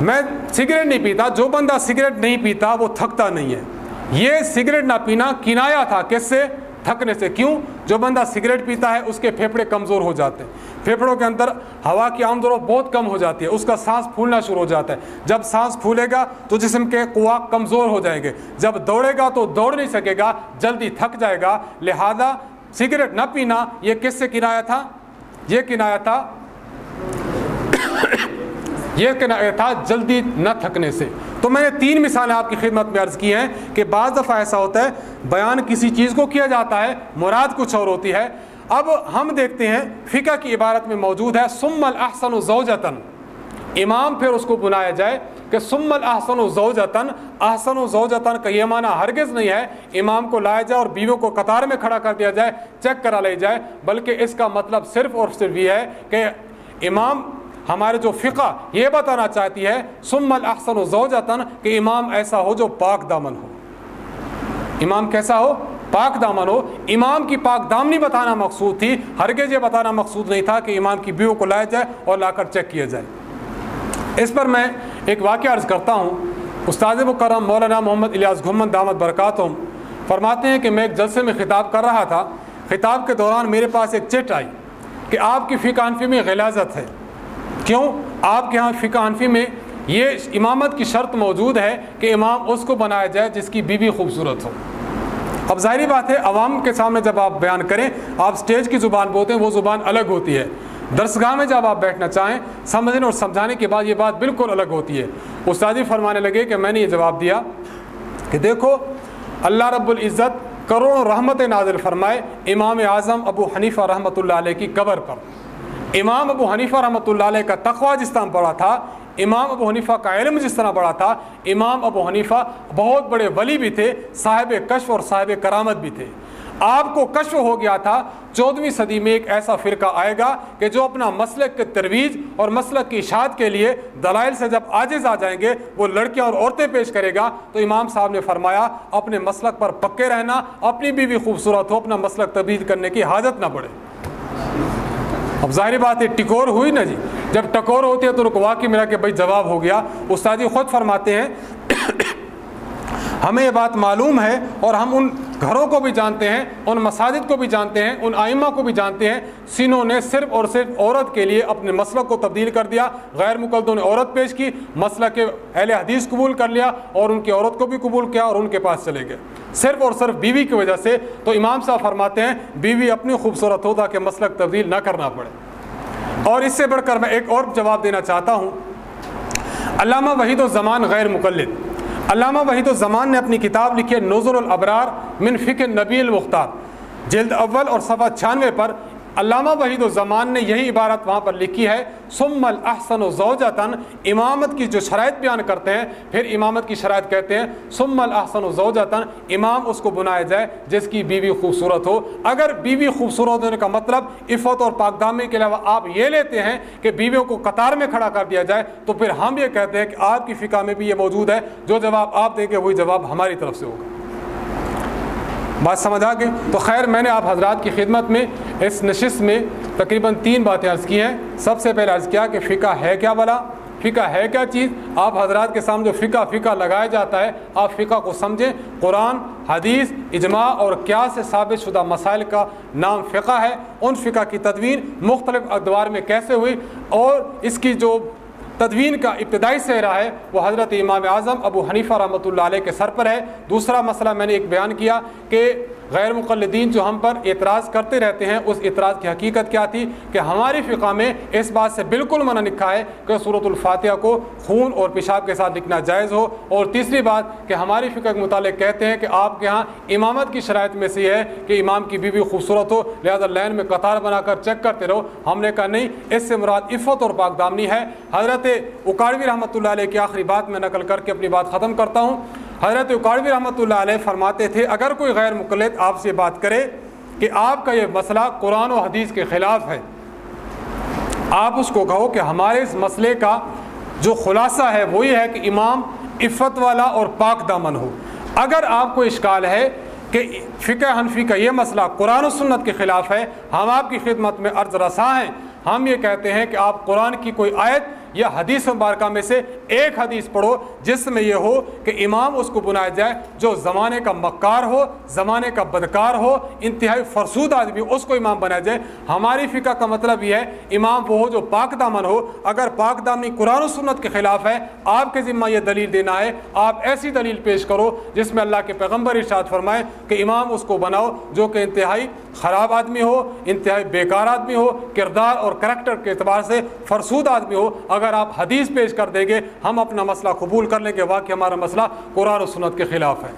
میں سگریٹ نہیں پیتا، جو بندہ سگریٹ نہیں پیتا وہ تھکتا نہیں ہے۔ یہ سگریٹ نہ پینا کنایا تھا۔ کس سے؟ تھکنے سے کیوں؟ جو بندہ سگریٹ پیتا ہے، اس کے پھیپھڑے کمزور ہو جاتے ہیں۔ پھیپھڑوں کے اندر ہوا کی آمد و بہت کم ہو جاتی ہے۔ اس کا سانس پھولنا شروع ہو جاتا ہے۔ جب سانس پھولے گا تو جسم کے قوا کمزور ہو جائیں گے۔ جب دوڑے گا تو دوڑ نہیں سکے گا، جلدی تھک جائے گا۔ لہذا سگریٹ نہ پینا، یہ کس سے کنایا تھا؟ یہ کنایا تھا یہ کنایا تھا جلدی نہ تھکنے سے۔ تو میں نے تین مثالیں آپ کی خدمت میں عرض کی ہیں کہ بعض دفعہ ایسا ہوتا ہے، بیان کسی چیز کو کیا جاتا ہے، مراد کچھ اور ہوتی ہے۔ اب ہم دیکھتے ہیں، فقہ کی عبارت میں موجود ہے سم الاحسن زوجتن امام پھر اس کو بنایا جائے کہ سم الاحسن و زوجتن احسن و زوجتن کا یہ معنی ہرگز نہیں ہے۔ امام کو لایا جائے اور بیویوں کو قطار میں کھڑا کر دیا جائے، چیک کرا لے جائے، بلکہ اس کا مطلب صرف اور صرف یہ ہے کہ امام ہمارے جو فقہ یہ بتانا چاہتی ہے سم الاحسن و زوجتن کہ امام ایسا ہو جو پاک دامن ہو۔ امام کیسا ہو؟ پاک دامن ہو۔ امام کی پاک دامنی بتانا مقصود تھی، ہرگز یہ بتانا مقصود نہیں تھا کہ امام کی بیووں کو لایا جائے اور لا کر چیک کیا جائے۔ اس پر میں ایک واقعہ عرض کرتا ہوں۔ استاد مکرم مولانا محمد الیاس گھمن دامت برکاتم فرماتے ہیں کہ میں ایک جلسے میں خطاب کر رہا تھا۔ خطاب کے دوران میرے پاس ایک چٹ آئی کہ آپ کی فقہ انفی میں غلازت ہے۔ کیوں؟ آپ کے ہاں فقہ انفی میں یہ امامت کی شرط موجود ہے کہ امام اس کو بنایا جائے جس کی بیوی خوبصورت ہو۔ اب ظاہری بات ہے، عوام کے سامنے جب آپ بیان کریں، آپ سٹیج کی زبان بولتے ہیں، وہ زبان الگ ہوتی ہے۔ درسگاہ میں جب آپ بیٹھنا چاہیں، سمجھنے اور سمجھانے کے بعد یہ بات بالکل الگ ہوتی ہے۔ استادی فرمانے لگے کہ میں نے یہ جواب دیا کہ دیکھو، اللہ رب العزت کروڑوں رحمت نازل فرمائے امام اعظم ابو حنیفہ رحمۃ اللہ علیہ کی قبر پر۔ امام ابو حنیفہ رحمۃ اللہ علیہ کا تقوا جس طرح پڑا تھا، امام ابو حنیفہ کا علم جس طرح بڑا تھا، امام ابو حنیفہ بہت بڑے ولی بھی تھے، صاحب کشف اور صاحب کرامت بھی تھے۔ آپ کو کشف ہو گیا تھا چودہویں صدی میں ایک ایسا فرقہ آئے گا کہ جو اپنا مسلک کے ترویج اور مسلک کی اشاعت کے لیے دلائل سے جب آجز آ جائیں گے، وہ لڑکیاں اور عورتیں پیش کرے گا۔ تو امام صاحب نے فرمایا، اپنے مسلک پر پکے رہنا، اپنی بیوی خوبصورت ہو، اپنا مسلک تبدیل کرنے کی حاجت نہ پڑے اب ظاہری بات ہے، ٹکور ہوئی نا جی۔ جب ٹکور ہوتی ہے تو رکوا کی میرا کہ بھائی جواب ہو گیا۔ استاد خود فرماتے ہیں ہمیں یہ بات معلوم ہے اور ہم ان گھروں کو بھی جانتے ہیں، ان مساجد کو بھی جانتے ہیں، ان آئمہ کو بھی جانتے ہیں۔ سینوں نے صرف اور صرف عورت کے لیے اپنے مسلک کو تبدیل کر دیا، غیر مقدوں نے عورت پیش کی، مسئلہ کے اہل حدیث قبول کر لیا اور ان کی عورت کو بھی قبول کیا اور ان کے پاس چلے گئے۔ صرف اور صرف بیوی کی وجہ سے تو امام صاحب فرماتے ہیں، بیوی اپنی خوبصورت ہو تاکہ مسلک تبدیل نہ کرنا پڑے۔ اور اس سے بڑھ کر میں ایک اور جواب دینا چاہتا ہوں۔ علامہ وحید و زمان غیر مقلد۔ علامہ وحید الزمان نے اپنی کتاب لکھی ہے نظر الابرار من فکر نبی المختار، جلد اول اور صفحہ چھانوے پر علامہ وحید الزمان نے یہی عبارت وہاں پر لکھی ہے سم الاحسن و زوجتاً، امامت کی جو شرائط بیان کرتے ہیں، پھر امامت کی شرائط کہتے ہیں سم الاحسن و زوجتاً، امام اس کو بنایا جائے جس کی بیوی خوبصورت ہو۔ اگر بیوی خوبصورت ہونے کا مطلب عفت اور پاکدامی کے علاوہ آپ یہ لیتے ہیں کہ بیویوں کو قطار میں کھڑا کر دیا جائے، تو پھر ہم یہ کہتے ہیں کہ آپ کی فقہ میں بھی یہ موجود ہے۔ جو جواب آپ دیں گے، وہی جواب ہماری طرف سے ہوگا۔ بات سمجھ آ گئی؟ تو خیر، میں نے آپ حضرات کی خدمت میں اس نشست میں تقریباً تین باتیں عرض کی ہیں۔ سب سے پہلے عرض کیا کہ فقہ ہے کیا والا؟ فقہ ہے کیا چیز؟ آپ حضرات کے سامنے جو فقہ فقہ لگایا جاتا ہے، آپ فقہ کو سمجھیں۔ قرآن، حدیث، اجماع اور کیا سے ثابت شدہ مسائل کا نام فقہ ہے۔ ان فقہ کی تدوین مختلف ادوار میں کیسے ہوئی؟ اور اس کی جو تدوین کا ابتدائی سہرا ہے، وہ حضرت امام اعظم ابو حنیفہ رحمۃ اللہ علیہ کے سر پر ہے۔ دوسرا مسئلہ میں نے ایک بیان کیا کہ غیر مقلدین جو ہم پر اعتراض کرتے رہتے ہیں، اس اعتراض کی حقیقت کیا تھی؟ کہ ہماری فقہ میں اس بات سے بالکل منع لکھا ہے کہ صورت الفاتحہ کو خون اور پیشاب کے ساتھ لکھنا جائز ہو۔ اور تیسری بات، کہ ہماری فقہ کے متعلق کہتے ہیں کہ آپ کے ہاں امامت کی شرائط میں سے یہ ہے کہ امام کی بیوی خوبصورت ہو، لہذا لین میں قطار بنا کر چیک کرتے رہو۔ ہم نے کہا نہیں، اس سے مراد عفت اور پاک دامنی ہے۔ حضرت اکاڑوی رحمۃ اللہ علیہ کی آخری بات میں نقل کر کے اپنی بات ختم کرتا ہوں۔ حضرت اکاڑوی رحمۃ اللہ علیہ فرماتے تھے، اگر کوئی غیر مقلد آپ سے بات کرے کہ آپ کا یہ مسئلہ قرآن و حدیث کے خلاف ہے، آپ اس کو کہو کہ ہمارے اس مسئلے کا جو خلاصہ ہے وہی ہے کہ امام عفت والا اور پاک دامن ہو۔ اگر آپ کو اشکال ہے کہ فقہ حنفی کا یہ مسئلہ قرآن و سنت کے خلاف ہے، ہم آپ کی خدمت میں عرض رساں ہیں۔ ہم یہ کہتے ہیں کہ آپ قرآن کی کوئی آیت یا حدیث مبارکہ میں سے ایک حدیث پڑھو جس میں یہ ہو کہ امام اس کو بنایا جائے جو زمانے کا مکار ہو، زمانے کا بدکار ہو، انتہائی فرسود آدمی اس کو امام بنایا جائے۔ ہماری فقہ کا مطلب یہ ہے، امام وہ ہو جو پاک دامن ہو۔ اگر پاک دامنی قرآن و سنت کے خلاف ہے، آپ کے ذمہ یہ دلیل دینا ہے۔ آپ ایسی دلیل پیش کرو جس میں اللہ کے پیغمبر ارشاد فرمائے کہ امام اس کو بناؤ جو کہ انتہائی خراب آدمی ہو، انتہائی بیکار آدمی ہو، کردار اور کریکٹر کے اعتبار سے فرسود آدمی ہو۔ اگر اگر آپ حدیث پیش کر دیں گے، ہم اپنا مسئلہ قبول کر لیں گے، واقعی ہمارا مسئلہ قرآن و سنت کے خلاف ہے۔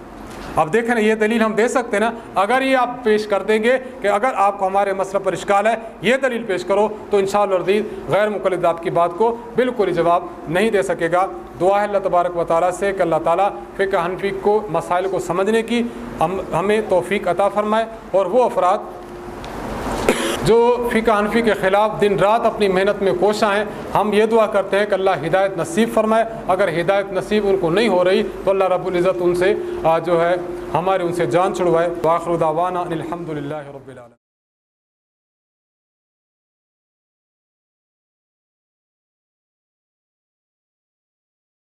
اب دیکھیں نا، یہ دلیل ہم دے سکتے ہیں نا، اگر یہ آپ پیش کر دیں گے کہ اگر آپ کو ہمارے مسئلہ پر اشکال ہے، یہ دلیل پیش کرو، تو ان شاء اللہ غیر مقلد آپ کی بات کو بالکل جواب نہیں دے سکے گا۔ دعا ہے اللہ تبارک و تعالیٰ سے کہ اللہ تعالیٰ فقہ حنفی کو، مسائل کو سمجھنے کی ہم ہمیں توفیق عطا فرمائے اور وہ افراد جو فقہ حنفی کے خلاف دن رات اپنی محنت میں کوشاں ہیں، ہم یہ دعا کرتے ہیں کہ اللہ ہدایت نصیب فرمائے۔ اگر ہدایت نصیب ان کو نہیں ہو رہی تو اللہ رب العزت ان سے جو ہے ہمارے ان سے جان چھڑوائے۔ واخر دعوانا الحمد للہ رب العالمین۔